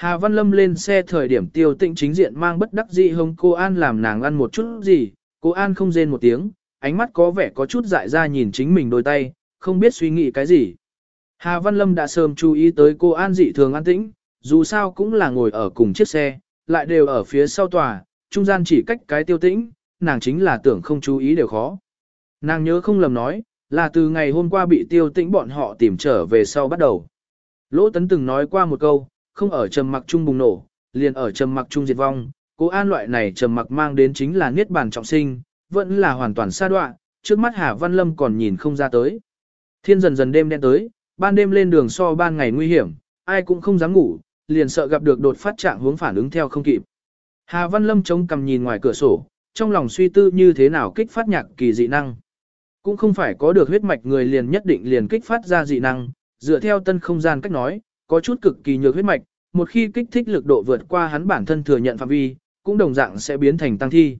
Hà Văn Lâm lên xe thời điểm tiêu tĩnh chính diện mang bất đắc dĩ hông cô An làm nàng ăn một chút gì, cô An không rên một tiếng, ánh mắt có vẻ có chút dại ra nhìn chính mình đôi tay, không biết suy nghĩ cái gì. Hà Văn Lâm đã sớm chú ý tới cô An dị thường an tĩnh, dù sao cũng là ngồi ở cùng chiếc xe, lại đều ở phía sau tòa, trung gian chỉ cách cái tiêu tĩnh, nàng chính là tưởng không chú ý đều khó. Nàng nhớ không lầm nói, là từ ngày hôm qua bị tiêu tĩnh bọn họ tìm trở về sau bắt đầu. Lỗ Tấn từng nói qua một câu, không ở trầm mặc trung bùng nổ, liền ở trầm mặc trung diệt vong, cố an loại này trầm mặc mang đến chính là niết bàn trọng sinh, vẫn là hoàn toàn xa đoạn, trước mắt Hà Văn Lâm còn nhìn không ra tới. Thiên dần dần đêm đen tới, ban đêm lên đường so ban ngày nguy hiểm, ai cũng không dám ngủ, liền sợ gặp được đột phát trạng hướng phản ứng theo không kịp. Hà Văn Lâm chống cằm nhìn ngoài cửa sổ, trong lòng suy tư như thế nào kích phát nhạc kỳ dị năng. Cũng không phải có được huyết mạch người liền nhất định liền kích phát ra dị năng, dựa theo tân không gian cách nói, có chút cực kỳ nhược huyết mạch, một khi kích thích lực độ vượt qua hắn bản thân thừa nhận phạm vi, cũng đồng dạng sẽ biến thành tăng thi.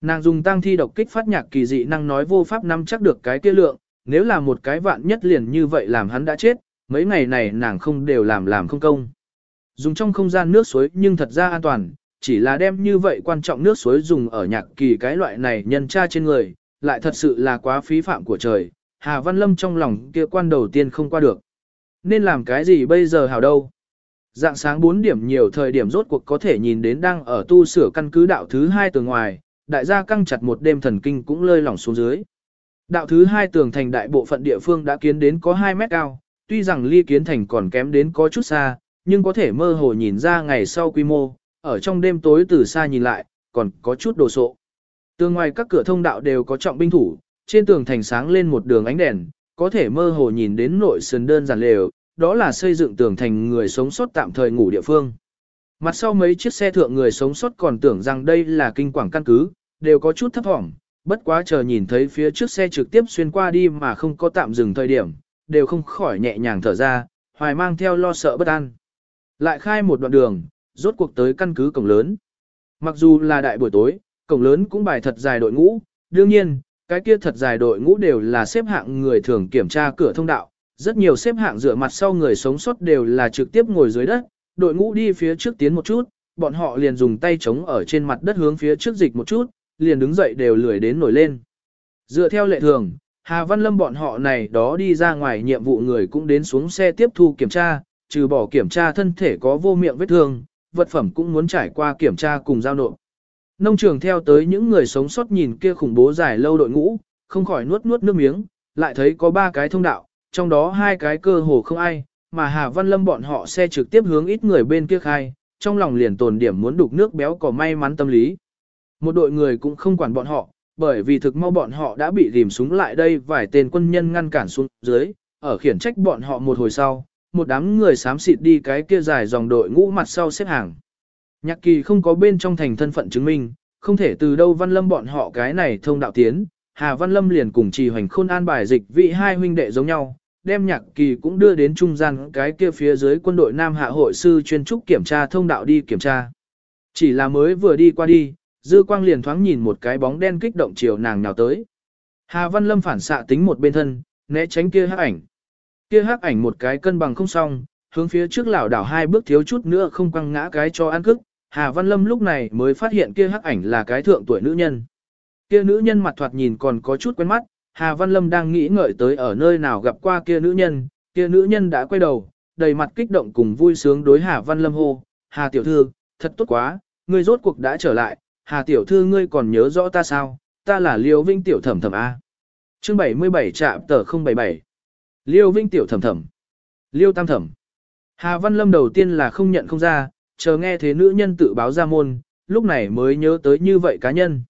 Nàng dùng tăng thi độc kích phát nhạc kỳ dị năng nói vô pháp nắm chắc được cái kia lượng, nếu là một cái vạn nhất liền như vậy làm hắn đã chết, mấy ngày này nàng không đều làm làm không công. Dùng trong không gian nước suối nhưng thật ra an toàn, chỉ là đem như vậy quan trọng nước suối dùng ở nhạc kỳ cái loại này nhân tra trên người, lại thật sự là quá phí phạm của trời, Hà Văn Lâm trong lòng kia quan đầu tiên không qua được. Nên làm cái gì bây giờ hảo đâu? Dạng sáng 4 điểm nhiều thời điểm rốt cuộc có thể nhìn đến đang ở tu sửa căn cứ đạo thứ hai tường ngoài, đại gia căng chặt một đêm thần kinh cũng lơi lỏng xuống dưới. Đạo thứ hai tường thành đại bộ phận địa phương đã kiến đến có 2 mét cao, tuy rằng ly kiến thành còn kém đến có chút xa, nhưng có thể mơ hồ nhìn ra ngày sau quy mô, ở trong đêm tối từ xa nhìn lại, còn có chút đồ sộ. Tường ngoài các cửa thông đạo đều có trọng binh thủ, trên tường thành sáng lên một đường ánh đèn, có thể mơ hồ nhìn đến nội sườn đơn giản lều, đó là xây dựng tường thành người sống sót tạm thời ngủ địa phương. Mặt sau mấy chiếc xe thượng người sống sót còn tưởng rằng đây là kinh quảng căn cứ, đều có chút thấp thỏm, bất quá chờ nhìn thấy phía trước xe trực tiếp xuyên qua đi mà không có tạm dừng thời điểm, đều không khỏi nhẹ nhàng thở ra, hoài mang theo lo sợ bất an. Lại khai một đoạn đường, rốt cuộc tới căn cứ cổng lớn. Mặc dù là đại buổi tối, cổng lớn cũng bài thật dài đội ngũ, đương nhiên, cái kia thật dài đội ngũ đều là xếp hạng người thường kiểm tra cửa thông đạo, rất nhiều xếp hạng dựa mặt sau người sống sót đều là trực tiếp ngồi dưới đất, đội ngũ đi phía trước tiến một chút, bọn họ liền dùng tay chống ở trên mặt đất hướng phía trước dịch một chút, liền đứng dậy đều lười đến nổi lên. Dựa theo lệ thường, Hà Văn Lâm bọn họ này đó đi ra ngoài nhiệm vụ người cũng đến xuống xe tiếp thu kiểm tra, trừ bỏ kiểm tra thân thể có vô miệng vết thương, vật phẩm cũng muốn trải qua kiểm tra cùng giao nộp. Nông trường theo tới những người sống sót nhìn kia khủng bố dài lâu đội ngũ, không khỏi nuốt nuốt nước miếng, lại thấy có ba cái thông đạo, trong đó hai cái cơ hồ không ai, mà Hà Văn Lâm bọn họ xe trực tiếp hướng ít người bên kia khai, trong lòng liền tồn điểm muốn đục nước béo có may mắn tâm lý. Một đội người cũng không quản bọn họ, bởi vì thực mau bọn họ đã bị rìm súng lại đây vài tên quân nhân ngăn cản xuống dưới, ở khiển trách bọn họ một hồi sau, một đám người xám xịt đi cái kia dài dòng đội ngũ mặt sau xếp hàng. Nhạc kỳ không có bên trong thành thân phận chứng minh, không thể từ đâu Văn Lâm bọn họ cái này thông đạo tiến, Hà Văn Lâm liền cùng trì hoành khôn an bài dịch vị hai huynh đệ giống nhau, đem nhạc kỳ cũng đưa đến trung gian cái kia phía dưới quân đội Nam Hạ hội sư chuyên trúc kiểm tra thông đạo đi kiểm tra. Chỉ là mới vừa đi qua đi, dư quang liền thoáng nhìn một cái bóng đen kích động chiều nàng nào tới. Hà Văn Lâm phản xạ tính một bên thân, né tránh kia hắc ảnh. Kia hắc ảnh một cái cân bằng không xong, hướng phía trước lảo đảo hai bước thiếu chút nữa không quăng ngã cái cho ăn cức. Hà Văn Lâm lúc này mới phát hiện kia hắc ảnh là cái thượng tuổi nữ nhân. Kia nữ nhân mặt thoạt nhìn còn có chút quen mắt, Hà Văn Lâm đang nghĩ ngợi tới ở nơi nào gặp qua kia nữ nhân, kia nữ nhân đã quay đầu, đầy mặt kích động cùng vui sướng đối Hà Văn Lâm hô, Hà tiểu thư, thật tốt quá, ngươi rốt cuộc đã trở lại, Hà tiểu thư ngươi còn nhớ rõ ta sao, ta là Liêu Vinh tiểu thẩm thẩm A. Chương 77 trạm tờ 077 Liêu Vinh tiểu thẩm thẩm Liêu tam thẩm Hà Văn Lâm đầu tiên là không nhận không ra, chờ nghe thế nữ nhân tự báo ra môn, lúc này mới nhớ tới như vậy cá nhân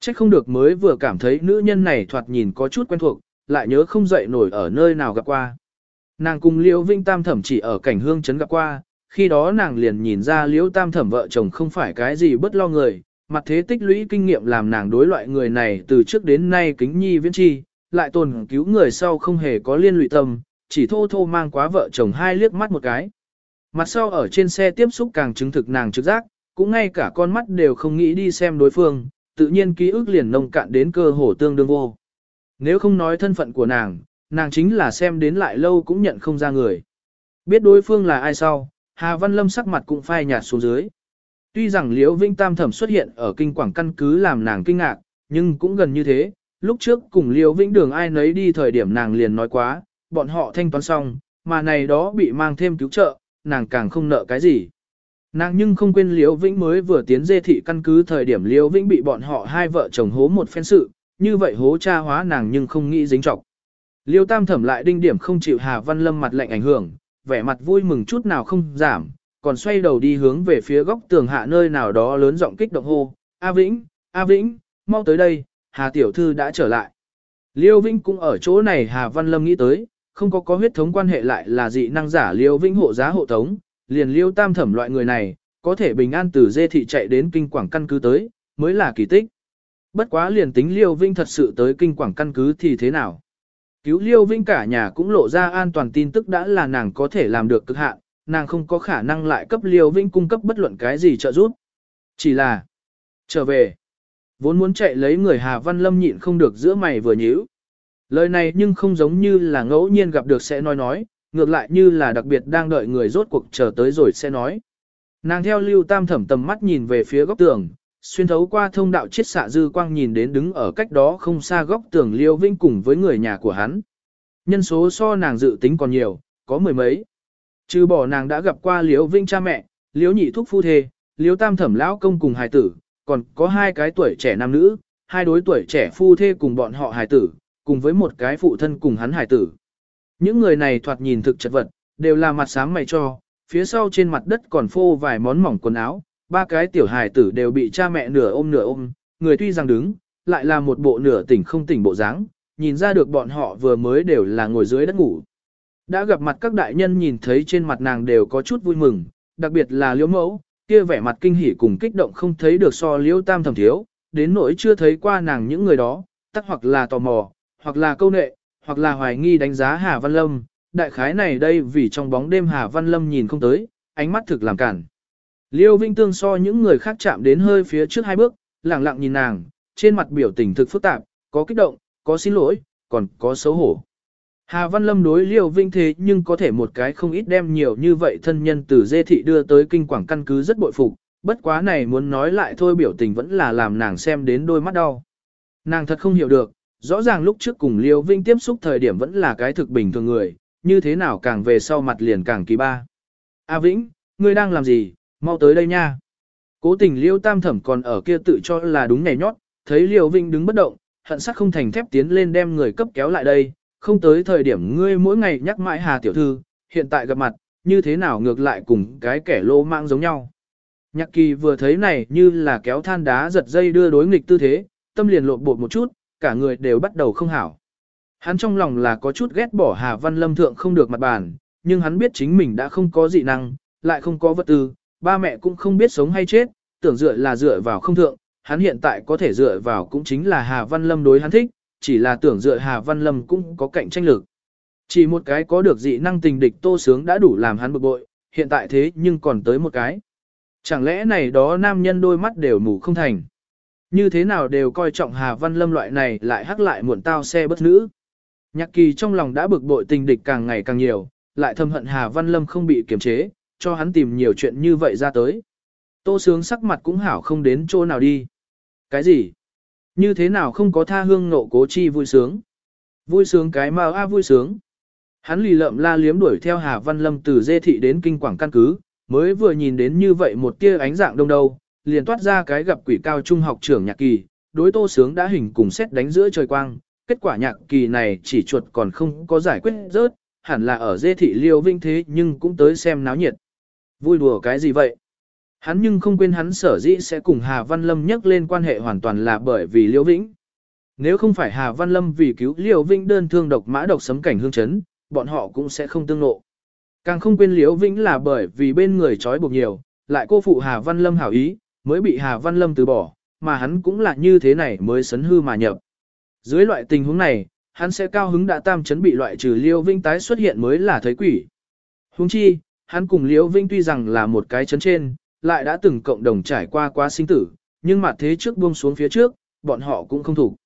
chắc không được mới vừa cảm thấy nữ nhân này thoạt nhìn có chút quen thuộc, lại nhớ không dậy nổi ở nơi nào gặp qua. Nàng cùng Liễu Vinh Tam Thẩm chỉ ở cảnh hương trấn gặp qua, khi đó nàng liền nhìn ra Liễu Tam Thẩm vợ chồng không phải cái gì bất lo người, mặt thế tích lũy kinh nghiệm làm nàng đối loại người này từ trước đến nay kính nhi viễn chi, lại tồn cứu người sau không hề có liên lụy tâm, chỉ thô thô mang quá vợ chồng hai liếc mắt một cái. Mặt sau ở trên xe tiếp xúc càng chứng thực nàng trực giác, cũng ngay cả con mắt đều không nghĩ đi xem đối phương, tự nhiên ký ức liền nông cạn đến cơ hồ tương đương vô. Nếu không nói thân phận của nàng, nàng chính là xem đến lại lâu cũng nhận không ra người. Biết đối phương là ai sau, Hà Văn Lâm sắc mặt cũng phai nhạt xuống dưới. Tuy rằng Liễu Vĩnh Tam Thẩm xuất hiện ở kinh quảng căn cứ làm nàng kinh ngạc, nhưng cũng gần như thế, lúc trước cùng Liễu Vĩnh Đường ai nấy đi thời điểm nàng liền nói quá, bọn họ thanh toán xong, mà này đó bị mang thêm cứu trợ, nàng càng không nợ cái gì. Nàng nhưng không quên Liễu Vĩnh mới vừa tiến dê thị căn cứ thời điểm Liễu Vĩnh bị bọn họ hai vợ chồng hố một phen sự, như vậy hố cha hóa nàng nhưng không nghĩ dính trọc. Liêu Tam Thẩm lại đinh điểm không chịu Hà Văn Lâm mặt lạnh ảnh hưởng, vẻ mặt vui mừng chút nào không giảm, còn xoay đầu đi hướng về phía góc tường hạ nơi nào đó lớn giọng kích động hô, A Vĩnh, A Vĩnh, mau tới đây, Hà Tiểu Thư đã trở lại. Liêu Vĩnh cũng ở chỗ này Hà Văn Lâm nghĩ tới, không có có huyết thống quan hệ lại là dị năng giả Liêu Vĩnh hộ giá hộ tống, liền Liêu Tam Thẩm loại người này, có thể bình an từ dê thị chạy đến kinh quảng căn cứ tới, mới là kỳ tích. Bất quá liền tính Liêu vinh thật sự tới kinh quảng căn cứ thì thế nào? Cứu Liêu vinh cả nhà cũng lộ ra an toàn tin tức đã là nàng có thể làm được cực hạn, nàng không có khả năng lại cấp Liêu vinh cung cấp bất luận cái gì trợ giúp. Chỉ là trở về. Vốn muốn chạy lấy người Hà Văn Lâm nhịn không được giữa mày vừa nhíu. Lời này nhưng không giống như là ngẫu nhiên gặp được sẽ nói nói, ngược lại như là đặc biệt đang đợi người rốt cuộc chờ tới rồi sẽ nói. Nàng theo lưu tam thẩm tầm mắt nhìn về phía góc tường, xuyên thấu qua thông đạo chiết xạ dư quang nhìn đến đứng ở cách đó không xa góc tường liêu vinh cùng với người nhà của hắn. Nhân số so nàng dự tính còn nhiều, có mười mấy. Trừ bỏ nàng đã gặp qua liêu vinh cha mẹ, liêu nhị thúc phu thê, liêu tam thẩm lão công cùng hài tử, còn có hai cái tuổi trẻ nam nữ, hai đối tuổi trẻ phu thê cùng bọn họ hài tử, cùng với một cái phụ thân cùng hắn hài tử. Những người này thoạt nhìn thực chất vật, đều là mặt sáng mày cho, phía sau trên mặt đất còn phô vài món mỏng quần áo, ba cái tiểu hài tử đều bị cha mẹ nửa ôm nửa ôm, người tuy rằng đứng, lại là một bộ nửa tỉnh không tỉnh bộ dáng, nhìn ra được bọn họ vừa mới đều là ngồi dưới đất ngủ. Đã gặp mặt các đại nhân nhìn thấy trên mặt nàng đều có chút vui mừng, đặc biệt là liễu mẫu, kia vẻ mặt kinh hỉ cùng kích động không thấy được so liễu tam thầm thiếu, đến nỗi chưa thấy qua nàng những người đó, tắc hoặc là tò mò, hoặc là câu nệ, hoặc là hoài nghi đánh giá Hà Văn Lâm, đại khái này đây vì trong bóng đêm Hà Văn Lâm nhìn không tới, ánh mắt thực làm cản. Liêu Vinh Tương so những người khác chạm đến hơi phía trước hai bước, lặng lặng nhìn nàng, trên mặt biểu tình thực phức tạp, có kích động, có xin lỗi, còn có xấu hổ. Hà Văn Lâm đối Liêu Vinh thế nhưng có thể một cái không ít đem nhiều như vậy thân nhân từ dê thị đưa tới kinh quảng căn cứ rất bội phục, bất quá này muốn nói lại thôi biểu tình vẫn là làm nàng xem đến đôi mắt đau. Nàng thật không hiểu được, rõ ràng lúc trước cùng Liêu Vinh tiếp xúc thời điểm vẫn là cái thực bình thường người, như thế nào càng về sau mặt liền càng kỳ ba. A Vĩnh, ngươi đang làm gì, mau tới đây nha. Cố tình Liêu Tam Thẩm còn ở kia tự cho là đúng nhảy nhót, thấy Liêu Vinh đứng bất động, hận sắc không thành thép tiến lên đem người cấp kéo lại đây, không tới thời điểm ngươi mỗi ngày nhắc mãi Hà Tiểu Thư, hiện tại gặp mặt, như thế nào ngược lại cùng cái kẻ lô mạng giống nhau. Nhạc kỳ vừa thấy này như là kéo than đá giật dây đưa đối nghịch tư thế, tâm liền lộn bột một chút, cả người đều bắt đầu không hảo. Hắn trong lòng là có chút ghét bỏ Hà Văn Lâm thượng không được mặt bàn, nhưng hắn biết chính mình đã không có dị năng, lại không có vật tư, ba mẹ cũng không biết sống hay chết, tưởng dựa là dựa vào không thượng, hắn hiện tại có thể dựa vào cũng chính là Hà Văn Lâm đối hắn thích, chỉ là tưởng dựa Hà Văn Lâm cũng có cạnh tranh lực. Chỉ một cái có được dị năng tình địch tô sướng đã đủ làm hắn bực bội, hiện tại thế nhưng còn tới một cái. Chẳng lẽ này đó nam nhân đôi mắt đều mù không thành. Như thế nào đều coi trọng Hà Văn Lâm loại này lại hắc lại muộn tao xe bất nữ. Nhạc kỳ trong lòng đã bực bội tình địch càng ngày càng nhiều, lại thâm hận Hà Văn Lâm không bị kiềm chế, cho hắn tìm nhiều chuyện như vậy ra tới. Tô sướng sắc mặt cũng hảo không đến chỗ nào đi. Cái gì? Như thế nào không có tha hương nộ cố chi vui sướng? Vui sướng cái mau a à vui sướng. Hắn lì lợm la liếm đuổi theo Hà Văn Lâm từ dê thị đến kinh quảng căn cứ, mới vừa nhìn đến như vậy một tia ánh dạng đông đâu, liền toát ra cái gặp quỷ cao trung học trưởng nhạc kỳ, đối tô sướng đã hình cùng xét đánh giữa trời quang, kết quả nhạc kỳ này chỉ chuột còn không có giải quyết rớt, hẳn là ở dê thị liêu vinh thế nhưng cũng tới xem náo nhiệt. Vui đùa cái gì vậy? Hắn nhưng không quên hắn sở dĩ sẽ cùng Hà Văn Lâm nhắc lên quan hệ hoàn toàn là bởi vì liêu vĩnh. Nếu không phải Hà Văn Lâm vì cứu liêu vĩnh đơn thương độc mã độc sấm cảnh hương chấn, bọn họ cũng sẽ không tương nộ. Càng không quên liêu vĩnh là bởi vì bên người trói buộc nhiều, lại cô phụ Hà Văn Lâm hảo ý, mới bị Hà Văn Lâm từ bỏ, mà hắn cũng là như thế này mới sấn hư mà nhập. Dưới loại tình huống này, hắn sẽ cao hứng đã tam chấn bị loại trừ Liêu Vinh tái xuất hiện mới là thấy quỷ. Huống chi, hắn cùng Liêu Vinh tuy rằng là một cái chấn trên, lại đã từng cộng đồng trải qua quá sinh tử, nhưng mà thế trước buông xuống phía trước, bọn họ cũng không thủ.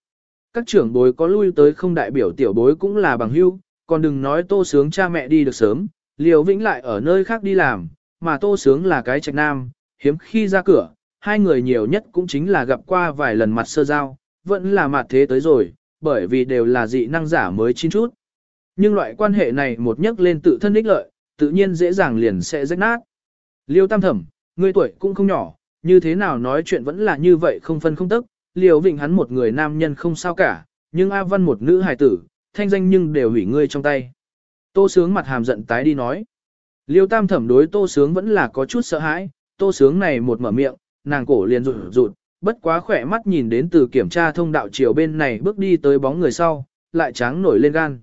Các trưởng bối có lui tới không đại biểu tiểu bối cũng là bằng hữu, còn đừng nói tô sướng cha mẹ đi được sớm, Liêu Vĩnh lại ở nơi khác đi làm, mà tô sướng là cái trạch nam, hiếm khi ra cửa, hai người nhiều nhất cũng chính là gặp qua vài lần mặt sơ giao, vẫn là mặt thế tới rồi, bởi vì đều là dị năng giả mới chín chút. Nhưng loại quan hệ này một nhắc lên tự thân ích lợi, tự nhiên dễ dàng liền sẽ rách nát. Liêu tam thẩm, người tuổi cũng không nhỏ, như thế nào nói chuyện vẫn là như vậy không phân không tức, liều vịnh hắn một người nam nhân không sao cả, nhưng A Văn một nữ hài tử, thanh danh nhưng đều hủy ngươi trong tay. Tô sướng mặt hàm giận tái đi nói. Liêu tam thẩm đối tô sướng vẫn là có chút sợ hãi, tô sướng này một mở miệng, nàng cổ liền rụt rụt, bất quá khỏe mắt nhìn đến từ kiểm tra thông đạo chiều bên này bước đi tới bóng người sau, lại tráng nổi lên gan.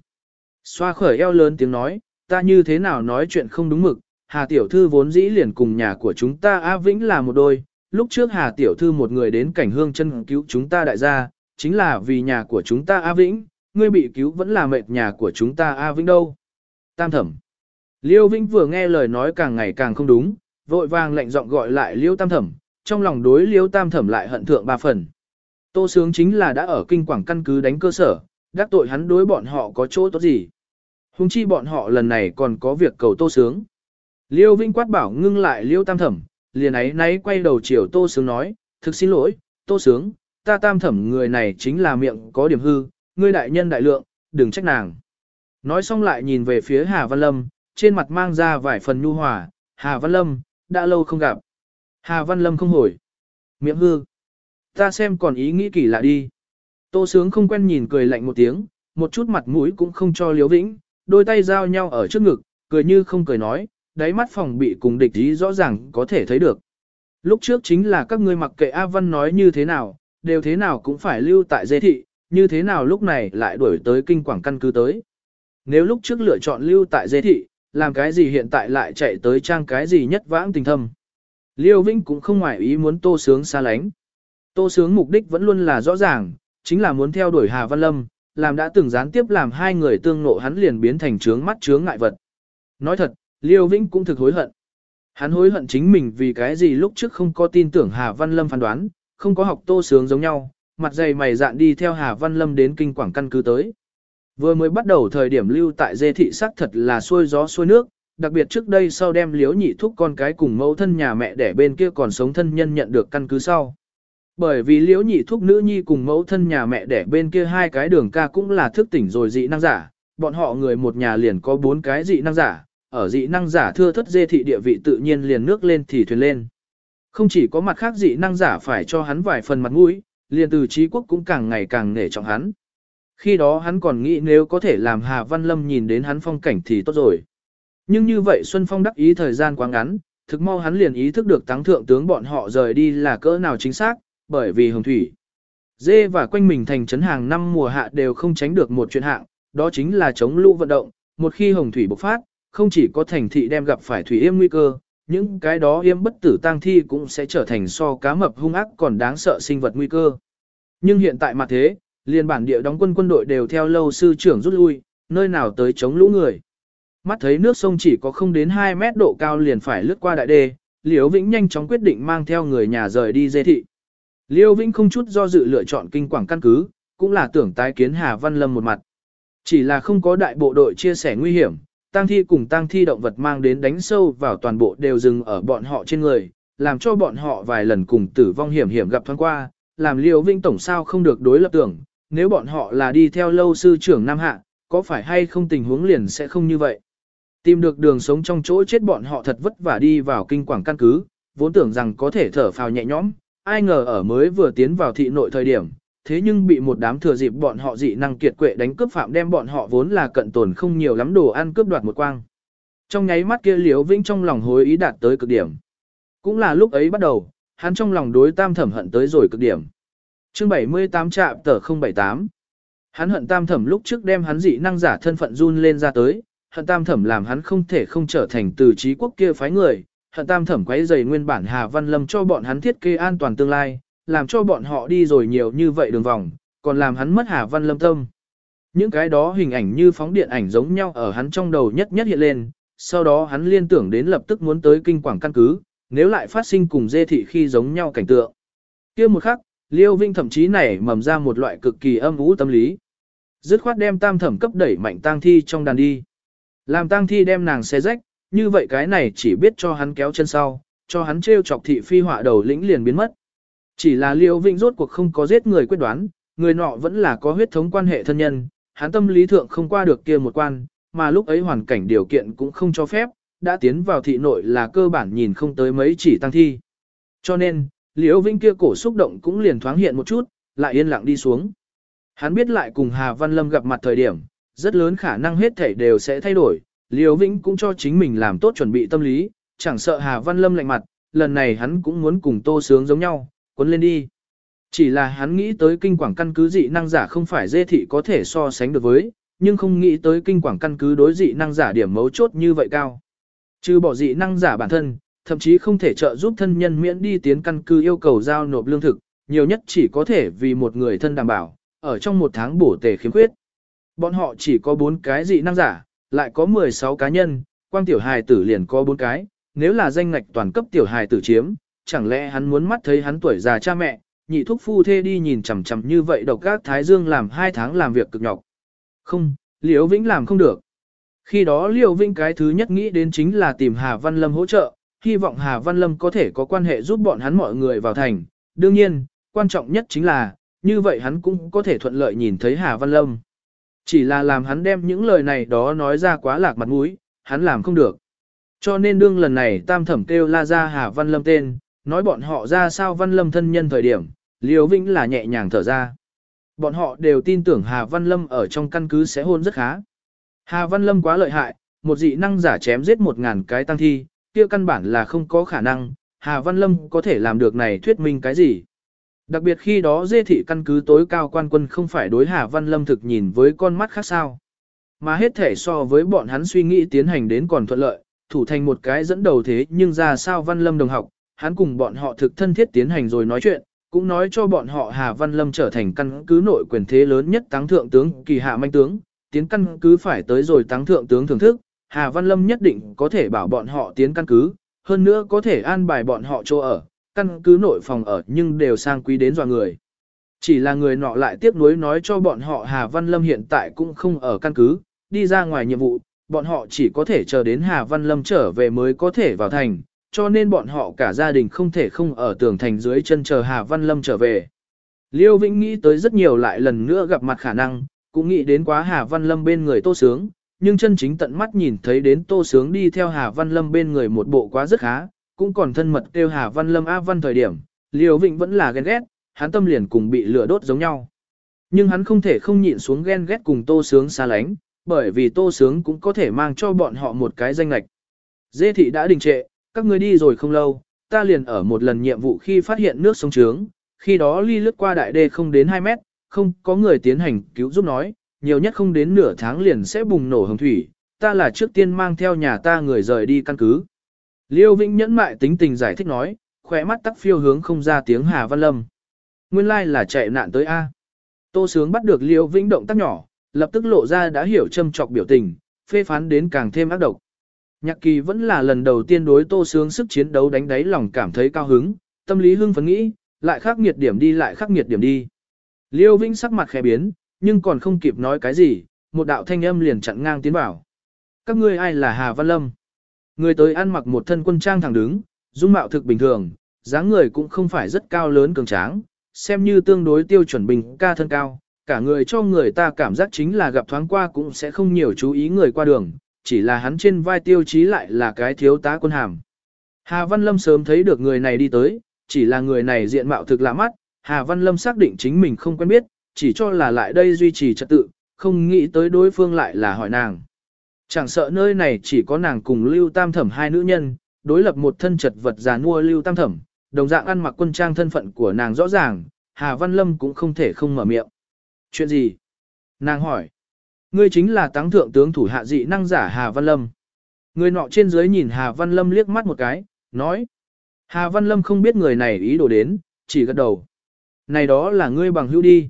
Xoa khởi eo lớn tiếng nói, ta như thế nào nói chuyện không đúng mực, Hà Tiểu Thư vốn dĩ liền cùng nhà của chúng ta A Vĩnh là một đôi, lúc trước Hà Tiểu Thư một người đến cảnh hương chân cứu chúng ta đại gia, chính là vì nhà của chúng ta A Vĩnh, ngươi bị cứu vẫn là mệt nhà của chúng ta A Vĩnh đâu. Tam thẩm. Liêu Vĩnh vừa nghe lời nói càng ngày càng không đúng, vội vàng lệnh giọng gọi lại Liêu Tam thẩm, trong lòng đối Liêu Tam thẩm lại hận thượng ba phần. Tô Sướng chính là đã ở kinh quảng căn cứ đánh cơ sở, đắc tội hắn đối bọn họ có chỗ tốt gì. Hùng chi bọn họ lần này còn có việc cầu Tô Sướng. Liêu Vinh quát bảo ngưng lại Liêu Tam Thẩm, liền ấy nấy quay đầu chiều Tô Sướng nói, thực xin lỗi, Tô Sướng, ta Tam Thẩm người này chính là miệng có điểm hư, ngươi đại nhân đại lượng, đừng trách nàng. Nói xong lại nhìn về phía Hà Văn Lâm, trên mặt mang ra vài phần nhu hòa, Hà Văn Lâm, đã lâu không gặp. Hà Văn Lâm không hồi. Miệng hư. Ta xem còn ý nghĩ kỳ lạ đi. Tô Sướng không quen nhìn cười lạnh một tiếng, một chút mặt mũi cũng không cho Liễu Vĩnh, đôi tay giao nhau ở trước ngực, cười như không cười nói, đáy mắt phòng bị cùng địch ý rõ ràng có thể thấy được. Lúc trước chính là các ngươi mặc kệ A Văn nói như thế nào, đều thế nào cũng phải lưu tại dê thị, như thế nào lúc này lại đuổi tới kinh quảng căn cứ tới. Nếu lúc trước lựa chọn lưu tại dê thị, làm cái gì hiện tại lại chạy tới trang cái gì nhất vãng tình thâm. Liêu Vĩnh cũng không ngoại ý muốn tô sướng xa lánh. Tô sướng mục đích vẫn luôn là rõ ràng, chính là muốn theo đuổi Hà Văn Lâm, làm đã từng gián tiếp làm hai người tương nộ hắn liền biến thành trướng mắt trướng ngại vật. Nói thật, Liêu Vĩnh cũng thực hối hận. Hắn hối hận chính mình vì cái gì lúc trước không có tin tưởng Hà Văn Lâm phán đoán, không có học tô sướng giống nhau, mặt dày mày dạn đi theo Hà Văn Lâm đến kinh quảng căn cứ tới. Vừa mới bắt đầu thời điểm lưu tại dê thị sắc thật là xuôi gió xuôi nước, đặc biệt trước đây sau đem liếu nhị thúc con cái cùng mẫu thân nhà mẹ để bên kia còn sống thân nhân nhận được căn cứ sau. Bởi vì liễu nhị thúc nữ nhi cùng mẫu thân nhà mẹ đẻ bên kia hai cái đường ca cũng là thức tỉnh rồi dị năng giả, bọn họ người một nhà liền có bốn cái dị năng giả, ở dị năng giả thưa thất dê thị địa vị tự nhiên liền nước lên thì thuyền lên. Không chỉ có mặt khác dị năng giả phải cho hắn vài phần mặt mũi, liền từ trí quốc cũng càng ngày càng nể trọng hắn. Khi đó hắn còn nghĩ nếu có thể làm Hà Văn Lâm nhìn đến hắn phong cảnh thì tốt rồi. Nhưng như vậy Xuân Phong đắc ý thời gian quá ngắn, thực mau hắn liền ý thức được tăng thượng tướng bọn họ rời đi là cỡ nào chính xác, bởi vì hồng thủy. Dê và quanh mình thành trấn hàng năm mùa hạ đều không tránh được một chuyện hạng, đó chính là chống lũ vận động, một khi hồng thủy bộc phát, không chỉ có thành thị đem gặp phải thủy yêm nguy cơ, những cái đó yêm bất tử tang thi cũng sẽ trở thành so cá mập hung ác còn đáng sợ sinh vật nguy cơ. Nhưng hiện tại mà thế, liên bản địa đóng quân quân đội đều theo lâu sư trưởng rút lui, nơi nào tới chống lũ người. Mắt thấy nước sông chỉ có không đến 2 mét độ cao liền phải lướt qua đại đê, Liễu Vĩnh nhanh chóng quyết định mang theo người nhà rời đi dê thị. Liêu Vĩnh không chút do dự lựa chọn kinh quảng căn cứ, cũng là tưởng tái kiến Hà Văn Lâm một mặt. Chỉ là không có đại bộ đội chia sẻ nguy hiểm, tăng thi cùng tăng thi động vật mang đến đánh sâu vào toàn bộ đều dừng ở bọn họ trên người, làm cho bọn họ vài lần cùng tử vong hiểm hiểm gặp thoáng qua, làm Liêu Vĩnh tổng sao không được đối lập tưởng, nếu bọn họ là đi theo lâu sư trưởng Nam Hạ, có phải hay không tình huống liền sẽ không như vậy. Tìm được đường sống trong chỗ chết bọn họ thật vất vả đi vào kinh quảng căn cứ, vốn tưởng rằng có thể thở phào nhẹ nhõm, ai ngờ ở mới vừa tiến vào thị nội thời điểm, thế nhưng bị một đám thừa dịp bọn họ dị năng kiệt quệ đánh cướp phạm đem bọn họ vốn là cận tồn không nhiều lắm đồ ăn cướp đoạt một quang. Trong nháy mắt kia Liễu Vĩnh trong lòng hối ý đạt tới cực điểm. Cũng là lúc ấy bắt đầu, hắn trong lòng đối tam thẩm hận tới rồi cực điểm. Chương 78 trạm tờ 078 Hắn hận tam thẩm lúc trước đem hắn dị năng giả thân phận run lên ra tới, hận tam thẩm làm hắn không thể không trở thành từ trí quốc kia phái người, hận tam thẩm quấy dày nguyên bản Hà Văn Lâm cho bọn hắn thiết kế an toàn tương lai, làm cho bọn họ đi rồi nhiều như vậy đường vòng, còn làm hắn mất Hà Văn Lâm tâm. Những cái đó hình ảnh như phóng điện ảnh giống nhau ở hắn trong đầu nhất nhất hiện lên, sau đó hắn liên tưởng đến lập tức muốn tới kinh quảng căn cứ, nếu lại phát sinh cùng dê thị khi giống nhau cảnh tượng. kia một khắc, Liêu Vinh thậm chí nảy mầm ra một loại cực kỳ âm ú tâm lý. Dứt khoát đem tam thẩm cấp đẩy mạnh tang thi trong đàn đi. Làm tang thi đem nàng xé rách, như vậy cái này chỉ biết cho hắn kéo chân sau, cho hắn trêu chọc thị phi họa đầu lĩnh liền biến mất. Chỉ là liễu Vĩnh rốt cuộc không có giết người quyết đoán, người nọ vẫn là có huyết thống quan hệ thân nhân, hắn tâm lý thượng không qua được kia một quan, mà lúc ấy hoàn cảnh điều kiện cũng không cho phép, đã tiến vào thị nội là cơ bản nhìn không tới mấy chỉ tăng thi. Cho nên, liễu Vĩnh kia cổ xúc động cũng liền thoáng hiện một chút, lại yên lặng đi xuống. Hắn biết lại cùng Hà Văn Lâm gặp mặt thời điểm, rất lớn khả năng hết thảy đều sẽ thay đổi, Liêu Vĩnh cũng cho chính mình làm tốt chuẩn bị tâm lý, chẳng sợ Hà Văn Lâm lạnh mặt, lần này hắn cũng muốn cùng Tô Sướng giống nhau, cuốn lên đi. Chỉ là hắn nghĩ tới kinh quảng căn cứ dị năng giả không phải dê thị có thể so sánh được với, nhưng không nghĩ tới kinh quảng căn cứ đối dị năng giả điểm mấu chốt như vậy cao. Trừ bỏ dị năng giả bản thân, thậm chí không thể trợ giúp thân nhân miễn đi tiến căn cứ yêu cầu giao nộp lương thực, nhiều nhất chỉ có thể vì một người thân đảm bảo, ở trong một tháng bổ tề khiếm khuyết. Bọn họ chỉ có 4 cái dị năng giả, lại có 16 cá nhân, quang tiểu hài tử liền có 4 cái, nếu là danh ngạch toàn cấp tiểu hài tử chiếm, chẳng lẽ hắn muốn mắt thấy hắn tuổi già cha mẹ, nhị thúc phu thê đi nhìn chằm chằm như vậy độc các thái dương làm 2 tháng làm việc cực nhọc. Không, Liễu Vĩnh làm không được. Khi đó Liễu Vĩnh cái thứ nhất nghĩ đến chính là tìm Hà Văn Lâm hỗ trợ, hy vọng Hà Văn Lâm có thể có quan hệ giúp bọn hắn mọi người vào thành. Đương nhiên, quan trọng nhất chính là, như vậy hắn cũng có thể thuận lợi nhìn thấy Hà Văn Lâm. Chỉ là làm hắn đem những lời này đó nói ra quá lạc mặt mũi, hắn làm không được. Cho nên đương lần này tam thẩm kêu la ra Hà Văn Lâm tên, nói bọn họ ra sao Văn Lâm thân nhân thời điểm, Liêu Vĩnh là nhẹ nhàng thở ra. Bọn họ đều tin tưởng Hà Văn Lâm ở trong căn cứ sẽ hôn rất khá. Hà Văn Lâm quá lợi hại, một dị năng giả chém giết một ngàn cái tăng thi, kia căn bản là không có khả năng, Hà Văn Lâm có thể làm được này thuyết minh cái gì. Đặc biệt khi đó dê thị căn cứ tối cao quan quân không phải đối Hà Văn Lâm thực nhìn với con mắt khác sao. Mà hết thể so với bọn hắn suy nghĩ tiến hành đến còn thuận lợi, thủ thành một cái dẫn đầu thế nhưng ra sao Văn Lâm đồng học, hắn cùng bọn họ thực thân thiết tiến hành rồi nói chuyện, cũng nói cho bọn họ Hà Văn Lâm trở thành căn cứ nội quyền thế lớn nhất táng thượng tướng kỳ hạ manh tướng, tiến căn cứ phải tới rồi táng thượng tướng thưởng thức, Hà Văn Lâm nhất định có thể bảo bọn họ tiến căn cứ, hơn nữa có thể an bài bọn họ chỗ ở, căn cứ nội phòng ở nhưng đều sang quý đến dọa người. Chỉ là người nọ lại tiếp nối nói cho bọn họ Hà Văn Lâm hiện tại cũng không ở căn cứ, đi ra ngoài nhiệm vụ, bọn họ chỉ có thể chờ đến Hà Văn Lâm trở về mới có thể vào thành, cho nên bọn họ cả gia đình không thể không ở tường thành dưới chân chờ Hà Văn Lâm trở về. Liêu Vĩnh nghĩ tới rất nhiều lại lần nữa gặp mặt khả năng, cũng nghĩ đến quá Hà Văn Lâm bên người Tô Sướng, nhưng chân chính tận mắt nhìn thấy đến Tô Sướng đi theo Hà Văn Lâm bên người một bộ quá rất khá, cũng còn thân mật kêu Hà Văn Lâm A Văn thời điểm, Liêu vịnh vẫn là ghen ghét, hắn tâm liền cùng bị lửa đốt giống nhau. Nhưng hắn không thể không nhịn xuống ghen ghét cùng Tô Sướng xa lánh, bởi vì Tô Sướng cũng có thể mang cho bọn họ một cái danh lệch. Dê thị đã đình trệ, các ngươi đi rồi không lâu, ta liền ở một lần nhiệm vụ khi phát hiện nước sông trướng, khi đó ly lướt qua đại đê không đến 2 mét, không có người tiến hành cứu giúp nói, nhiều nhất không đến nửa tháng liền sẽ bùng nổ hồng thủy, ta là trước tiên mang theo nhà ta người rời đi căn cứ. Liêu Vĩnh nhẫn mại tính tình giải thích nói, khỏe mắt tắc phiêu hướng không ra tiếng Hà Văn Lâm. Nguyên lai like là chạy nạn tới A. Tô Sướng bắt được Liêu Vĩnh động tác nhỏ, lập tức lộ ra đã hiểu châm trọc biểu tình, phê phán đến càng thêm ác độc. Nhạc kỳ vẫn là lần đầu tiên đối Tô Sướng sức chiến đấu đánh đáy lòng cảm thấy cao hứng, tâm lý hưng phấn nghĩ, lại khắc nghiệt điểm đi lại khắc nghiệt điểm đi. Liêu Vĩnh sắc mặt khẽ biến, nhưng còn không kịp nói cái gì, một đạo thanh âm liền chặn ngang tiến vào. Các ngươi ai là Hà Văn Lâm? Người tới ăn mặc một thân quân trang thẳng đứng, dung mạo thực bình thường, dáng người cũng không phải rất cao lớn cường tráng, xem như tương đối tiêu chuẩn bình ca thân cao. Cả người cho người ta cảm giác chính là gặp thoáng qua cũng sẽ không nhiều chú ý người qua đường, chỉ là hắn trên vai tiêu chí lại là cái thiếu tá quân hàm. Hà Văn Lâm sớm thấy được người này đi tới, chỉ là người này diện mạo thực lạ mắt, Hà Văn Lâm xác định chính mình không quen biết, chỉ cho là lại đây duy trì trật tự, không nghĩ tới đối phương lại là hỏi nàng. Chẳng sợ nơi này chỉ có nàng cùng Lưu Tam Thẩm hai nữ nhân, đối lập một thân chật vật già mua Lưu Tam Thẩm, đồng dạng ăn mặc quân trang thân phận của nàng rõ ràng, Hà Văn Lâm cũng không thể không mở miệng. Chuyện gì? Nàng hỏi. Ngươi chính là táng thượng tướng thủ hạ dị năng giả Hà Văn Lâm. Người nọ trên dưới nhìn Hà Văn Lâm liếc mắt một cái, nói. Hà Văn Lâm không biết người này ý đồ đến, chỉ gật đầu. Này đó là ngươi bằng hữu đi.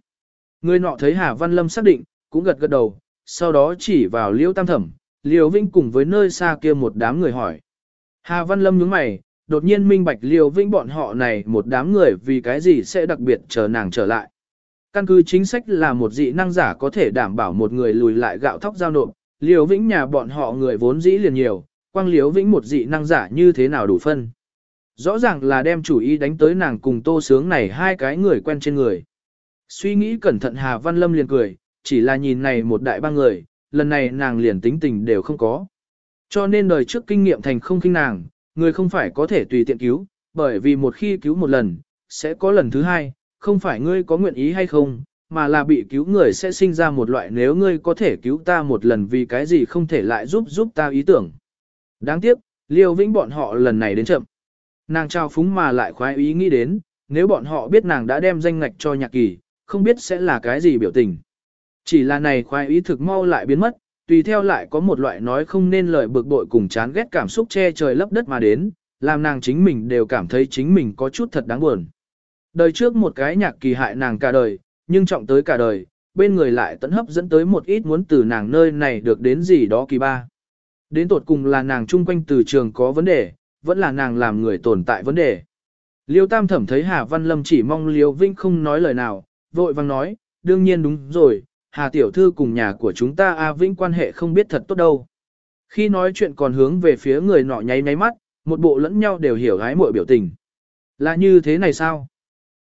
Người nọ thấy Hà Văn Lâm xác định, cũng gật gật đầu, sau đó chỉ vào Liễu Tam Thẩm, Liêu Vĩnh cùng với nơi xa kia một đám người hỏi. Hà Văn Lâm nhướng mày, đột nhiên minh bạch Liêu Vĩnh bọn họ này một đám người vì cái gì sẽ đặc biệt chờ nàng trở lại. Căn cứ chính sách là một dị năng giả có thể đảm bảo một người lùi lại gạo thóc giao nộp, Liêu Vĩnh nhà bọn họ người vốn dĩ liền nhiều, quang Liêu Vĩnh một dị năng giả như thế nào đủ phân. Rõ ràng là đem chủ ý đánh tới nàng cùng tô sướng này hai cái người quen trên người. Suy nghĩ cẩn thận Hà Văn Lâm liền cười, chỉ là nhìn này một đại ba người, lần này nàng liền tính tình đều không có. Cho nên đời trước kinh nghiệm thành không kinh nàng, người không phải có thể tùy tiện cứu, bởi vì một khi cứu một lần, sẽ có lần thứ hai, không phải ngươi có nguyện ý hay không, mà là bị cứu người sẽ sinh ra một loại nếu ngươi có thể cứu ta một lần vì cái gì không thể lại giúp giúp ta ý tưởng. Đáng tiếc, Liêu Vĩnh bọn họ lần này đến chậm. Nàng trao phúng mà lại khoái ý nghĩ đến, nếu bọn họ biết nàng đã đem danh ngạch cho nhạc kỳ, không biết sẽ là cái gì biểu tình. Chỉ là này khoái ý thực mau lại biến mất, tùy theo lại có một loại nói không nên lời bực bội cùng chán ghét cảm xúc che trời lấp đất mà đến, làm nàng chính mình đều cảm thấy chính mình có chút thật đáng buồn. Đời trước một cái nhạc kỳ hại nàng cả đời, nhưng trọng tới cả đời, bên người lại tận hấp dẫn tới một ít muốn từ nàng nơi này được đến gì đó kỳ ba. Đến tột cùng là nàng chung quanh từ trường có vấn đề, vẫn là nàng làm người tồn tại vấn đề. Liêu Tam Thẩm thấy Hà Văn Lâm chỉ mong Liêu Vinh không nói lời nào, vội vang nói, đương nhiên đúng rồi, Hà Tiểu Thư cùng nhà của chúng ta A vĩnh quan hệ không biết thật tốt đâu. Khi nói chuyện còn hướng về phía người nọ nháy nháy mắt, một bộ lẫn nhau đều hiểu gái muội biểu tình. Là như thế này sao?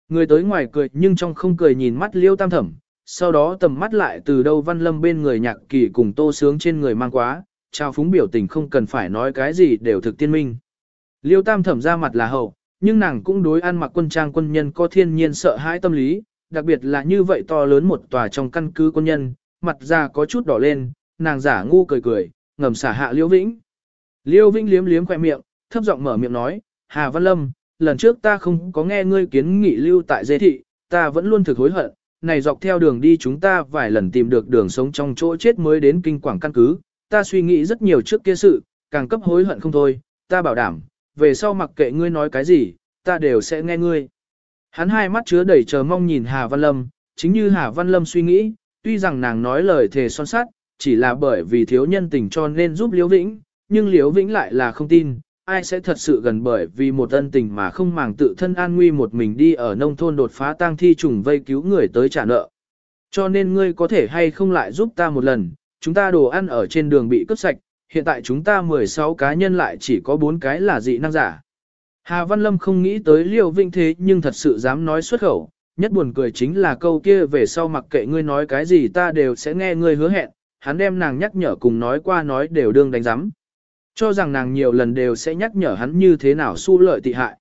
Người tới ngoài cười nhưng trong không cười nhìn mắt Liêu Tam Thẩm, sau đó tầm mắt lại từ đâu Văn Lâm bên người nhạc kỳ cùng tô sướng trên người mang quá, trao phúng biểu tình không cần phải nói cái gì đều thực tiên minh. Liêu Tam Thẩm ra mặt là hậu, nhưng nàng cũng đối ăn mặc quân trang quân nhân có thiên nhiên sợ hãi tâm lý, đặc biệt là như vậy to lớn một tòa trong căn cứ quân nhân, mặt ra có chút đỏ lên, nàng giả ngu cười cười, ngầm xả hạ Liêu Vĩnh. Liêu Vĩnh liếm liếm khoe miệng, thấp giọng mở miệng nói, Hà Văn Lâm, lần trước ta không có nghe ngươi kiến nghị lưu tại dê thị, ta vẫn luôn thực hối hận, này dọc theo đường đi chúng ta vài lần tìm được đường sống trong chỗ chết mới đến kinh quảng căn cứ, ta suy nghĩ rất nhiều trước kia sự, càng cấp hối hận không thôi, ta bảo đảm, về sau mặc kệ ngươi nói cái gì, ta đều sẽ nghe ngươi. Hắn hai mắt chứa đầy chờ mong nhìn Hà Văn Lâm, chính như Hà Văn Lâm suy nghĩ, tuy rằng nàng nói lời thề son sắt, chỉ là bởi vì thiếu nhân tình cho nên giúp Liễu Vĩnh, nhưng Liễu Vĩnh lại là không tin, ai sẽ thật sự gần bởi vì một ân tình mà không màng tự thân an nguy một mình đi ở nông thôn đột phá tang thi trùng vây cứu người tới trả nợ. Cho nên ngươi có thể hay không lại giúp ta một lần, chúng ta đồ ăn ở trên đường bị cướp sạch, hiện tại chúng ta 16 cá nhân lại chỉ có 4 cái là dị năng giả. Hà Văn Lâm không nghĩ tới Liêu vinh thế nhưng thật sự dám nói xuất khẩu, nhất buồn cười chính là câu kia về sau mặc kệ ngươi nói cái gì ta đều sẽ nghe ngươi hứa hẹn, hắn đem nàng nhắc nhở cùng nói qua nói đều đương đánh giám. Cho rằng nàng nhiều lần đều sẽ nhắc nhở hắn như thế nào su lợi tị hại.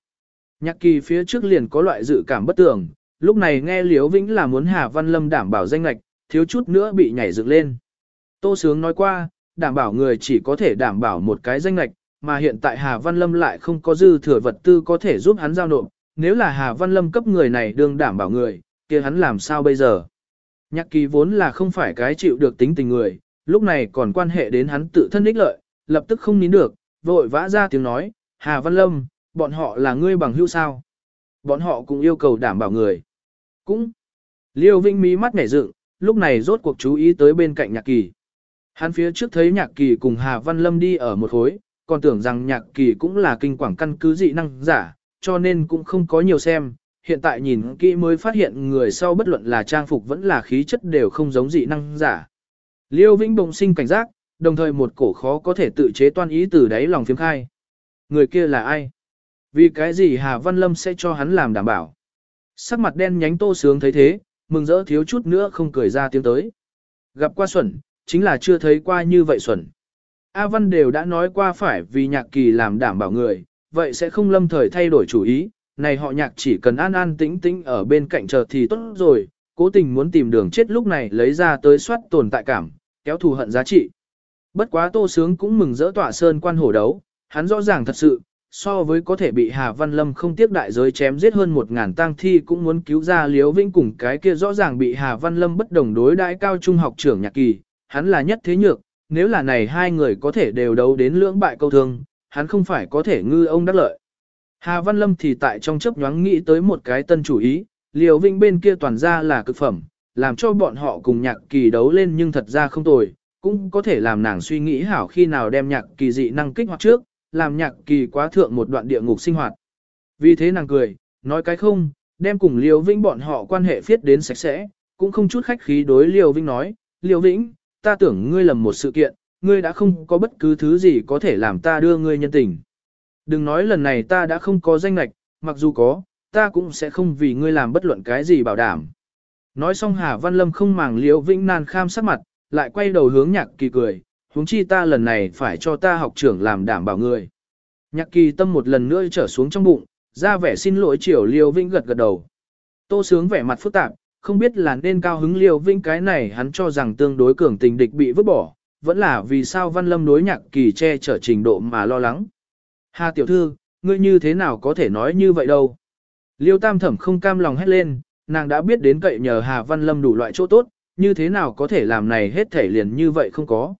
Nhạc kỳ phía trước liền có loại dự cảm bất tường, lúc này nghe Liễu Vĩnh là muốn Hà Văn Lâm đảm bảo danh lạch, thiếu chút nữa bị nhảy dựng lên. Tô Sướng nói qua, đảm bảo người chỉ có thể đảm bảo một cái danh lạch, mà hiện tại Hà Văn Lâm lại không có dư thừa vật tư có thể giúp hắn giao nộp, nếu là Hà Văn Lâm cấp người này đương đảm bảo người, kia hắn làm sao bây giờ? Nhạc kỳ vốn là không phải cái chịu được tính tình người, lúc này còn quan hệ đến hắn tự thân ích lợi, lập tức không nín được, vội vã ra tiếng nói, Hà Văn Lâm, bọn họ là ngươi bằng hữu sao? Bọn họ cũng yêu cầu đảm bảo người. Cũng. Liêu Vinh mí mắt nhảy dựng, lúc này rốt cuộc chú ý tới bên cạnh nhạc kỳ. Hắn phía trước thấy nhạc kỳ cùng Hà Văn Lâm đi ở một khối, còn tưởng rằng nhạc kỳ cũng là kinh quảng căn cứ dị năng giả, cho nên cũng không có nhiều xem. Hiện tại nhìn kỹ mới phát hiện người sau bất luận là trang phục vẫn là khí chất đều không giống dị năng giả. Liêu Vĩnh bỗng sinh cảnh giác, đồng thời một cổ khó có thể tự chế toan ý từ đáy lòng phiếm khai. Người kia là ai? Vì cái gì Hà Văn Lâm sẽ cho hắn làm đảm bảo? Sắc mặt đen nhánh tô sướng thấy thế, mừng rỡ thiếu chút nữa không cười ra tiếng tới. Gặp qua xuẩn, chính là chưa thấy qua như vậy xuẩn. A Văn đều đã nói qua phải vì nhạc kỳ làm đảm bảo người, vậy sẽ không lâm thời thay đổi chủ ý, này họ nhạc chỉ cần an an tĩnh tĩnh ở bên cạnh chờ thì tốt rồi, cố tình muốn tìm đường chết lúc này lấy ra tới soát tồn tại cảm, kéo thù hận giá trị. Bất quá Tô Sướng cũng mừng rỡ tỏa sơn quan hổ đấu, hắn rõ ràng thật sự, so với có thể bị Hà Văn Lâm không tiếc đại giới chém giết hơn một ngàn tang thi cũng muốn cứu ra Liễu Vĩnh cùng cái kia rõ ràng bị Hà Văn Lâm bất đồng đối đãi cao trung học trưởng nhạc kỳ, hắn là nhất thế nhược, nếu là này hai người có thể đều đấu đến lưỡng bại câu thương, hắn không phải có thể ngư ông đắc lợi. Hà Văn Lâm thì tại trong chấp nhoáng nghĩ tới một cái tân chủ ý, liều vinh bên kia toàn ra là cực phẩm, làm cho bọn họ cùng nhạc kỳ đấu lên nhưng thật ra không tồi cũng có thể làm nàng suy nghĩ hảo khi nào đem nhạc kỳ dị năng kích hoạt trước, làm nhạc kỳ quá thượng một đoạn địa ngục sinh hoạt. Vì thế nàng cười, nói cái không, đem cùng Liêu Vinh bọn họ quan hệ phiết đến sạch sẽ, cũng không chút khách khí đối Liêu Vinh nói, Liêu Vĩnh, ta tưởng ngươi lầm một sự kiện, ngươi đã không có bất cứ thứ gì có thể làm ta đưa ngươi nhân tình. Đừng nói lần này ta đã không có danh lạch, mặc dù có, ta cũng sẽ không vì ngươi làm bất luận cái gì bảo đảm. Nói xong Hà Văn Lâm không màng Liêu Vĩnh nan kham sắc mặt, lại quay đầu hướng nhạc kỳ cười, huống chi ta lần này phải cho ta học trưởng làm đảm bảo người. Nhạc kỳ tâm một lần nữa trở xuống trong bụng, ra vẻ xin lỗi triều liêu vĩnh gật gật đầu. Tô sướng vẻ mặt phức tạp, không biết là nên cao hứng liều vĩnh cái này hắn cho rằng tương đối cường tình địch bị vứt bỏ, vẫn là vì sao văn lâm đối nhạc kỳ che chở trình độ mà lo lắng. Hà tiểu thư, ngươi như thế nào có thể nói như vậy đâu? Liêu tam thẩm không cam lòng hét lên, nàng đã biết đến cậy nhờ Hà Văn Lâm đủ loại chỗ tốt, như thế nào có thể làm này hết thể liền như vậy không có.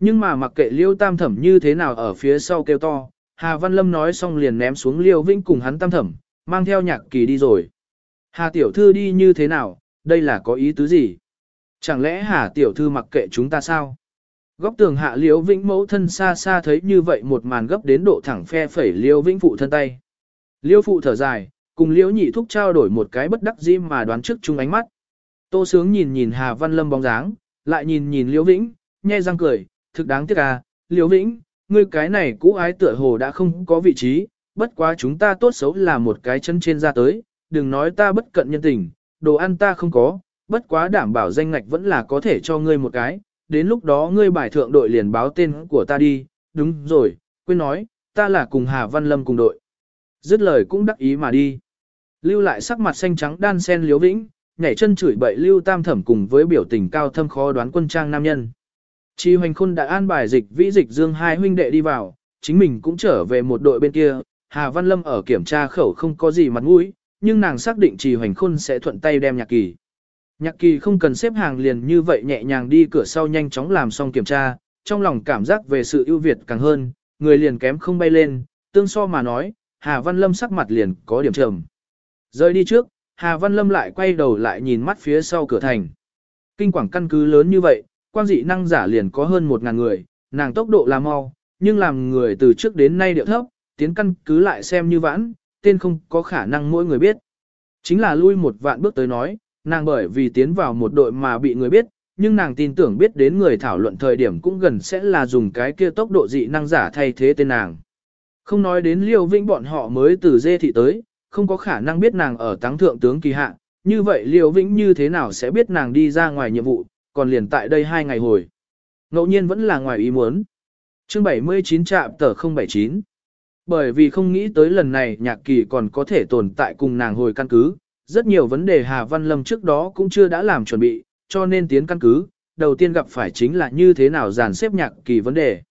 Nhưng mà mặc kệ Liêu tam thẩm như thế nào ở phía sau kêu to, Hà Văn Lâm nói xong liền ném xuống Liêu Vĩnh cùng hắn tam thẩm, mang theo nhạc kỳ đi rồi. Hà tiểu thư đi như thế nào, đây là có ý tứ gì? Chẳng lẽ Hà tiểu thư mặc kệ chúng ta sao? Góc tường hạ liễu Vĩnh mẫu thân xa xa thấy như vậy một màn gấp đến độ thẳng phe phẩy liễu Vĩnh phụ thân tay. Liễu phụ thở dài, cùng liễu nhị thúc trao đổi một cái bất đắc dĩ mà đoán trước chung ánh mắt. Tô sướng nhìn nhìn Hà Văn Lâm bóng dáng, lại nhìn nhìn liễu Vĩnh, nhe răng cười, thực đáng tiếc à, liễu Vĩnh, ngươi cái này cũ ái tựa hồ đã không có vị trí, bất quá chúng ta tốt xấu là một cái chân trên ra tới, đừng nói ta bất cận nhân tình, đồ ăn ta không có, bất quá đảm bảo danh ngạch vẫn là có thể cho ngươi một cái, đến lúc đó ngươi bài thượng đội liền báo tên của ta đi, đúng rồi, quên nói, ta là cùng Hà Văn Lâm cùng đội. Dứt lời cũng đắc ý mà đi. Lưu lại sắc mặt xanh trắng đan sen liếu vĩnh, nhảy chân chửi bậy Lưu Tam Thẩm cùng với biểu tình cao thâm khó đoán quân trang nam nhân. Chi hoành khôn đã an bài dịch vĩ dịch dương hai huynh đệ đi vào, chính mình cũng trở về một đội bên kia, Hà Văn Lâm ở kiểm tra khẩu không có gì mặt mũi, nhưng nàng xác định trì hoành khôn sẽ thuận tay đem nhạc kỳ. Nhạc kỳ không cần xếp hàng liền như vậy nhẹ nhàng đi cửa sau nhanh chóng làm xong kiểm tra, trong lòng cảm giác về sự ưu việt càng hơn, người liền kém không bay lên, tương so mà nói, Hà Văn Lâm sắc mặt liền có điểm trầm. Rời đi trước, Hà Văn Lâm lại quay đầu lại nhìn mắt phía sau cửa thành. Kinh quảng căn cứ lớn như vậy, quan dị năng giả liền có hơn một ngàn người, nàng tốc độ là mau, nhưng làm người từ trước đến nay điệu thấp, tiến căn cứ lại xem như vãn, tên không có khả năng mỗi người biết. Chính là lui một vạn bước tới nói, nàng bởi vì tiến vào một đội mà bị người biết, nhưng nàng tin tưởng biết đến người thảo luận thời điểm cũng gần sẽ là dùng cái kia tốc độ dị năng giả thay thế tên nàng. Không nói đến liêu vĩnh bọn họ mới từ dê thị tới, không có khả năng biết nàng ở táng thượng tướng kỳ hạ, như vậy liêu vĩnh như thế nào sẽ biết nàng đi ra ngoài nhiệm vụ, còn liền tại đây hai ngày hồi. Ngẫu nhiên vẫn là ngoài ý muốn. chương 79 trạm tờ 079. Bởi vì không nghĩ tới lần này nhạc kỳ còn có thể tồn tại cùng nàng hồi căn cứ, rất nhiều vấn đề Hà Văn Lâm trước đó cũng chưa đã làm chuẩn bị, cho nên tiến căn cứ, đầu tiên gặp phải chính là như thế nào dàn xếp nhạc kỳ vấn đề.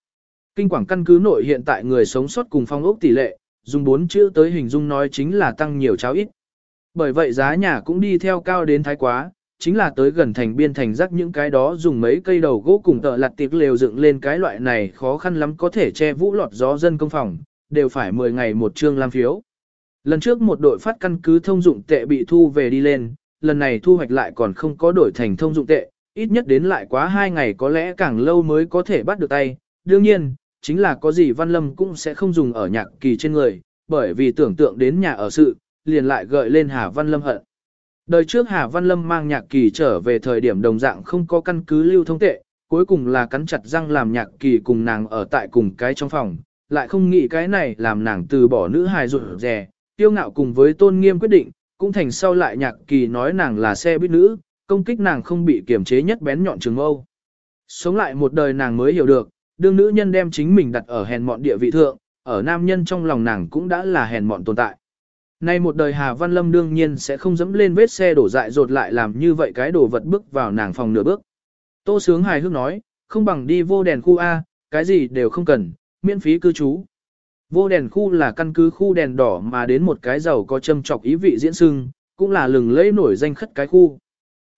Kinh quảng căn cứ nội hiện tại người sống sót cùng phong ốc tỷ lệ, dùng bốn chữ tới hình dung nói chính là tăng nhiều cháo ít. Bởi vậy giá nhà cũng đi theo cao đến thái quá, chính là tới gần thành biên thành rắc những cái đó dùng mấy cây đầu gỗ cùng tợ lặt tiệc lều dựng lên cái loại này khó khăn lắm có thể che vũ lọt gió dân công phòng, đều phải 10 ngày một chương lam phiếu. Lần trước một đội phát căn cứ thông dụng tệ bị thu về đi lên, lần này thu hoạch lại còn không có đổi thành thông dụng tệ, ít nhất đến lại quá 2 ngày có lẽ càng lâu mới có thể bắt được tay. Đương nhiên, chính là có gì Văn Lâm cũng sẽ không dùng ở nhạc kỳ trên người, bởi vì tưởng tượng đến nhà ở sự, liền lại gợi lên Hà Văn Lâm hận. Đời trước Hà Văn Lâm mang nhạc kỳ trở về thời điểm đồng dạng không có căn cứ lưu thông tệ, cuối cùng là cắn chặt răng làm nhạc kỳ cùng nàng ở tại cùng cái trong phòng, lại không nghĩ cái này làm nàng từ bỏ nữ hài rụt rè, tiêu ngạo cùng với tôn nghiêm quyết định, cũng thành sau lại nhạc kỳ nói nàng là xe buýt nữ, công kích nàng không bị kiểm chế nhất bén nhọn trường âu. Sống lại một đời nàng mới hiểu được, đương nữ nhân đem chính mình đặt ở hèn mọn địa vị thượng, ở nam nhân trong lòng nàng cũng đã là hèn mọn tồn tại. Nay một đời Hà Văn Lâm đương nhiên sẽ không dẫm lên vết xe đổ dại rột lại làm như vậy cái đồ vật bước vào nàng phòng nửa bước. Tô Sướng hài hước nói, không bằng đi vô đèn khu A, cái gì đều không cần, miễn phí cư trú. Vô đèn khu là căn cứ khu đèn đỏ mà đến một cái giàu có châm trọc ý vị diễn sưng, cũng là lừng lẫy nổi danh khất cái khu.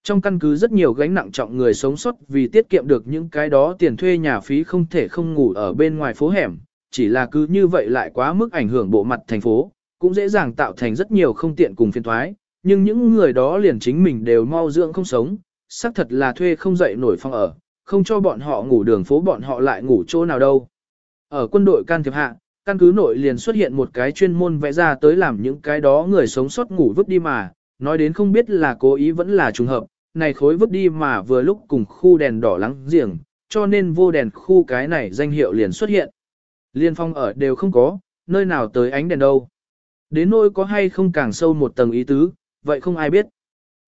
Trong căn cứ rất nhiều gánh nặng trọng người sống sót vì tiết kiệm được những cái đó tiền thuê nhà phí không thể không ngủ ở bên ngoài phố hẻm, chỉ là cứ như vậy lại quá mức ảnh hưởng bộ mặt thành phố, cũng dễ dàng tạo thành rất nhiều không tiện cùng phiền thoái, nhưng những người đó liền chính mình đều mau dưỡng không sống, xác thật là thuê không dậy nổi phòng ở, không cho bọn họ ngủ đường phố bọn họ lại ngủ chỗ nào đâu. Ở quân đội can thiệp hạ, căn cứ nội liền xuất hiện một cái chuyên môn vẽ ra tới làm những cái đó người sống sót ngủ vứt đi mà, nói đến không biết là cố ý vẫn là trùng hợp, này khối vứt đi mà vừa lúc cùng khu đèn đỏ lắng giềng, cho nên vô đèn khu cái này danh hiệu liền xuất hiện. Liên phong ở đều không có, nơi nào tới ánh đèn đâu. Đến nỗi có hay không càng sâu một tầng ý tứ, vậy không ai biết.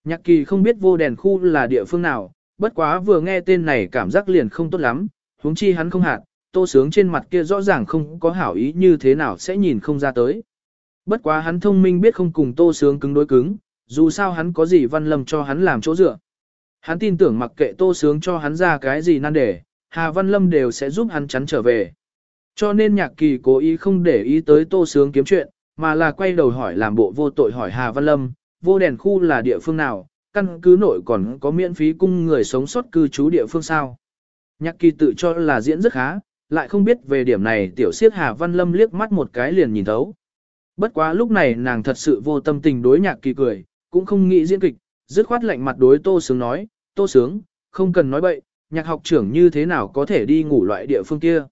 Nhạc kỳ không biết vô đèn khu là địa phương nào, bất quá vừa nghe tên này cảm giác liền không tốt lắm, huống chi hắn không hạt, tô sướng trên mặt kia rõ ràng không có hảo ý như thế nào sẽ nhìn không ra tới. Bất quá hắn thông minh biết không cùng tô sướng cứng đối cứng, dù sao hắn có gì văn lâm cho hắn làm chỗ dựa. Hắn tin tưởng mặc kệ tô sướng cho hắn ra cái gì nan đề, Hà Văn Lâm đều sẽ giúp hắn chắn trở về. Cho nên nhạc kỳ cố ý không để ý tới tô sướng kiếm chuyện, mà là quay đầu hỏi làm bộ vô tội hỏi Hà Văn Lâm, vô đèn khu là địa phương nào, căn cứ nội còn có miễn phí cung người sống sót cư trú địa phương sao. Nhạc kỳ tự cho là diễn rất khá, lại không biết về điểm này tiểu siết Hà Văn Lâm liếc mắt một cái liền nhìn thấu. Bất quá lúc này nàng thật sự vô tâm tình đối nhạc kỳ cười, cũng không nghĩ diễn kịch, dứt khoát lạnh mặt đối Tô Sướng nói, Tô Sướng, không cần nói bậy, nhạc học trưởng như thế nào có thể đi ngủ loại địa phương kia.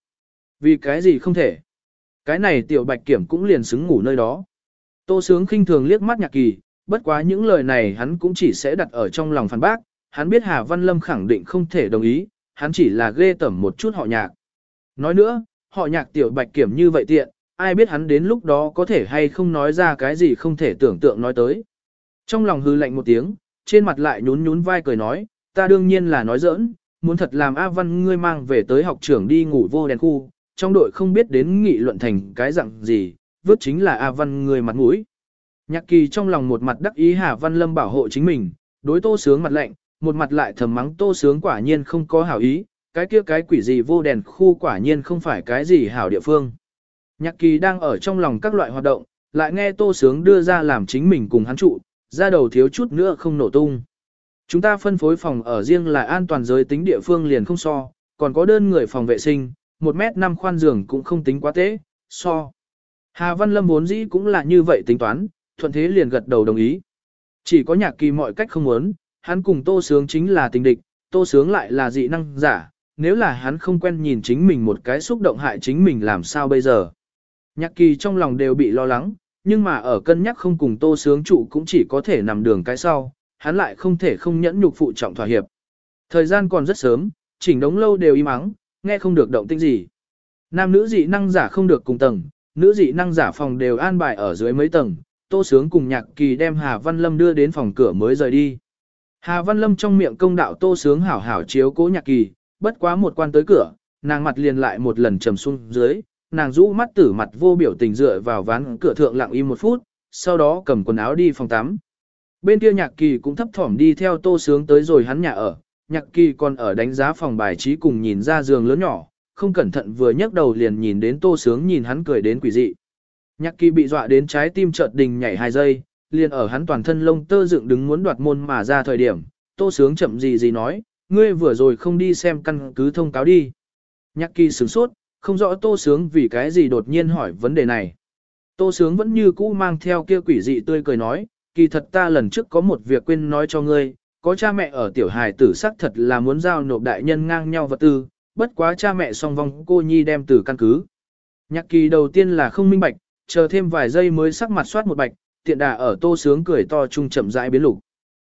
Vì cái gì không thể. Cái này tiểu bạch kiểm cũng liền xứng ngủ nơi đó. Tô Sướng khinh thường liếc mắt nhạc kỳ, bất quá những lời này hắn cũng chỉ sẽ đặt ở trong lòng phản bác, hắn biết Hà Văn Lâm khẳng định không thể đồng ý, hắn chỉ là ghê tẩm một chút họ nhạc. Nói nữa, họ nhạc tiểu bạch kiểm như vậy tiện, ai biết hắn đến lúc đó có thể hay không nói ra cái gì không thể tưởng tượng nói tới. Trong lòng hư lạnh một tiếng, trên mặt lại nhún nhún vai cười nói, ta đương nhiên là nói giỡn, muốn thật làm A Văn ngươi mang về tới học trưởng đi ngủ vô đèn khu, trong đội không biết đến nghị luận thành cái dạng gì, vớt chính là A Văn ngươi mặt mũi. Nhạc kỳ trong lòng một mặt đắc ý Hà Văn Lâm bảo hộ chính mình, đối tô sướng mặt lạnh, một mặt lại thầm mắng tô sướng quả nhiên không có hảo ý, cái kia cái quỷ gì vô đèn khu quả nhiên không phải cái gì hảo địa phương. Nhạc kỳ đang ở trong lòng các loại hoạt động, lại nghe tô sướng đưa ra làm chính mình cùng hắn trụ, ra đầu thiếu chút nữa không nổ tung. Chúng ta phân phối phòng ở riêng là an toàn giới tính địa phương liền không so, còn có đơn người phòng vệ sinh, 1 mét 5 khoan giường cũng không tính quá tế, so. Hà Văn Lâm vốn dĩ cũng là như vậy tính toán, thuận thế liền gật đầu đồng ý. Chỉ có nhạc kỳ mọi cách không muốn, hắn cùng tô sướng chính là tình địch, tô sướng lại là dị năng giả, nếu là hắn không quen nhìn chính mình một cái xúc động hại chính mình làm sao bây giờ. Nhạc kỳ trong lòng đều bị lo lắng, nhưng mà ở cân nhắc không cùng tô sướng trụ cũng chỉ có thể nằm đường cái sau, hắn lại không thể không nhẫn nhục phụ trọng thỏa hiệp. Thời gian còn rất sớm, chỉnh đống lâu đều im ắng, nghe không được động tĩnh gì. Nam nữ dị năng giả không được cùng tầng, nữ dị năng giả phòng đều an bài ở dưới mấy tầng, Tô Sướng cùng Nhạc Kỳ đem Hà Văn Lâm đưa đến phòng cửa mới rời đi. Hà Văn Lâm trong miệng công đạo Tô Sướng hảo hảo chiếu cố Nhạc Kỳ, bất quá một quan tới cửa, nàng mặt liền lại một lần trầm xuống dưới, nàng rũ mắt tử mặt vô biểu tình dựa vào ván cửa thượng lặng im một phút, sau đó cầm quần áo đi phòng tắm. Bên kia Nhạc Kỳ cũng thấp thỏm đi theo Tô Sướng tới rồi hắn nhà ở, Nhạc Kỳ còn ở đánh giá phòng bài trí cùng nhìn ra giường lớn nhỏ, không cẩn thận vừa nhấc đầu liền nhìn đến Tô Sướng nhìn hắn cười đến quỷ dị. Nhạc kỳ bị dọa đến trái tim chợt đình nhảy hai giây, liền ở hắn toàn thân lông tơ dựng đứng muốn đoạt môn mà ra thời điểm, tô sướng chậm gì gì nói, ngươi vừa rồi không đi xem căn cứ thông cáo đi. Nhạc kỳ sửng sốt, không rõ tô sướng vì cái gì đột nhiên hỏi vấn đề này. Tô sướng vẫn như cũ mang theo kia quỷ dị tươi cười nói, kỳ thật ta lần trước có một việc quên nói cho ngươi, có cha mẹ ở tiểu hài tử sắc thật là muốn giao nộp đại nhân ngang nhau vật tư, bất quá cha mẹ song vong cô nhi đem từ căn cứ. Nhạc kỳ đầu tiên là không minh bạch, chờ thêm vài giây mới sắc mặt soát một bạch, tiện đà ở tô sướng cười to trung chậm rãi biến lục.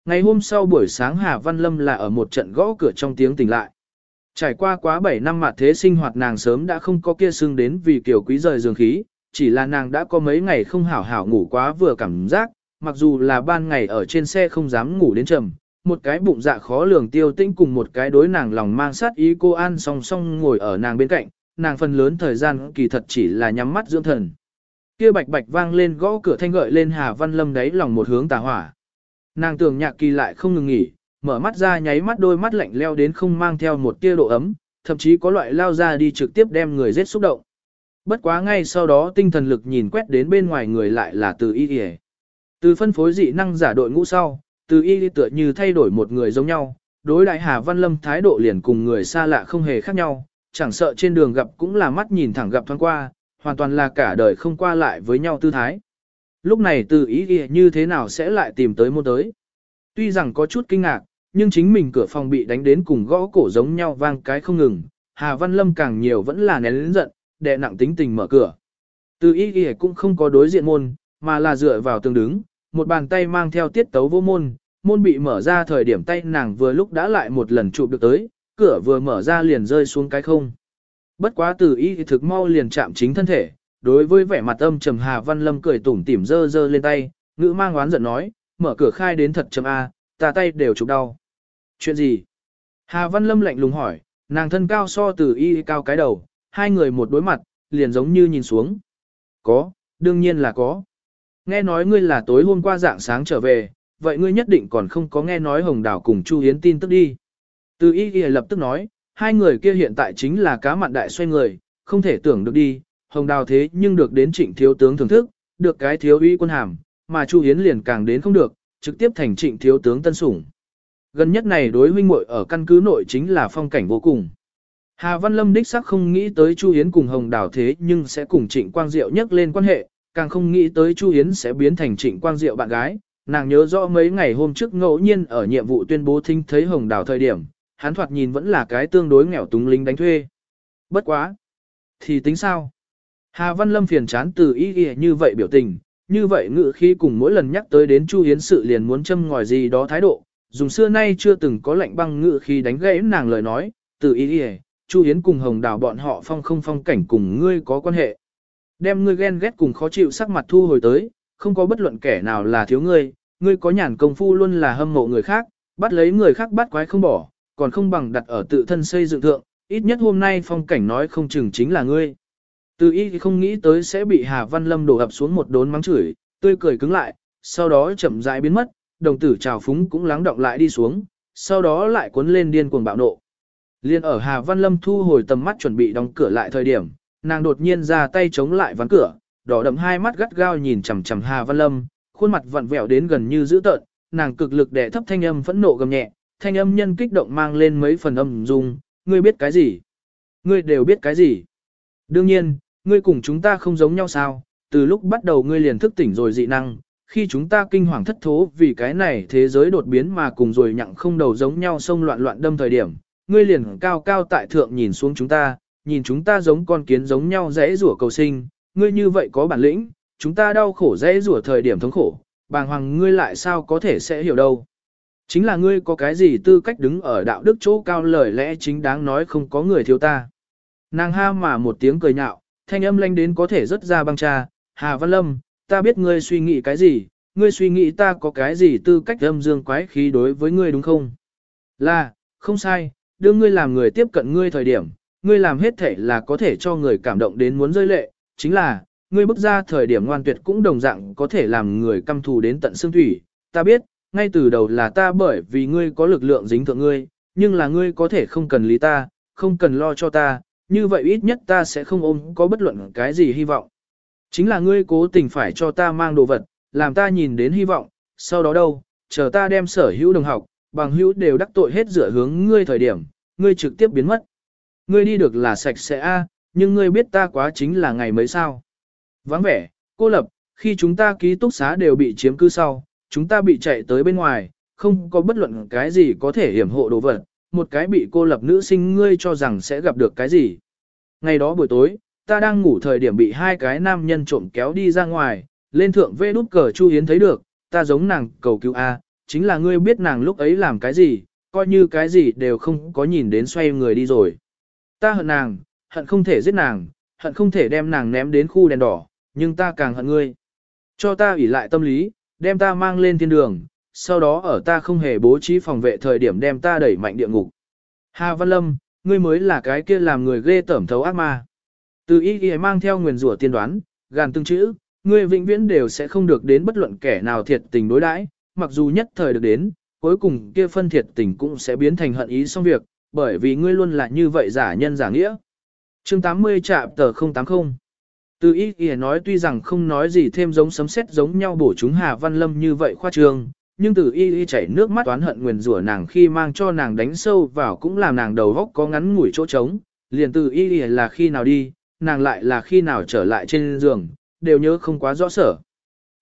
Ngày hôm sau buổi sáng Hà Văn Lâm là ở một trận gõ cửa trong tiếng tỉnh lại. Trải qua quá 7 năm mà thế sinh hoạt nàng sớm đã không có kia xương đến vì kiểu quý rời giường khí, chỉ là nàng đã có mấy ngày không hảo hảo ngủ quá vừa cảm giác, mặc dù là ban ngày ở trên xe không dám ngủ đến trầm, một cái bụng dạ khó lường tiêu tĩnh cùng một cái đối nàng lòng mang sát ý cô An song song ngồi ở nàng bên cạnh, nàng phần lớn thời gian kỳ thật chỉ là nhắm mắt dưỡng thần. Kia bạch bạch vang lên gõ cửa thanh gợi lên Hà Văn Lâm đấy lòng một hướng tà hỏa. Nàng tưởng nhạc kỳ lại không ngừng nghỉ, mở mắt ra nháy mắt đôi mắt lạnh leo đến không mang theo một tia độ ấm, thậm chí có loại lao ra đi trực tiếp đem người giết xúc động. Bất quá ngay sau đó tinh thần lực nhìn quét đến bên ngoài người lại là từ y y. Từ phân phối dị năng giả đội ngũ sau, từ y tựa như thay đổi một người giống nhau, đối đại Hà Văn Lâm thái độ liền cùng người xa lạ không hề khác nhau, chẳng sợ trên đường gặp cũng là mắt nhìn thẳng gặp thoáng qua, hoàn toàn là cả đời không qua lại với nhau tư thái. Lúc này từ ý nghĩa như thế nào sẽ lại tìm tới môn tới. Tuy rằng có chút kinh ngạc, nhưng chính mình cửa phòng bị đánh đến cùng gõ cổ giống nhau vang cái không ngừng, Hà Văn Lâm càng nhiều vẫn là nén lĩnh giận, đệ nặng tính tình mở cửa. Từ ý nghĩa cũng không có đối diện môn, mà là dựa vào tường đứng, một bàn tay mang theo tiết tấu vô môn, môn bị mở ra thời điểm tay nàng vừa lúc đã lại một lần chụp được tới, cửa vừa mở ra liền rơi xuống cái không. Bất quá từ y thì thực mau liền chạm chính thân thể, đối với vẻ mặt âm trầm Hà Văn Lâm cười tủm tỉm dơ dơ lên tay, ngữ mang oán giận nói, mở cửa khai đến thật trầm A, ta tay đều chụp đau. Chuyện gì? Hà Văn Lâm lạnh lùng hỏi, nàng thân cao so từ y cao cái đầu, hai người một đối mặt, liền giống như nhìn xuống. Có, đương nhiên là có. Nghe nói ngươi là tối hôm qua dạng sáng trở về, vậy ngươi nhất định còn không có nghe nói Hồng Đảo cùng Chu Hiến tin tức đi. Từ y lập tức nói, hai người kia hiện tại chính là cá mặn đại xoay người, không thể tưởng được đi, hồng đào thế nhưng được đến trịnh thiếu tướng thưởng thức, được cái thiếu uy quân hàm, mà Chu Hiến liền càng đến không được, trực tiếp thành trịnh thiếu tướng tân sủng. Gần nhất này đối huynh muội ở căn cứ nội chính là phong cảnh vô cùng. Hà Văn Lâm đích xác không nghĩ tới Chu Hiến cùng Hồng Đào thế nhưng sẽ cùng Trịnh Quang Diệu nhắc lên quan hệ, càng không nghĩ tới Chu Hiến sẽ biến thành Trịnh Quang Diệu bạn gái. Nàng nhớ rõ mấy ngày hôm trước ngẫu nhiên ở nhiệm vụ tuyên bố thinh thấy Hồng Đào thời điểm, hắn thoạt nhìn vẫn là cái tương đối nghèo túng lính đánh thuê. Bất quá. Thì tính sao? Hà Văn Lâm phiền chán từ ý nghĩa như vậy biểu tình, như vậy ngự khi cùng mỗi lần nhắc tới đến Chu Hiến sự liền muốn châm ngòi gì đó thái độ, dùng xưa nay chưa từng có lệnh băng ngự khi đánh gãy nàng lời nói, từ ý nghĩa, Chu Hiến cùng Hồng Đào bọn họ phong không phong cảnh cùng ngươi có quan hệ. Đem ngươi ghen ghét cùng khó chịu sắc mặt thu hồi tới, không có bất luận kẻ nào là thiếu ngươi, ngươi có nhàn công phu luôn là hâm mộ người khác, bắt lấy người khác bắt quái không bỏ, còn không bằng đặt ở tự thân xây dựng thượng, ít nhất hôm nay phong cảnh nói không chừng chính là ngươi. Từ y thì không nghĩ tới sẽ bị Hà Văn Lâm đổ ập xuống một đốn mắng chửi, tươi cười cứng lại, sau đó chậm rãi biến mất, đồng tử trào phúng cũng lắng động lại đi xuống, sau đó lại cuốn lên điên cuồng bạo nộ. Liên ở Hà Văn Lâm thu hồi tầm mắt chuẩn bị đóng cửa lại thời điểm, nàng đột nhiên ra tay chống lại ván cửa, đỏ đậm hai mắt gắt gao nhìn chằm chằm Hà Văn Lâm, khuôn mặt vặn vẹo đến gần như dữ tợn, nàng cực lực đè thấp thanh âm phẫn nộ gầm nhẹ, thanh âm nhân kích động mang lên mấy phần âm dung, ngươi biết cái gì? Ngươi đều biết cái gì? Đương nhiên, ngươi cùng chúng ta không giống nhau sao, từ lúc bắt đầu ngươi liền thức tỉnh rồi dị năng, khi chúng ta kinh hoàng thất thố vì cái này thế giới đột biến mà cùng rồi nhặng không đầu giống nhau xông loạn loạn đâm thời điểm, ngươi liền cao cao tại thượng nhìn xuống chúng ta, nhìn chúng ta giống con kiến giống nhau dễ rủa cầu sinh, ngươi như vậy có bản lĩnh, chúng ta đau khổ dễ rủa thời điểm thống khổ, bàng hoàng ngươi lại sao có thể sẽ hiểu đâu. Chính là ngươi có cái gì tư cách đứng ở đạo đức chỗ cao lời lẽ chính đáng nói không có người thiếu ta. Nàng ha mà một tiếng cười nhạo, thanh âm lanh đến có thể rất ra băng cha, Hà Văn Lâm, ta biết ngươi suy nghĩ cái gì, ngươi suy nghĩ ta có cái gì tư cách âm dương quái khí đối với ngươi đúng không? Là, không sai, đưa ngươi làm người tiếp cận ngươi thời điểm, ngươi làm hết thể là có thể cho người cảm động đến muốn rơi lệ, chính là, ngươi bước ra thời điểm ngoan tuyệt cũng đồng dạng có thể làm người căm thù đến tận xương thủy. Ta biết, ngay từ đầu là ta bởi vì ngươi có lực lượng dính thượng ngươi, nhưng là ngươi có thể không cần lý ta, không cần lo cho ta, như vậy ít nhất ta sẽ không ôm có bất luận cái gì hy vọng. Chính là ngươi cố tình phải cho ta mang đồ vật, làm ta nhìn đến hy vọng, sau đó đâu, chờ ta đem sở hữu đồng học, bằng hữu đều đắc tội hết dựa hướng ngươi thời điểm, ngươi trực tiếp biến mất. Ngươi đi được là sạch sẽ a, nhưng ngươi biết ta quá chính là ngày mấy sao. Vắng vẻ, cô lập, khi chúng ta ký túc xá đều bị chiếm cư sau, chúng ta bị chạy tới bên ngoài, không có bất luận cái gì có thể hiểm hộ đồ vật, một cái bị cô lập nữ sinh ngươi cho rằng sẽ gặp được cái gì. Ngày đó buổi tối, ta đang ngủ thời điểm bị hai cái nam nhân trộm kéo đi ra ngoài, lên thượng vê đút cờ Chu Hiến thấy được, ta giống nàng cầu cứu A, chính là ngươi biết nàng lúc ấy làm cái gì, coi như cái gì đều không có nhìn đến xoay người đi rồi. Ta hận nàng, hận không thể giết nàng, hận không thể đem nàng ném đến khu đèn đỏ, nhưng ta càng hận ngươi. Cho ta ủy lại tâm lý, đem ta mang lên thiên đường, sau đó ở ta không hề bố trí phòng vệ thời điểm đem ta đẩy mạnh địa ngục. Hà Văn Lâm, ngươi mới là cái kia làm người ghê tẩm thấu ác ma. Từ ý ghi mang theo nguyền rủa tiên đoán, gàn từng chữ, ngươi vĩnh viễn đều sẽ không được đến bất luận kẻ nào thiệt tình đối đãi, mặc dù nhất thời được đến, cuối cùng kia phân thiệt tình cũng sẽ biến thành hận ý xong việc, bởi vì ngươi luôn là như vậy giả nhân giả nghĩa. chương 80 trạm tờ 080 Từ ý ý nói tuy rằng không nói gì thêm giống sấm sét giống nhau bổ chúng Hà Văn Lâm như vậy khoa trương, nhưng từ y y chảy nước mắt toán hận nguyền rủa nàng khi mang cho nàng đánh sâu vào cũng làm nàng đầu góc có ngắn ngủi chỗ trống, liền từ y y là khi nào đi, nàng lại là khi nào trở lại trên giường, đều nhớ không quá rõ sở.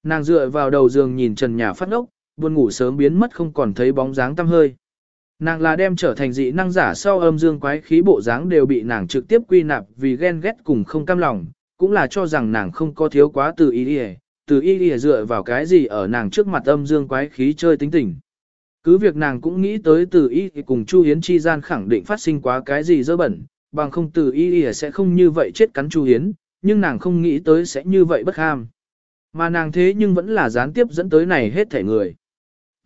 Nàng dựa vào đầu giường nhìn trần nhà phát ốc, buồn ngủ sớm biến mất không còn thấy bóng dáng tăm hơi. Nàng là đem trở thành dị năng giả sau âm dương quái khí bộ dáng đều bị nàng trực tiếp quy nạp vì ghen ghét cùng không cam lòng, cũng là cho rằng nàng không có thiếu quá từ y y, từ y y dựa vào cái gì ở nàng trước mặt âm dương quái khí chơi tính tình. Cứ việc nàng cũng nghĩ tới từ y cùng Chu Hiến chi gian khẳng định phát sinh quá cái gì dơ bẩn, bằng không từ y y sẽ không như vậy chết cắn Chu Hiến, nhưng nàng không nghĩ tới sẽ như vậy bất ham. Mà nàng thế nhưng vẫn là gián tiếp dẫn tới này hết thể người.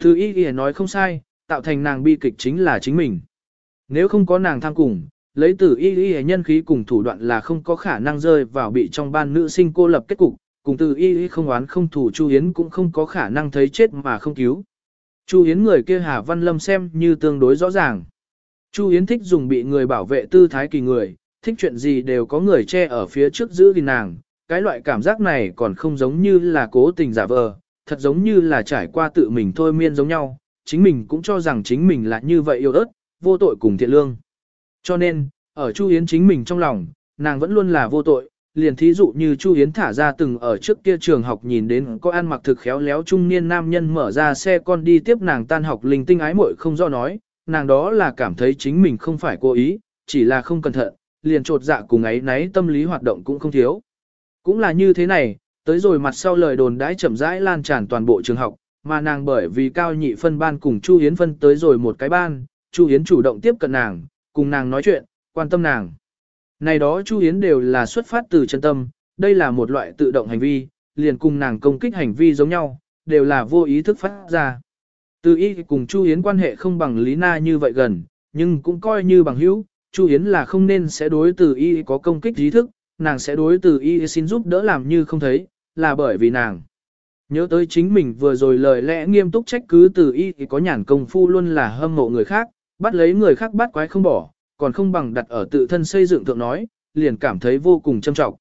Từ y y nói không sai, tạo thành nàng bi kịch chính là chính mình. Nếu không có nàng tham cùng, lấy từ y y nhân khí cùng thủ đoạn là không có khả năng rơi vào bị trong ban nữ sinh cô lập kết cục, cùng từ y y không oán không thủ Chu Hiến cũng không có khả năng thấy chết mà không cứu. Chu Hiến người kia Hà Văn Lâm xem như tương đối rõ ràng. Chu Hiến thích dùng bị người bảo vệ tư thái kỳ người, thích chuyện gì đều có người che ở phía trước giữ gìn nàng, cái loại cảm giác này còn không giống như là cố tình giả vờ, thật giống như là trải qua tự mình thôi miên giống nhau, chính mình cũng cho rằng chính mình là như vậy yêu ớt, vô tội cùng thiện lương. Cho nên, ở Chu Yến chính mình trong lòng, nàng vẫn luôn là vô tội, liền thí dụ như Chu Yến thả ra từng ở trước kia trường học nhìn đến có ăn mặc thực khéo léo trung niên nam nhân mở ra xe con đi tiếp nàng tan học linh tinh ái muội không do nói, nàng đó là cảm thấy chính mình không phải cố ý, chỉ là không cẩn thận, liền trột dạ cùng ấy náy tâm lý hoạt động cũng không thiếu. Cũng là như thế này, tới rồi mặt sau lời đồn đãi chậm rãi lan tràn toàn bộ trường học, mà nàng bởi vì cao nhị phân ban cùng Chu Hiến phân tới rồi một cái ban, Chu Hiến chủ động tiếp cận nàng, cùng nàng nói chuyện, quan tâm nàng. Này đó Chu Yến đều là xuất phát từ chân tâm, đây là một loại tự động hành vi, liền cùng nàng công kích hành vi giống nhau, đều là vô ý thức phát ra. Từ y cùng Chu Yến quan hệ không bằng Lý Na như vậy gần, nhưng cũng coi như bằng hữu, Chu Yến là không nên sẽ đối từ y có công kích trí thức, nàng sẽ đối từ y xin giúp đỡ làm như không thấy, là bởi vì nàng. Nhớ tới chính mình vừa rồi lời lẽ nghiêm túc trách cứ từ y thì có nhàn công phu luôn là hâm mộ người khác, bắt lấy người khác bắt quái không bỏ, còn không bằng đặt ở tự thân xây dựng thượng nói, liền cảm thấy vô cùng châm trọng.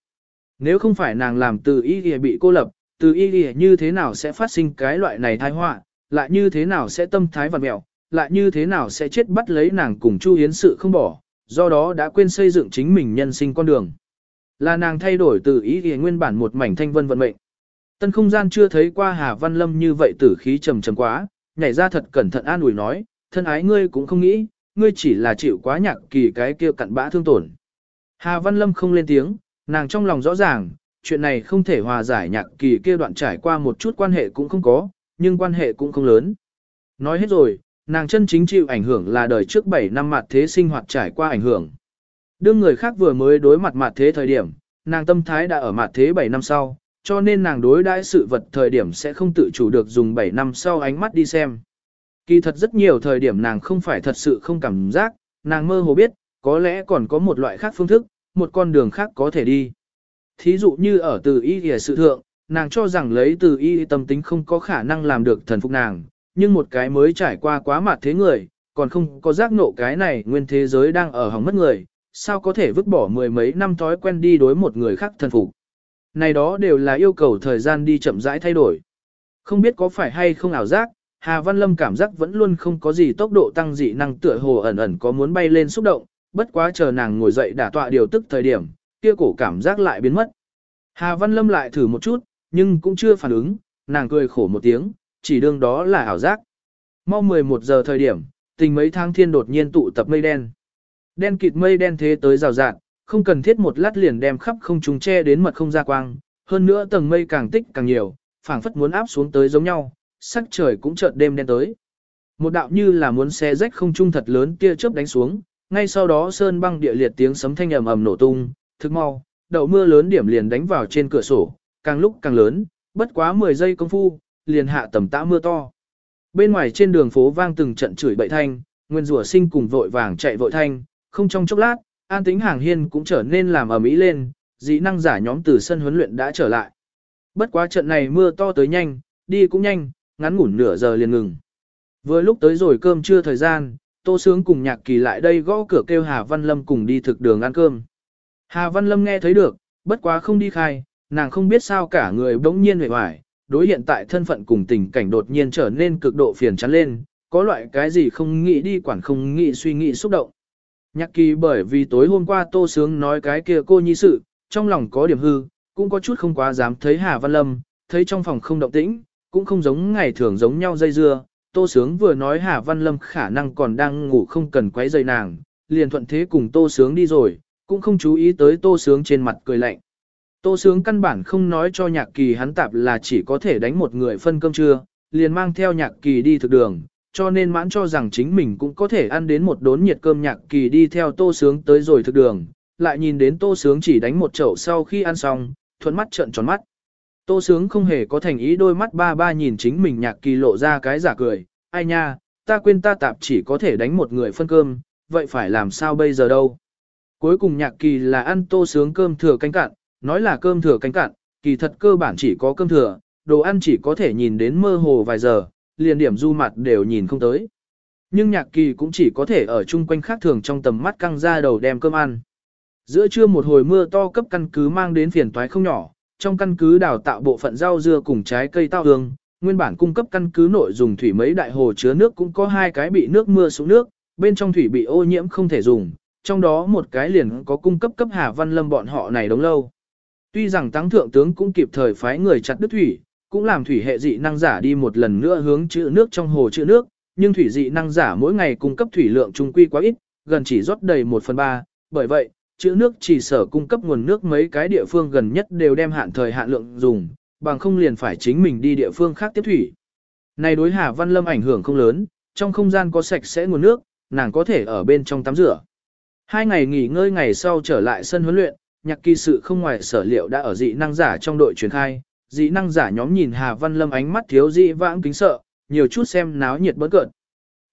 Nếu không phải nàng làm từ y thì bị cô lập, từ y thì như thế nào sẽ phát sinh cái loại này tai họa, lại như thế nào sẽ tâm thái vật mẹo, lại như thế nào sẽ chết bắt lấy nàng cùng Chu Hiến sự không bỏ, do đó đã quên xây dựng chính mình nhân sinh con đường. Là nàng thay đổi từ ý thì nguyên bản một mảnh thanh vân vận mệnh. Tân không gian chưa thấy qua Hà Văn Lâm như vậy tử khí trầm trầm quá, nhảy ra thật cẩn thận an ủi nói, thân ái ngươi cũng không nghĩ, ngươi chỉ là chịu quá nhạc kỳ cái kia cặn bã thương tổn. Hà Văn Lâm không lên tiếng, nàng trong lòng rõ ràng, chuyện này không thể hòa giải nhạc kỳ kia đoạn trải qua một chút quan hệ cũng không có, nhưng quan hệ cũng không lớn. Nói hết rồi, nàng chân chính chịu ảnh hưởng là đời trước 7 năm mặt thế sinh hoạt trải qua ảnh hưởng. Đương người khác vừa mới đối mặt mặt thế thời điểm, nàng tâm thái đã ở mặt thế 7 năm sau, cho nên nàng đối đãi sự vật thời điểm sẽ không tự chủ được dùng 7 năm sau ánh mắt đi xem. Kỳ thật rất nhiều thời điểm nàng không phải thật sự không cảm giác, nàng mơ hồ biết, có lẽ còn có một loại khác phương thức, một con đường khác có thể đi. Thí dụ như ở từ y thì sự thượng, nàng cho rằng lấy từ y tâm tính không có khả năng làm được thần phục nàng, nhưng một cái mới trải qua quá mặt thế người, còn không có giác nộ cái này nguyên thế giới đang ở hỏng mất người, sao có thể vứt bỏ mười mấy năm thói quen đi đối một người khác thần phục. Này đó đều là yêu cầu thời gian đi chậm rãi thay đổi. Không biết có phải hay không ảo giác, Hà Văn Lâm cảm giác vẫn luôn không có gì tốc độ tăng dị năng tựa hồ ẩn ẩn có muốn bay lên xúc động, bất quá chờ nàng ngồi dậy đả tọa điều tức thời điểm, kia cổ cảm giác lại biến mất. Hà Văn Lâm lại thử một chút, nhưng cũng chưa phản ứng, nàng cười khổ một tiếng, chỉ đương đó là ảo giác. Mau 11 giờ thời điểm, tình mấy tháng thiên đột nhiên tụ tập mây đen. Đen kịt mây đen thế tới rào rạt, không cần thiết một lát liền đem khắp không trùng che đến mật không ra quang, hơn nữa tầng mây càng tích càng nhiều, phảng phất muốn áp xuống tới giống nhau, sắc trời cũng chợt đêm đen tới. Một đạo như là muốn xé rách không trung thật lớn tia chớp đánh xuống, ngay sau đó sơn băng địa liệt tiếng sấm thanh ầm ầm nổ tung, thức mau, đậu mưa lớn điểm liền đánh vào trên cửa sổ, càng lúc càng lớn, bất quá 10 giây công phu, liền hạ tầm tã mưa to. Bên ngoài trên đường phố vang từng trận chửi bậy thanh, nguyên rủa sinh cùng vội vàng chạy vội thanh, không trong chốc lát, an tính hàng hiên cũng trở nên làm ở mỹ lên, dĩ năng giả nhóm từ sân huấn luyện đã trở lại. Bất quá trận này mưa to tới nhanh, đi cũng nhanh, ngắn ngủn nửa giờ liền ngừng. Vừa lúc tới rồi cơm trưa thời gian, Tô Sướng cùng Nhạc Kỳ lại đây gõ cửa kêu Hà Văn Lâm cùng đi thực đường ăn cơm. Hà Văn Lâm nghe thấy được, bất quá không đi khai, nàng không biết sao cả người bỗng nhiên hề hoài, đối hiện tại thân phận cùng tình cảnh đột nhiên trở nên cực độ phiền chán lên, có loại cái gì không nghĩ đi quản không nghĩ suy nghĩ xúc động. Nhạc kỳ bởi vì tối hôm qua Tô Sướng nói cái kia cô nhi sự, trong lòng có điểm hư, cũng có chút không quá dám thấy Hà Văn Lâm, thấy trong phòng không động tĩnh, cũng không giống ngày thường giống nhau dây dưa. Tô Sướng vừa nói Hà Văn Lâm khả năng còn đang ngủ không cần quấy dây nàng, liền thuận thế cùng Tô Sướng đi rồi, cũng không chú ý tới Tô Sướng trên mặt cười lạnh. Tô Sướng căn bản không nói cho nhạc kỳ hắn tạp là chỉ có thể đánh một người phân cơm trưa, liền mang theo nhạc kỳ đi thực đường, cho nên mãn cho rằng chính mình cũng có thể ăn đến một đốn nhiệt cơm nhạc kỳ đi theo Tô Sướng tới rồi thực đường, lại nhìn đến Tô Sướng chỉ đánh một chậu sau khi ăn xong, thuận mắt trợn tròn mắt. Tô Sướng không hề có thành ý đôi mắt ba ba nhìn chính mình nhạc kỳ lộ ra cái giả cười, ai nha, ta quên ta tạp chỉ có thể đánh một người phân cơm, vậy phải làm sao bây giờ đâu. Cuối cùng nhạc kỳ là ăn Tô Sướng cơm thừa canh cạn, nói là cơm thừa canh cạn, kỳ thật cơ bản chỉ có cơm thừa, đồ ăn chỉ có thể nhìn đến mơ hồ vài giờ, liền điểm du mặt đều nhìn không tới. Nhưng nhạc kỳ cũng chỉ có thể ở chung quanh khác thường trong tầm mắt căng ra đầu đem cơm ăn. Giữa trưa một hồi mưa to cấp căn cứ mang đến phiền toái không nhỏ, trong căn cứ đào tạo bộ phận rau dưa cùng trái cây tao hương, nguyên bản cung cấp căn cứ nội dùng thủy mấy đại hồ chứa nước cũng có hai cái bị nước mưa xuống nước, bên trong thủy bị ô nhiễm không thể dùng, trong đó một cái liền có cung cấp cấp Hà Văn Lâm bọn họ này đống lâu. Tuy rằng tăng thượng tướng cũng kịp thời phái người chặt đứt thủy, cũng làm thủy hệ dị năng giả đi một lần nữa hướng chữ nước trong hồ chữ nước, nhưng thủy dị năng giả mỗi ngày cung cấp thủy lượng trung quy quá ít, gần chỉ rót đầy 1 phần 3, bởi vậy, chữ nước chỉ sở cung cấp nguồn nước mấy cái địa phương gần nhất đều đem hạn thời hạn lượng dùng, bằng không liền phải chính mình đi địa phương khác tiếp thủy. Này đối Hà Văn Lâm ảnh hưởng không lớn, trong không gian có sạch sẽ nguồn nước, nàng có thể ở bên trong tắm rửa. Hai ngày nghỉ ngơi ngày sau trở lại sân huấn luyện, nhạc kỳ sự không ngoài sở liệu đã ở dị năng giả trong đội truyền khai, dị năng giả nhóm nhìn Hà Văn Lâm ánh mắt thiếu dị vãng kính sợ, nhiều chút xem náo nhiệt bớt cợt.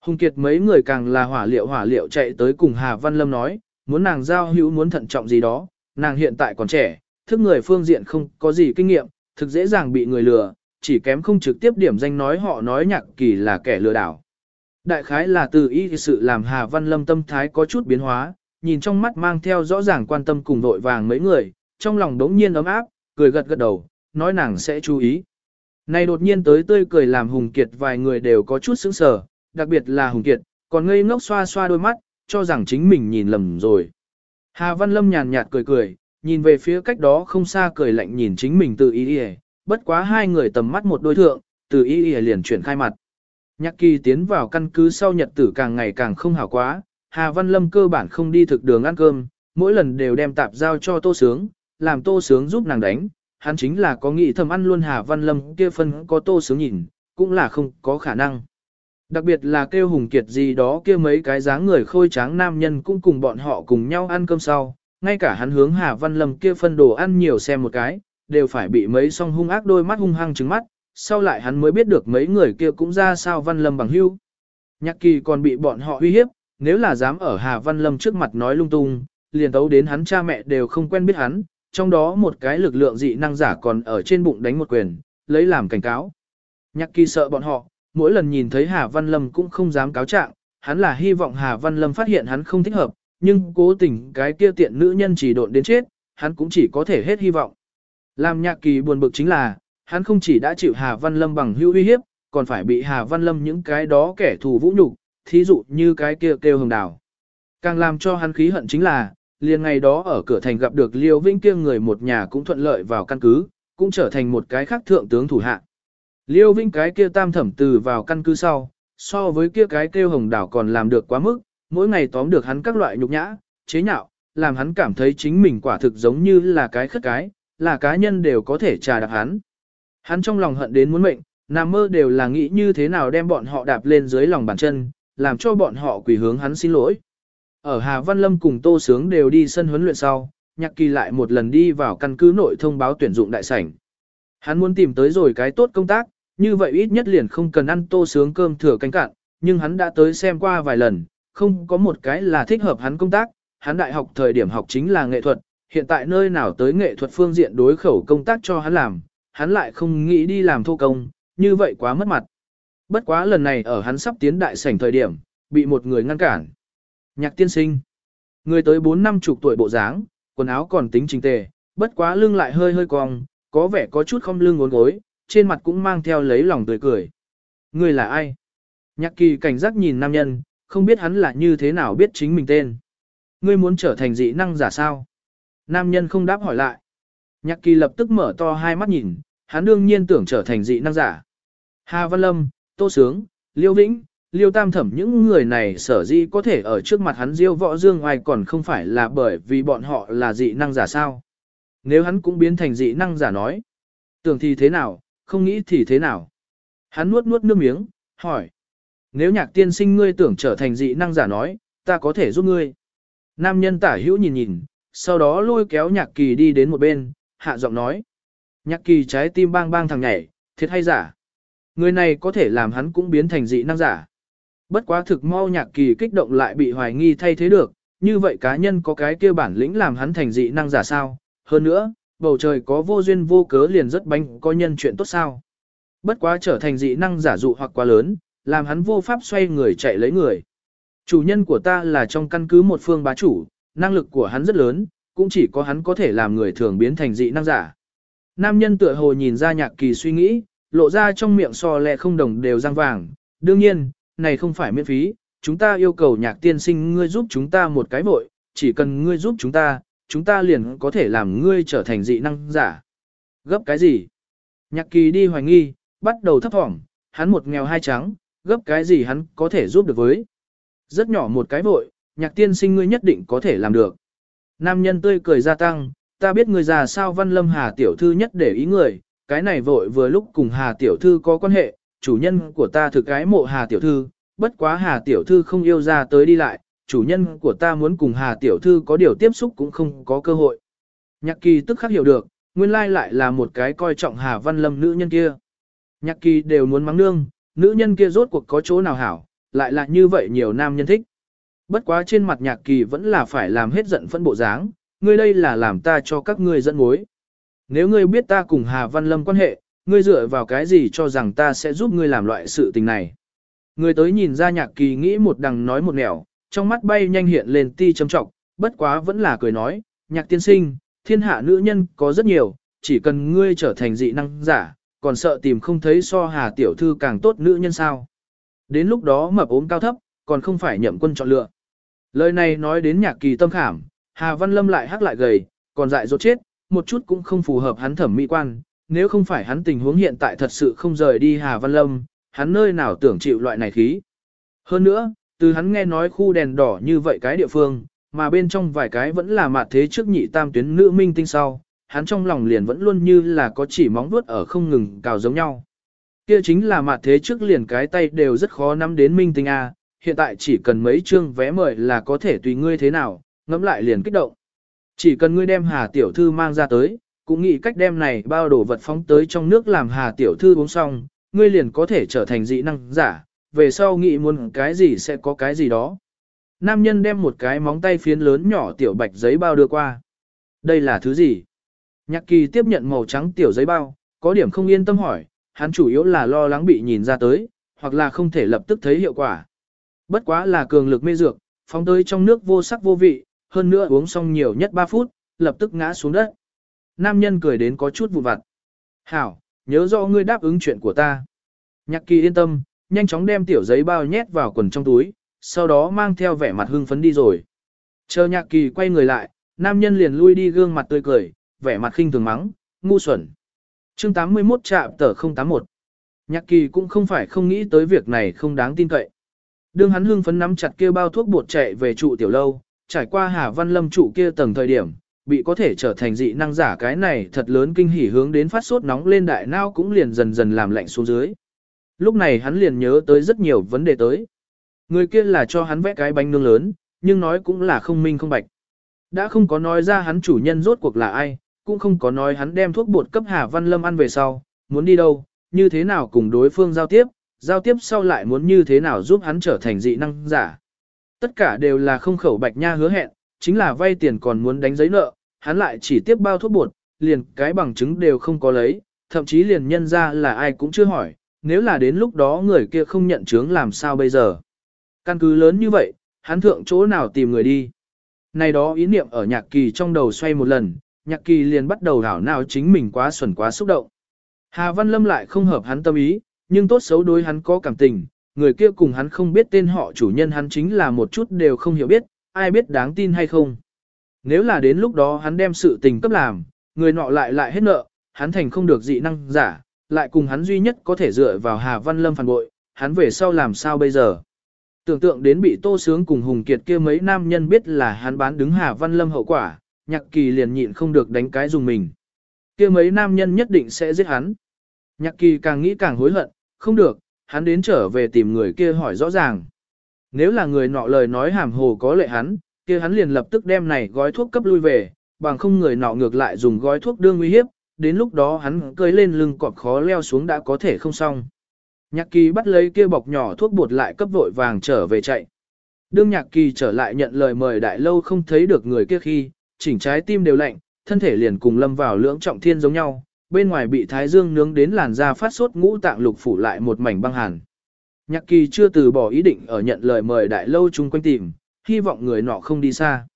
Hùng Kiệt mấy người càng là hỏa liệu hỏa liệu chạy tới cùng Hà Văn Lâm nói, muốn nàng giao hữu muốn thận trọng gì đó, nàng hiện tại còn trẻ, thức người phương diện không có gì kinh nghiệm, thực dễ dàng bị người lừa, chỉ kém không trực tiếp điểm danh nói họ nói nhạc kỳ là kẻ lừa đảo. Đại khái là từ ý sự làm Hà Văn Lâm tâm thái có chút biến hóa, nhìn trong mắt mang theo rõ ràng quan tâm cùng đội vàng mấy người, trong lòng đống nhiên ấm áp, cười gật gật đầu, nói nàng sẽ chú ý. Này đột nhiên tới tươi cười làm Hùng Kiệt vài người đều có chút sững sờ, đặc biệt là Hùng Kiệt, còn ngây ngốc xoa xoa đôi mắt, cho rằng chính mình nhìn lầm rồi. Hà Văn Lâm nhàn nhạt cười cười, nhìn về phía cách đó không xa cười lạnh nhìn chính mình từ ý ý, bất quá hai người tầm mắt một đối thượng, từ ý ý liền chuyển khai mặt. Nhạc kỳ tiến vào căn cứ sau nhật tử càng ngày càng không hảo quá, Hà Văn Lâm cơ bản không đi thực đường ăn cơm, mỗi lần đều đem tạp giao cho Tô Sướng, làm Tô Sướng giúp nàng đánh, hắn chính là có nghĩ thầm ăn luôn Hà Văn Lâm kia phân có Tô Sướng nhìn, cũng là không có khả năng. Đặc biệt là kêu hùng kiệt gì đó kia mấy cái dáng người khôi tráng nam nhân cũng cùng bọn họ cùng nhau ăn cơm sau, ngay cả hắn hướng Hà Văn Lâm kia phân đồ ăn nhiều xem một cái, đều phải bị mấy song hung ác đôi mắt hung hăng trứng mắt, sau lại hắn mới biết được mấy người kia cũng ra sao Văn Lâm bằng hưu. Nhạc kỳ còn bị bọn họ uy hiếp, nếu là dám ở Hà Văn Lâm trước mặt nói lung tung, liền tấu đến hắn cha mẹ đều không quen biết hắn, trong đó một cái lực lượng dị năng giả còn ở trên bụng đánh một quyền, lấy làm cảnh cáo. Nhạc kỳ sợ bọn họ, mỗi lần nhìn thấy Hà Văn Lâm cũng không dám cáo trạng, hắn là hy vọng Hà Văn Lâm phát hiện hắn không thích hợp, nhưng cố tình cái kia tiện nữ nhân chỉ độn đến chết, hắn cũng chỉ có thể hết hy vọng. Làm nhạc kỳ buồn bực chính là, hắn không chỉ đã chịu Hà Văn Lâm bằng hữu uy hiếp, còn phải bị Hà Văn Lâm những cái đó kẻ thù vũ nhục, thí dụ như cái kia kêu hồng đào. Càng làm cho hắn khí hận chính là, liền ngày đó ở cửa thành gặp được Liêu Vĩnh kia người một nhà cũng thuận lợi vào căn cứ, cũng trở thành một cái khác thượng tướng thủ hạ. Liêu Vĩnh cái kia tam thẩm từ vào căn cứ sau, so với kia cái kêu hồng đảo còn làm được quá mức, mỗi ngày tóm được hắn các loại nhục nhã, chế nhạo, làm hắn cảm thấy chính mình quả thực giống như là cái khất cái, là cá nhân đều có thể trà đạp hắn. Hắn trong lòng hận đến muốn mệnh, nằm mơ đều là nghĩ như thế nào đem bọn họ đạp lên dưới lòng bàn chân, làm cho bọn họ quỳ hướng hắn xin lỗi. Ở Hà Văn Lâm cùng Tô Sướng đều đi sân huấn luyện sau, Nhạc Kỳ lại một lần đi vào căn cứ nội thông báo tuyển dụng đại sảnh. Hắn muốn tìm tới rồi cái tốt công tác, như vậy ít nhất liền không cần ăn Tô Sướng cơm thừa canh cạn, nhưng hắn đã tới xem qua vài lần, không có một cái là thích hợp hắn công tác, hắn đại học thời điểm học chính là nghệ thuật, hiện tại nơi nào tới nghệ thuật phương diện đối khẩu công tác cho hắn làm, hắn lại không nghĩ đi làm thô công, như vậy quá mất mặt. Bất quá lần này ở hắn sắp tiến đại sảnh thời điểm, bị một người ngăn cản. Nhạc tiên sinh. Người tới 4 năm chục tuổi bộ dáng, quần áo còn tính trình tề, bất quá lưng lại hơi hơi cong, có vẻ có chút không lưng ngốn gối, trên mặt cũng mang theo lấy lòng tươi cười. Người là ai? Nhạc kỳ cảnh giác nhìn nam nhân, không biết hắn là như thế nào biết chính mình tên. Ngươi muốn trở thành dị năng giả sao? Nam nhân không đáp hỏi lại. Nhạc kỳ lập tức mở to hai mắt nhìn, hắn đương nhiên tưởng trở thành dị năng giả. Hà Văn Lâm, Tô Sướng, Liêu Vĩnh, Liêu Tam Thẩm những người này sở dĩ có thể ở trước mặt hắn diêu võ dương ngoài còn không phải là bởi vì bọn họ là dị năng giả sao. Nếu hắn cũng biến thành dị năng giả nói. Tưởng thì thế nào, không nghĩ thì thế nào. Hắn nuốt nuốt nước miếng, hỏi. Nếu nhạc tiên sinh ngươi tưởng trở thành dị năng giả nói, ta có thể giúp ngươi. Nam nhân tả hữu nhìn nhìn, sau đó lôi kéo nhạc kỳ đi đến một bên, hạ giọng nói. Nhạc kỳ trái tim bang bang thằng nhảy, thiệt hay giả. Người này có thể làm hắn cũng biến thành dị năng giả. Bất quá thực mau nhạc kỳ kích động lại bị hoài nghi thay thế được, như vậy cá nhân có cái kia bản lĩnh làm hắn thành dị năng giả sao. Hơn nữa, bầu trời có vô duyên vô cớ liền rất bánh có nhân chuyện tốt sao. Bất quá trở thành dị năng giả dụ hoặc quá lớn, làm hắn vô pháp xoay người chạy lấy người. Chủ nhân của ta là trong căn cứ một phương bá chủ, năng lực của hắn rất lớn, cũng chỉ có hắn có thể làm người thường biến thành dị năng giả. nam nhân tựa hồ nhìn ra nhạc kỳ suy nghĩ, lộ ra trong miệng so lẹ không đồng đều răng vàng. Đương nhiên, này không phải miễn phí, chúng ta yêu cầu nhạc tiên sinh ngươi giúp chúng ta một cái vội, chỉ cần ngươi giúp chúng ta, chúng ta liền có thể làm ngươi trở thành dị năng giả. Gấp cái gì? Nhạc kỳ đi hoài nghi, bắt đầu thấp thỏm, hắn một nghèo hai trắng, gấp cái gì hắn có thể giúp được với. Rất nhỏ một cái vội, nhạc tiên sinh ngươi nhất định có thể làm được. Nam nhân tươi cười gia tăng, ta biết người già sao văn lâm hà tiểu thư nhất để ý người, cái này vội vừa lúc cùng hà tiểu thư có quan hệ, chủ nhân của ta thực cái mộ hà tiểu thư, bất quá hà tiểu thư không yêu ra tới đi lại, chủ nhân của ta muốn cùng hà tiểu thư có điều tiếp xúc cũng không có cơ hội. Nhạc kỳ tức khắc hiểu được, nguyên lai lại là một cái coi trọng hà văn lâm nữ nhân kia. Nhạc kỳ đều muốn mắng nương, nữ nhân kia rốt cuộc có chỗ nào hảo, lại là như vậy nhiều nam nhân thích. Bất quá trên mặt nhạc kỳ vẫn là phải làm hết giận phân bộ dáng, ngươi đây là làm ta cho các ngươi dẫn mối. Nếu ngươi biết ta cùng Hà Văn Lâm quan hệ, ngươi dựa vào cái gì cho rằng ta sẽ giúp ngươi làm loại sự tình này. Ngươi tới nhìn ra nhạc kỳ nghĩ một đằng nói một nẻo, trong mắt bay nhanh hiện lên ti châm trọng, bất quá vẫn là cười nói, nhạc tiên sinh, thiên hạ nữ nhân có rất nhiều, chỉ cần ngươi trở thành dị năng giả, còn sợ tìm không thấy so hà tiểu thư càng tốt nữ nhân sao. Đến lúc đó mập ốm cao thấp, còn không phải nhậm quân chọn lựa. Lời này nói đến nhạc kỳ tâm khảm, Hà Văn Lâm lại hắc lại gầy, còn dại dột chết, một chút cũng không phù hợp hắn thẩm mỹ quan, nếu không phải hắn tình huống hiện tại thật sự không rời đi Hà Văn Lâm, hắn nơi nào tưởng chịu loại này khí. Hơn nữa, từ hắn nghe nói khu đèn đỏ như vậy cái địa phương, mà bên trong vài cái vẫn là mặt thế trước nhị tam tuyến nữ minh tinh sau, hắn trong lòng liền vẫn luôn như là có chỉ móng vuốt ở không ngừng cào giống nhau. Kia chính là mặt thế trước liền cái tay đều rất khó nắm đến minh tinh A, hiện tại chỉ cần mấy chương vé mời là có thể tùy ngươi thế nào, ngẫm lại liền kích động. Chỉ cần ngươi đem Hà Tiểu Thư mang ra tới, cũng nghĩ cách đem này bao đồ vật phóng tới trong nước làm Hà Tiểu Thư uống xong, ngươi liền có thể trở thành dị năng giả, về sau nghĩ muốn cái gì sẽ có cái gì đó. Nam nhân đem một cái móng tay phiến lớn nhỏ tiểu bạch giấy bao đưa qua. Đây là thứ gì? Nhạc kỳ tiếp nhận màu trắng tiểu giấy bao, có điểm không yên tâm hỏi, hắn chủ yếu là lo lắng bị nhìn ra tới, hoặc là không thể lập tức thấy hiệu quả. Bất quá là cường lực mê dược, phóng tới trong nước vô sắc vô vị, hơn nữa uống xong nhiều nhất 3 phút, lập tức ngã xuống đất. Nam nhân cười đến có chút vụn vặt. Hảo, nhớ rõ ngươi đáp ứng chuyện của ta. Nhạc kỳ yên tâm, nhanh chóng đem tiểu giấy bao nhét vào quần trong túi, sau đó mang theo vẻ mặt hưng phấn đi rồi. Chờ nhạc kỳ quay người lại, nam nhân liền lui đi gương mặt tươi cười, vẻ mặt khinh thường mắng, ngu xuẩn. chương 81 trạm tờ 081. Nhạc kỳ cũng không phải không nghĩ tới việc này không đáng tin cậy. Đương hắn hưng phấn nắm chặt kia bao thuốc bột chạy về trụ tiểu lâu, trải qua Hà Văn Lâm trụ kia tầng thời điểm, bị có thể trở thành dị năng giả cái này thật lớn kinh hỉ hướng đến phát sốt nóng lên đại nao cũng liền dần dần làm lạnh xuống dưới. Lúc này hắn liền nhớ tới rất nhiều vấn đề tới. Người kia là cho hắn vẽ cái bánh nướng lớn, nhưng nói cũng là không minh không bạch. Đã không có nói ra hắn chủ nhân rốt cuộc là ai, cũng không có nói hắn đem thuốc bột cấp Hà Văn Lâm ăn về sau, muốn đi đâu, như thế nào cùng đối phương giao tiếp, giao tiếp sau lại muốn như thế nào giúp hắn trở thành dị năng giả. Tất cả đều là không khẩu bạch nha hứa hẹn, chính là vay tiền còn muốn đánh giấy nợ, hắn lại chỉ tiếp bao thuốc bột, liền cái bằng chứng đều không có lấy, thậm chí liền nhân ra là ai cũng chưa hỏi, nếu là đến lúc đó người kia không nhận chứng làm sao bây giờ. Căn cứ lớn như vậy, hắn thượng chỗ nào tìm người đi. Này đó ý niệm ở nhạc kỳ trong đầu xoay một lần, nhạc kỳ liền bắt đầu đảo nào chính mình quá xuẩn quá xúc động. Hà Văn Lâm lại không hợp hắn tâm ý, nhưng tốt xấu đối hắn có cảm tình, người kia cùng hắn không biết tên họ chủ nhân hắn chính là một chút đều không hiểu biết, ai biết đáng tin hay không. Nếu là đến lúc đó hắn đem sự tình cấp làm, người nọ lại lại hết nợ, hắn thành không được dị năng giả, lại cùng hắn duy nhất có thể dựa vào Hà Văn Lâm phản bội, hắn về sau làm sao bây giờ. Tưởng tượng đến bị Tô Sướng cùng Hùng Kiệt kia mấy nam nhân biết là hắn bán đứng Hà Văn Lâm hậu quả, nhạc kỳ liền nhịn không được đánh cái dùng mình. Kia mấy nam nhân nhất định sẽ giết hắn. Nhạc kỳ càng nghĩ càng hối hận, không được, hắn đến trở về tìm người kia hỏi rõ ràng. Nếu là người nọ lời nói hàm hồ có lệ hắn, kia hắn liền lập tức đem này gói thuốc cấp lui về, bằng không người nọ ngược lại dùng gói thuốc đương uy hiếp, đến lúc đó hắn cơi lên lưng cọp khó leo xuống đã có thể không xong. Nhạc kỳ bắt lấy kia bọc nhỏ thuốc bột lại cấp vội vàng trở về chạy. Đương nhạc kỳ trở lại nhận lời mời đại lâu không thấy được người kia khi, chỉnh trái tim đều lạnh, thân thể liền cùng lâm vào lưỡng trọng thiên giống nhau, bên ngoài bị thái dương nướng đến làn da phát sốt ngũ tạng lục phủ lại một mảnh băng hàn. Nhạc kỳ chưa từ bỏ ý định ở nhận lời mời đại lâu chung quanh tìm, hy vọng người nọ không đi xa.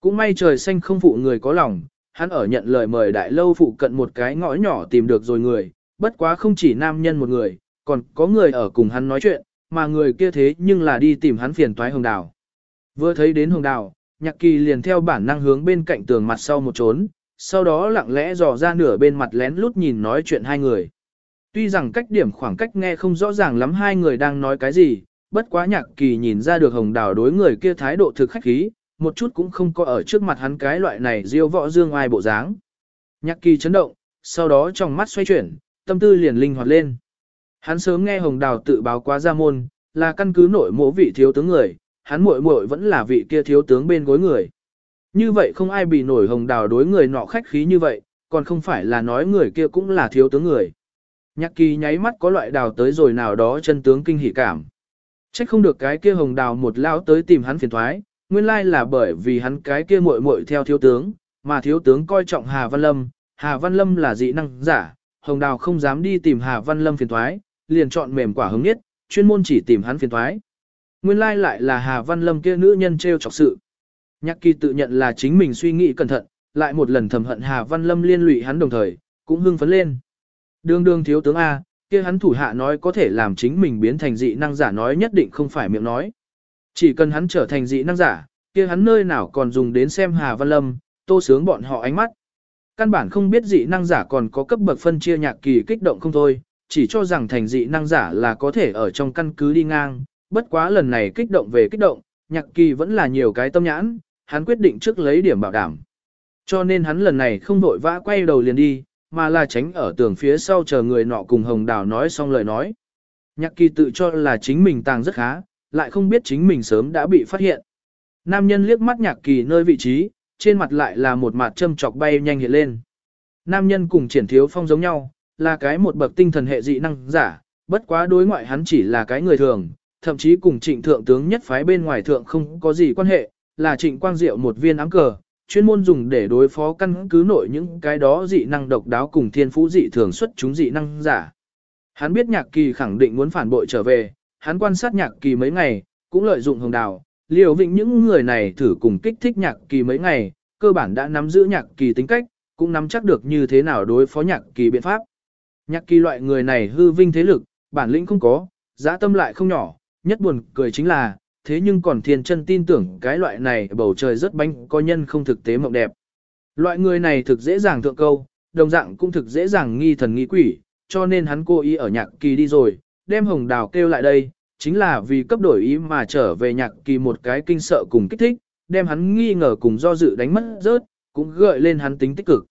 Cũng may trời xanh không phụ người có lòng, hắn ở nhận lời mời đại lâu phụ cận một cái ngõ nhỏ tìm được rồi người, bất quá không chỉ nam nhân một người, còn có người ở cùng hắn nói chuyện, mà người kia thế nhưng là đi tìm hắn phiền toái hồng đào. Vừa thấy đến hồng đào, nhạc kỳ liền theo bản năng hướng bên cạnh tường mặt sau một trốn, sau đó lặng lẽ dò ra nửa bên mặt lén lút nhìn nói chuyện hai người. Tuy rằng cách điểm khoảng cách nghe không rõ ràng lắm hai người đang nói cái gì, bất quá nhạc kỳ nhìn ra được hồng đào đối người kia thái độ thực khách khí, một chút cũng không có ở trước mặt hắn cái loại này diêu võ dương ai bộ dáng. Nhạc kỳ chấn động, sau đó trong mắt xoay chuyển, tâm tư liền linh hoạt lên. Hắn sớm nghe hồng đào tự báo quá ra môn, là căn cứ nội mỗ vị thiếu tướng người, hắn muội muội vẫn là vị kia thiếu tướng bên gối người. Như vậy không ai bị nổi hồng đào đối người nọ khách khí như vậy, còn không phải là nói người kia cũng là thiếu tướng người. Nhạc kỳ nháy mắt có loại đào tới rồi nào đó chân tướng kinh hỉ cảm. chắc không được cái kia hồng đào một lao tới tìm hắn phiền thoái, nguyên lai là bởi vì hắn cái kia muội muội theo thiếu tướng, mà thiếu tướng coi trọng Hà Văn Lâm, Hà Văn Lâm là dị năng giả, hồng đào không dám đi tìm Hà Văn Lâm phiền toái, liền chọn mềm quả hứng nhất, chuyên môn chỉ tìm hắn phiền toái. Nguyên lai lại là Hà Văn Lâm kia nữ nhân treo chọc sự. Nhạc kỳ tự nhận là chính mình suy nghĩ cẩn thận, lại một lần thầm hận Hà Văn Lâm liên lụy hắn đồng thời, cũng hưng phấn lên. Đường đường thiếu tướng A, kia hắn thủ hạ nói có thể làm chính mình biến thành dị năng giả nói nhất định không phải miệng nói. Chỉ cần hắn trở thành dị năng giả, kia hắn nơi nào còn dùng đến xem Hà Văn Lâm, tô sướng bọn họ ánh mắt. Căn bản không biết dị năng giả còn có cấp bậc phân chia nhạc kỳ kích động không thôi, chỉ cho rằng thành dị năng giả là có thể ở trong căn cứ đi ngang, bất quá lần này kích động về kích động, nhạc kỳ vẫn là nhiều cái tâm nhãn, hắn quyết định trước lấy điểm bảo đảm. Cho nên hắn lần này không vội vã quay đầu liền đi, mà là tránh ở tường phía sau chờ người nọ cùng Hồng Đào nói xong lời nói. Nhạc kỳ tự cho là chính mình tàng rất khá, lại không biết chính mình sớm đã bị phát hiện. Nam nhân liếc mắt nhạc kỳ nơi vị trí, trên mặt lại là một mặt châm chọc bay nhanh hiện lên. Nam nhân cùng triển thiếu phong giống nhau, là cái một bậc tinh thần hệ dị năng giả, bất quá đối ngoại hắn chỉ là cái người thường, thậm chí cùng trịnh thượng tướng nhất phái bên ngoài thượng không có gì quan hệ, là trịnh quang diệu một viên ám cờ, chuyên môn dùng để đối phó căn cứ nội những cái đó dị năng độc đáo cùng thiên phú dị thường xuất chúng dị năng giả. Hắn biết nhạc kỳ khẳng định muốn phản bội trở về, hắn quan sát nhạc kỳ mấy ngày, cũng lợi dụng hồng đào, liều vịnh những người này thử cùng kích thích nhạc kỳ mấy ngày, cơ bản đã nắm giữ nhạc kỳ tính cách, cũng nắm chắc được như thế nào đối phó nhạc kỳ biện pháp. Nhạc kỳ loại người này hư vinh thế lực, bản lĩnh không có, giá tâm lại không nhỏ, nhất buồn cười chính là, thế nhưng còn thiên chân tin tưởng cái loại này bầu trời rất bánh có nhân không thực tế mộng đẹp. Loại người này thực dễ dàng thượng câu, đồng dạng cũng thực dễ dàng nghi thần nghi quỷ, cho nên hắn cố ý ở nhạc kỳ đi rồi, đem hồng đào kêu lại đây, chính là vì cấp đổi ý mà trở về nhạc kỳ một cái kinh sợ cùng kích thích, đem hắn nghi ngờ cùng do dự đánh mất rớt, cũng gợi lên hắn tính tích cực.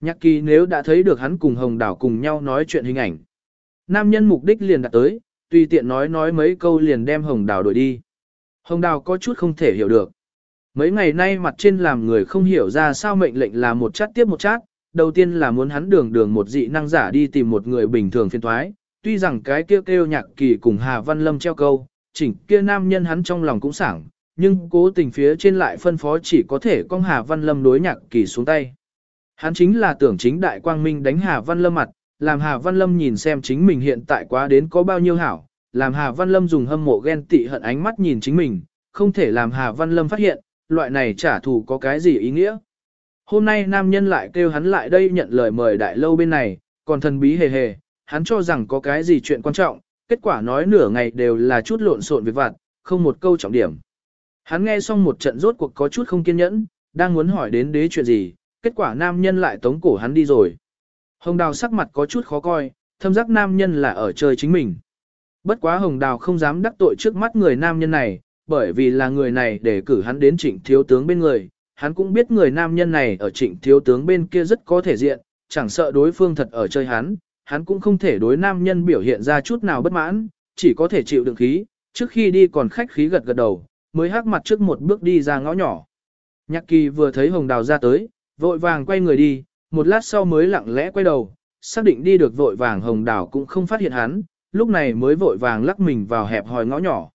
Nhạc kỳ nếu đã thấy được hắn cùng hồng đào cùng nhau nói chuyện hình ảnh. Nam nhân mục đích liền đặt tới, tùy tiện nói nói mấy câu liền đem hồng đào đổi đi. Hồng đào có chút không thể hiểu được. Mấy ngày nay mặt trên làm người không hiểu ra sao mệnh lệnh là một chát tiếp một chát, đầu tiên là muốn hắn đường đường một dị năng giả đi tìm một người bình thường phiên thoái, tuy rằng cái kêu kêu nhạc kỳ cùng Hà Văn Lâm treo câu, chỉnh kia nam nhân hắn trong lòng cũng sảng, nhưng cố tình phía trên lại phân phó chỉ có thể con Hà Văn Lâm đối nhạc kỳ xuống tay. Hắn chính là tưởng chính đại quang minh đánh Hà Văn Lâm mặt, làm Hà Văn Lâm nhìn xem chính mình hiện tại quá đến có bao nhiêu hảo, làm Hà Văn Lâm dùng hâm mộ ghen tị hận ánh mắt nhìn chính mình, không thể làm Hà Văn Lâm phát hiện, loại này trả thù có cái gì ý nghĩa. Hôm nay nam nhân lại kêu hắn lại đây nhận lời mời đại lâu bên này, còn thần bí hề hề, hắn cho rằng có cái gì chuyện quan trọng, kết quả nói nửa ngày đều là chút lộn xộn việc vặt, không một câu trọng điểm. Hắn nghe xong một trận rốt cuộc có chút không kiên nhẫn, đang muốn hỏi đến đế chuyện gì, kết quả nam nhân lại tống cổ hắn đi rồi. Hồng đào sắc mặt có chút khó coi, thâm giác nam nhân là ở chơi chính mình. Bất quá hồng đào không dám đắc tội trước mắt người nam nhân này, bởi vì là người này để cử hắn đến trịnh thiếu tướng bên người. Hắn cũng biết người nam nhân này ở trịnh thiếu tướng bên kia rất có thể diện, chẳng sợ đối phương thật ở chơi hắn, hắn cũng không thể đối nam nhân biểu hiện ra chút nào bất mãn, chỉ có thể chịu đựng khí, trước khi đi còn khách khí gật gật đầu, mới hắc mặt trước một bước đi ra ngõ nhỏ. Nhạc kỳ vừa thấy hồng đào ra tới, vội vàng quay người đi, một lát sau mới lặng lẽ quay đầu, xác định đi được vội vàng hồng đào cũng không phát hiện hắn, lúc này mới vội vàng lắc mình vào hẹp hòi ngõ nhỏ.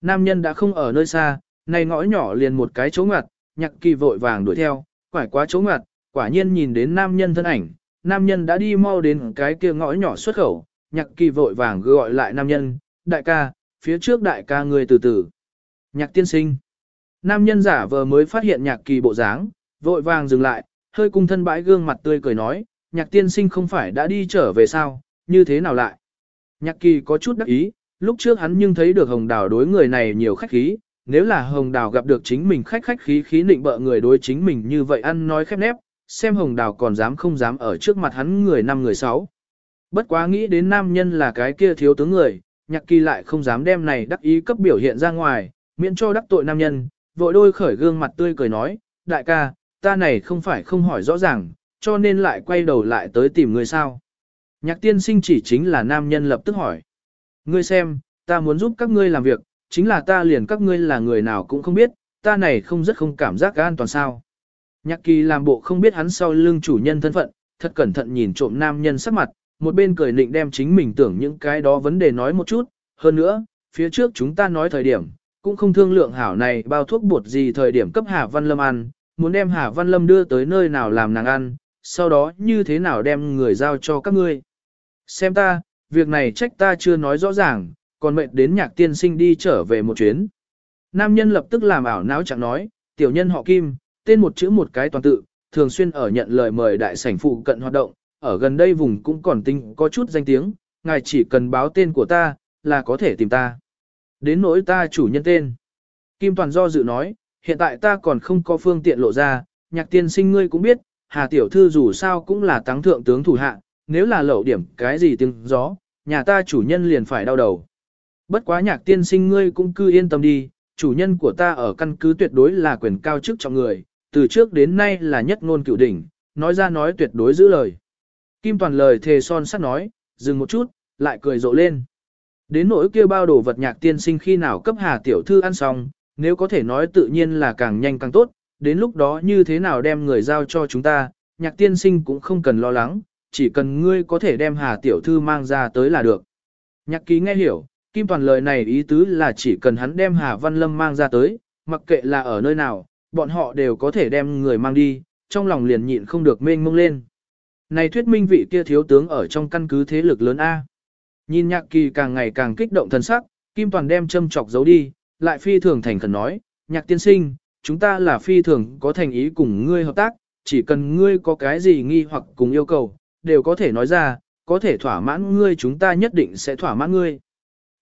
Nam nhân đã không ở nơi xa, này ngõ nhỏ liền một cái chỗ ngặt, nhạc kỳ vội vàng đuổi theo, quải quá chỗ ngặt, quả nhiên nhìn đến nam nhân thân ảnh, nam nhân đã đi mau đến cái kia ngõ nhỏ xuất khẩu, nhạc kỳ vội vàng gọi lại nam nhân, đại ca, phía trước đại ca người từ từ. Nhạc tiên sinh. Nam nhân giả vờ mới phát hiện nhạc kỳ bộ dáng, vội vàng dừng lại, hơi cung thân bãi gương mặt tươi cười nói, nhạc tiên sinh không phải đã đi trở về sao, như thế nào lại? Nhạc kỳ có chút đắc ý, lúc trước hắn nhưng thấy được hồng đào đối người này nhiều khách khí, nếu là hồng đào gặp được chính mình khách khách khí khí nịnh bợ người đối chính mình như vậy ăn nói khép nép, xem hồng đào còn dám không dám ở trước mặt hắn người năm người sáu. Bất quá nghĩ đến nam nhân là cái kia thiếu tướng người, nhạc kỳ lại không dám đem này đắc ý cấp biểu hiện ra ngoài, miễn cho đắc tội nam nhân, vội đôi khởi gương mặt tươi cười nói, đại ca, ta này không phải không hỏi rõ ràng, cho nên lại quay đầu lại tới tìm người sao. Nhạc tiên sinh chỉ chính là nam nhân lập tức hỏi. Ngươi xem, ta muốn giúp các ngươi làm việc, chính là ta liền các ngươi là người nào cũng không biết, ta này không rất không cảm giác an toàn sao. Nhạc kỳ làm bộ không biết hắn sau lưng chủ nhân thân phận, thật cẩn thận nhìn trộm nam nhân sắc mặt, một bên cười nịnh đem chính mình tưởng những cái đó vấn đề nói một chút, hơn nữa, phía trước chúng ta nói thời điểm, cũng không thương lượng hảo này bao thuốc bột gì thời điểm cấp Hà Văn Lâm ăn, muốn đem Hà Văn Lâm đưa tới nơi nào làm nàng ăn, sau đó như thế nào đem người giao cho các ngươi. Xem ta, việc này trách ta chưa nói rõ ràng, còn mệt đến nhạc tiên sinh đi trở về một chuyến. Nam nhân lập tức làm ảo não chẳng nói, tiểu nhân họ Kim, tên một chữ một cái toàn tự, thường xuyên ở nhận lời mời đại sảnh phụ cận hoạt động, ở gần đây vùng cũng còn tinh có chút danh tiếng, ngài chỉ cần báo tên của ta, là có thể tìm ta. Đến nỗi ta chủ nhân tên. Kim Toàn do dự nói, hiện tại ta còn không có phương tiện lộ ra, nhạc tiên sinh ngươi cũng biết, Hà Tiểu Thư dù sao cũng là táng thượng tướng thủ hạ, nếu là lậu điểm cái gì tiếng gió, nhà ta chủ nhân liền phải đau đầu. Bất quá nhạc tiên sinh ngươi cũng cứ yên tâm đi, chủ nhân của ta ở căn cứ tuyệt đối là quyền cao chức trọng người, từ trước đến nay là nhất ngôn cựu đỉnh, nói ra nói tuyệt đối giữ lời. Kim toàn lời thề son sắt nói, dừng một chút, lại cười rộ lên. Đến nỗi kia bao đồ vật nhạc tiên sinh khi nào cấp hà tiểu thư ăn xong, nếu có thể nói tự nhiên là càng nhanh càng tốt, đến lúc đó như thế nào đem người giao cho chúng ta, nhạc tiên sinh cũng không cần lo lắng, chỉ cần ngươi có thể đem hà tiểu thư mang ra tới là được. Nhạc ký nghe hiểu, Kim Toàn lời này ý tứ là chỉ cần hắn đem Hà Văn Lâm mang ra tới, mặc kệ là ở nơi nào, bọn họ đều có thể đem người mang đi, trong lòng liền nhịn không được mênh mông lên. Này thuyết minh vị kia thiếu tướng ở trong căn cứ thế lực lớn A. Nhìn nhạc kỳ càng ngày càng kích động thần sắc, Kim Toàn đem châm chọc giấu đi, lại phi thường thành khẩn nói, nhạc tiên sinh, chúng ta là phi thường có thành ý cùng ngươi hợp tác, chỉ cần ngươi có cái gì nghi hoặc cùng yêu cầu, đều có thể nói ra, có thể thỏa mãn ngươi chúng ta nhất định sẽ thỏa mãn ngươi.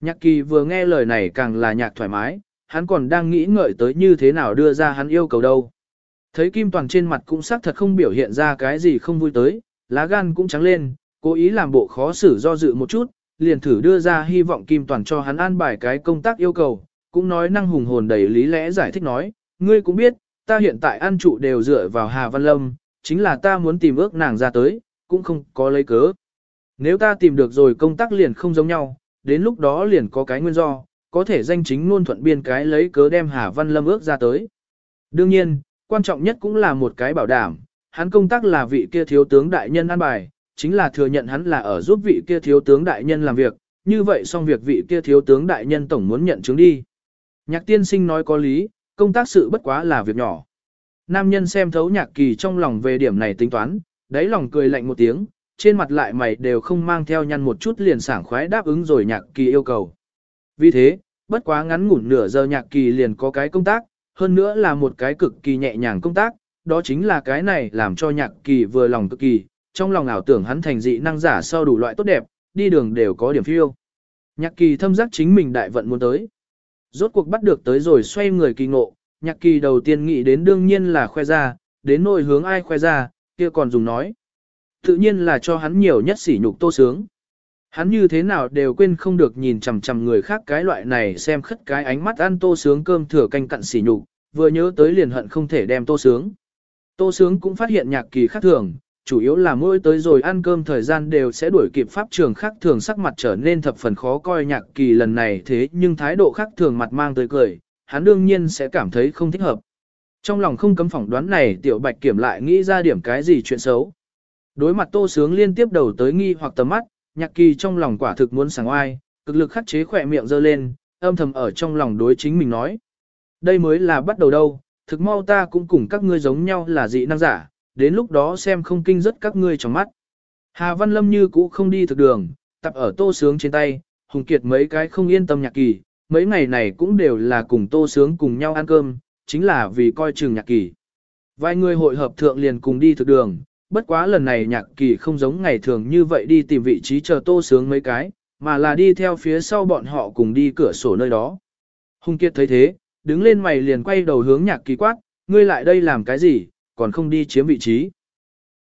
Nhạc kỳ vừa nghe lời này càng là nhạc thoải mái, hắn còn đang nghĩ ngợi tới như thế nào đưa ra hắn yêu cầu đâu. Thấy Kim Toàn trên mặt cũng xác thật không biểu hiện ra cái gì không vui tới, lá gan cũng trắng lên, cố ý làm bộ khó xử do dự một chút, liền thử đưa ra hy vọng Kim Toàn cho hắn an bài cái công tác yêu cầu, cũng nói năng hùng hồn đầy lý lẽ giải thích nói, ngươi cũng biết, ta hiện tại ăn trụ đều dựa vào Hà Văn Lâm, chính là ta muốn tìm ước nàng ra tới, cũng không có lấy cớ. Nếu ta tìm được rồi công tác liền không giống nhau, đến lúc đó liền có cái nguyên do, có thể danh chính ngôn thuận biên cái lấy cớ đem Hà Văn Lâm ước ra tới. Đương nhiên, quan trọng nhất cũng là một cái bảo đảm, hắn công tác là vị kia thiếu tướng đại nhân an bài, chính là thừa nhận hắn là ở giúp vị kia thiếu tướng đại nhân làm việc, như vậy xong việc vị kia thiếu tướng đại nhân tổng muốn nhận chứng đi. Nhạc tiên sinh nói có lý, công tác sự bất quá là việc nhỏ. Nam nhân xem thấu nhạc kỳ trong lòng về điểm này tính toán, đáy lòng cười lạnh một tiếng, trên mặt lại mày đều không mang theo nhăn một chút liền sảng khoái đáp ứng rồi nhạc kỳ yêu cầu. Vì thế, bất quá ngắn ngủn nửa giờ nhạc kỳ liền có cái công tác, hơn nữa là một cái cực kỳ nhẹ nhàng công tác, đó chính là cái này làm cho nhạc kỳ vừa lòng cực kỳ, trong lòng ảo tưởng hắn thành dị năng giả sau đủ loại tốt đẹp, đi đường đều có điểm phiêu. Nhạc kỳ thâm giác chính mình đại vận muốn tới. Rốt cuộc bắt được tới rồi xoay người kỳ ngộ, nhạc kỳ đầu tiên nghĩ đến đương nhiên là khoe ra, đến nội hướng ai khoe ra, kia còn dùng nói. Tự nhiên là cho hắn nhiều nhất sỉ nhục tô sướng. Hắn như thế nào đều quên không được nhìn chằm chằm người khác cái loại này xem khất cái ánh mắt ăn tô sướng cơm thừa canh cặn sỉ nhục, vừa nhớ tới liền hận không thể đem tô sướng. Tô sướng cũng phát hiện nhạc kỳ khác thường, chủ yếu là mỗi tới rồi ăn cơm thời gian đều sẽ đuổi kịp pháp trường khác thường sắc mặt trở nên thập phần khó coi nhạc kỳ lần này thế nhưng thái độ khác thường mặt mang tới cười, hắn đương nhiên sẽ cảm thấy không thích hợp. Trong lòng không cấm phỏng đoán này tiểu bạch kiểm lại nghĩ ra điểm cái gì chuyện xấu. Đối mặt tô sướng liên tiếp đầu tới nghi hoặc tầm mắt, nhạc kỳ trong lòng quả thực muốn sảng oai, cực lực khắc chế khỏe miệng dơ lên, âm thầm ở trong lòng đối chính mình nói. Đây mới là bắt đầu đâu, thực mau ta cũng cùng các ngươi giống nhau là dị năng giả, đến lúc đó xem không kinh rất các ngươi trong mắt. Hà Văn Lâm như cũ không đi thực đường, tập ở tô sướng trên tay, hùng kiệt mấy cái không yên tâm nhạc kỳ, mấy ngày này cũng đều là cùng tô sướng cùng nhau ăn cơm, chính là vì coi chừng nhạc kỳ. Vài người hội hợp thượng liền cùng đi thực đường, bất quá lần này nhạc kỳ không giống ngày thường như vậy đi tìm vị trí chờ tô sướng mấy cái, mà là đi theo phía sau bọn họ cùng đi cửa sổ nơi đó. Hùng Kiệt thấy thế, đứng lên mày liền quay đầu hướng nhạc kỳ quát, ngươi lại đây làm cái gì, còn không đi chiếm vị trí.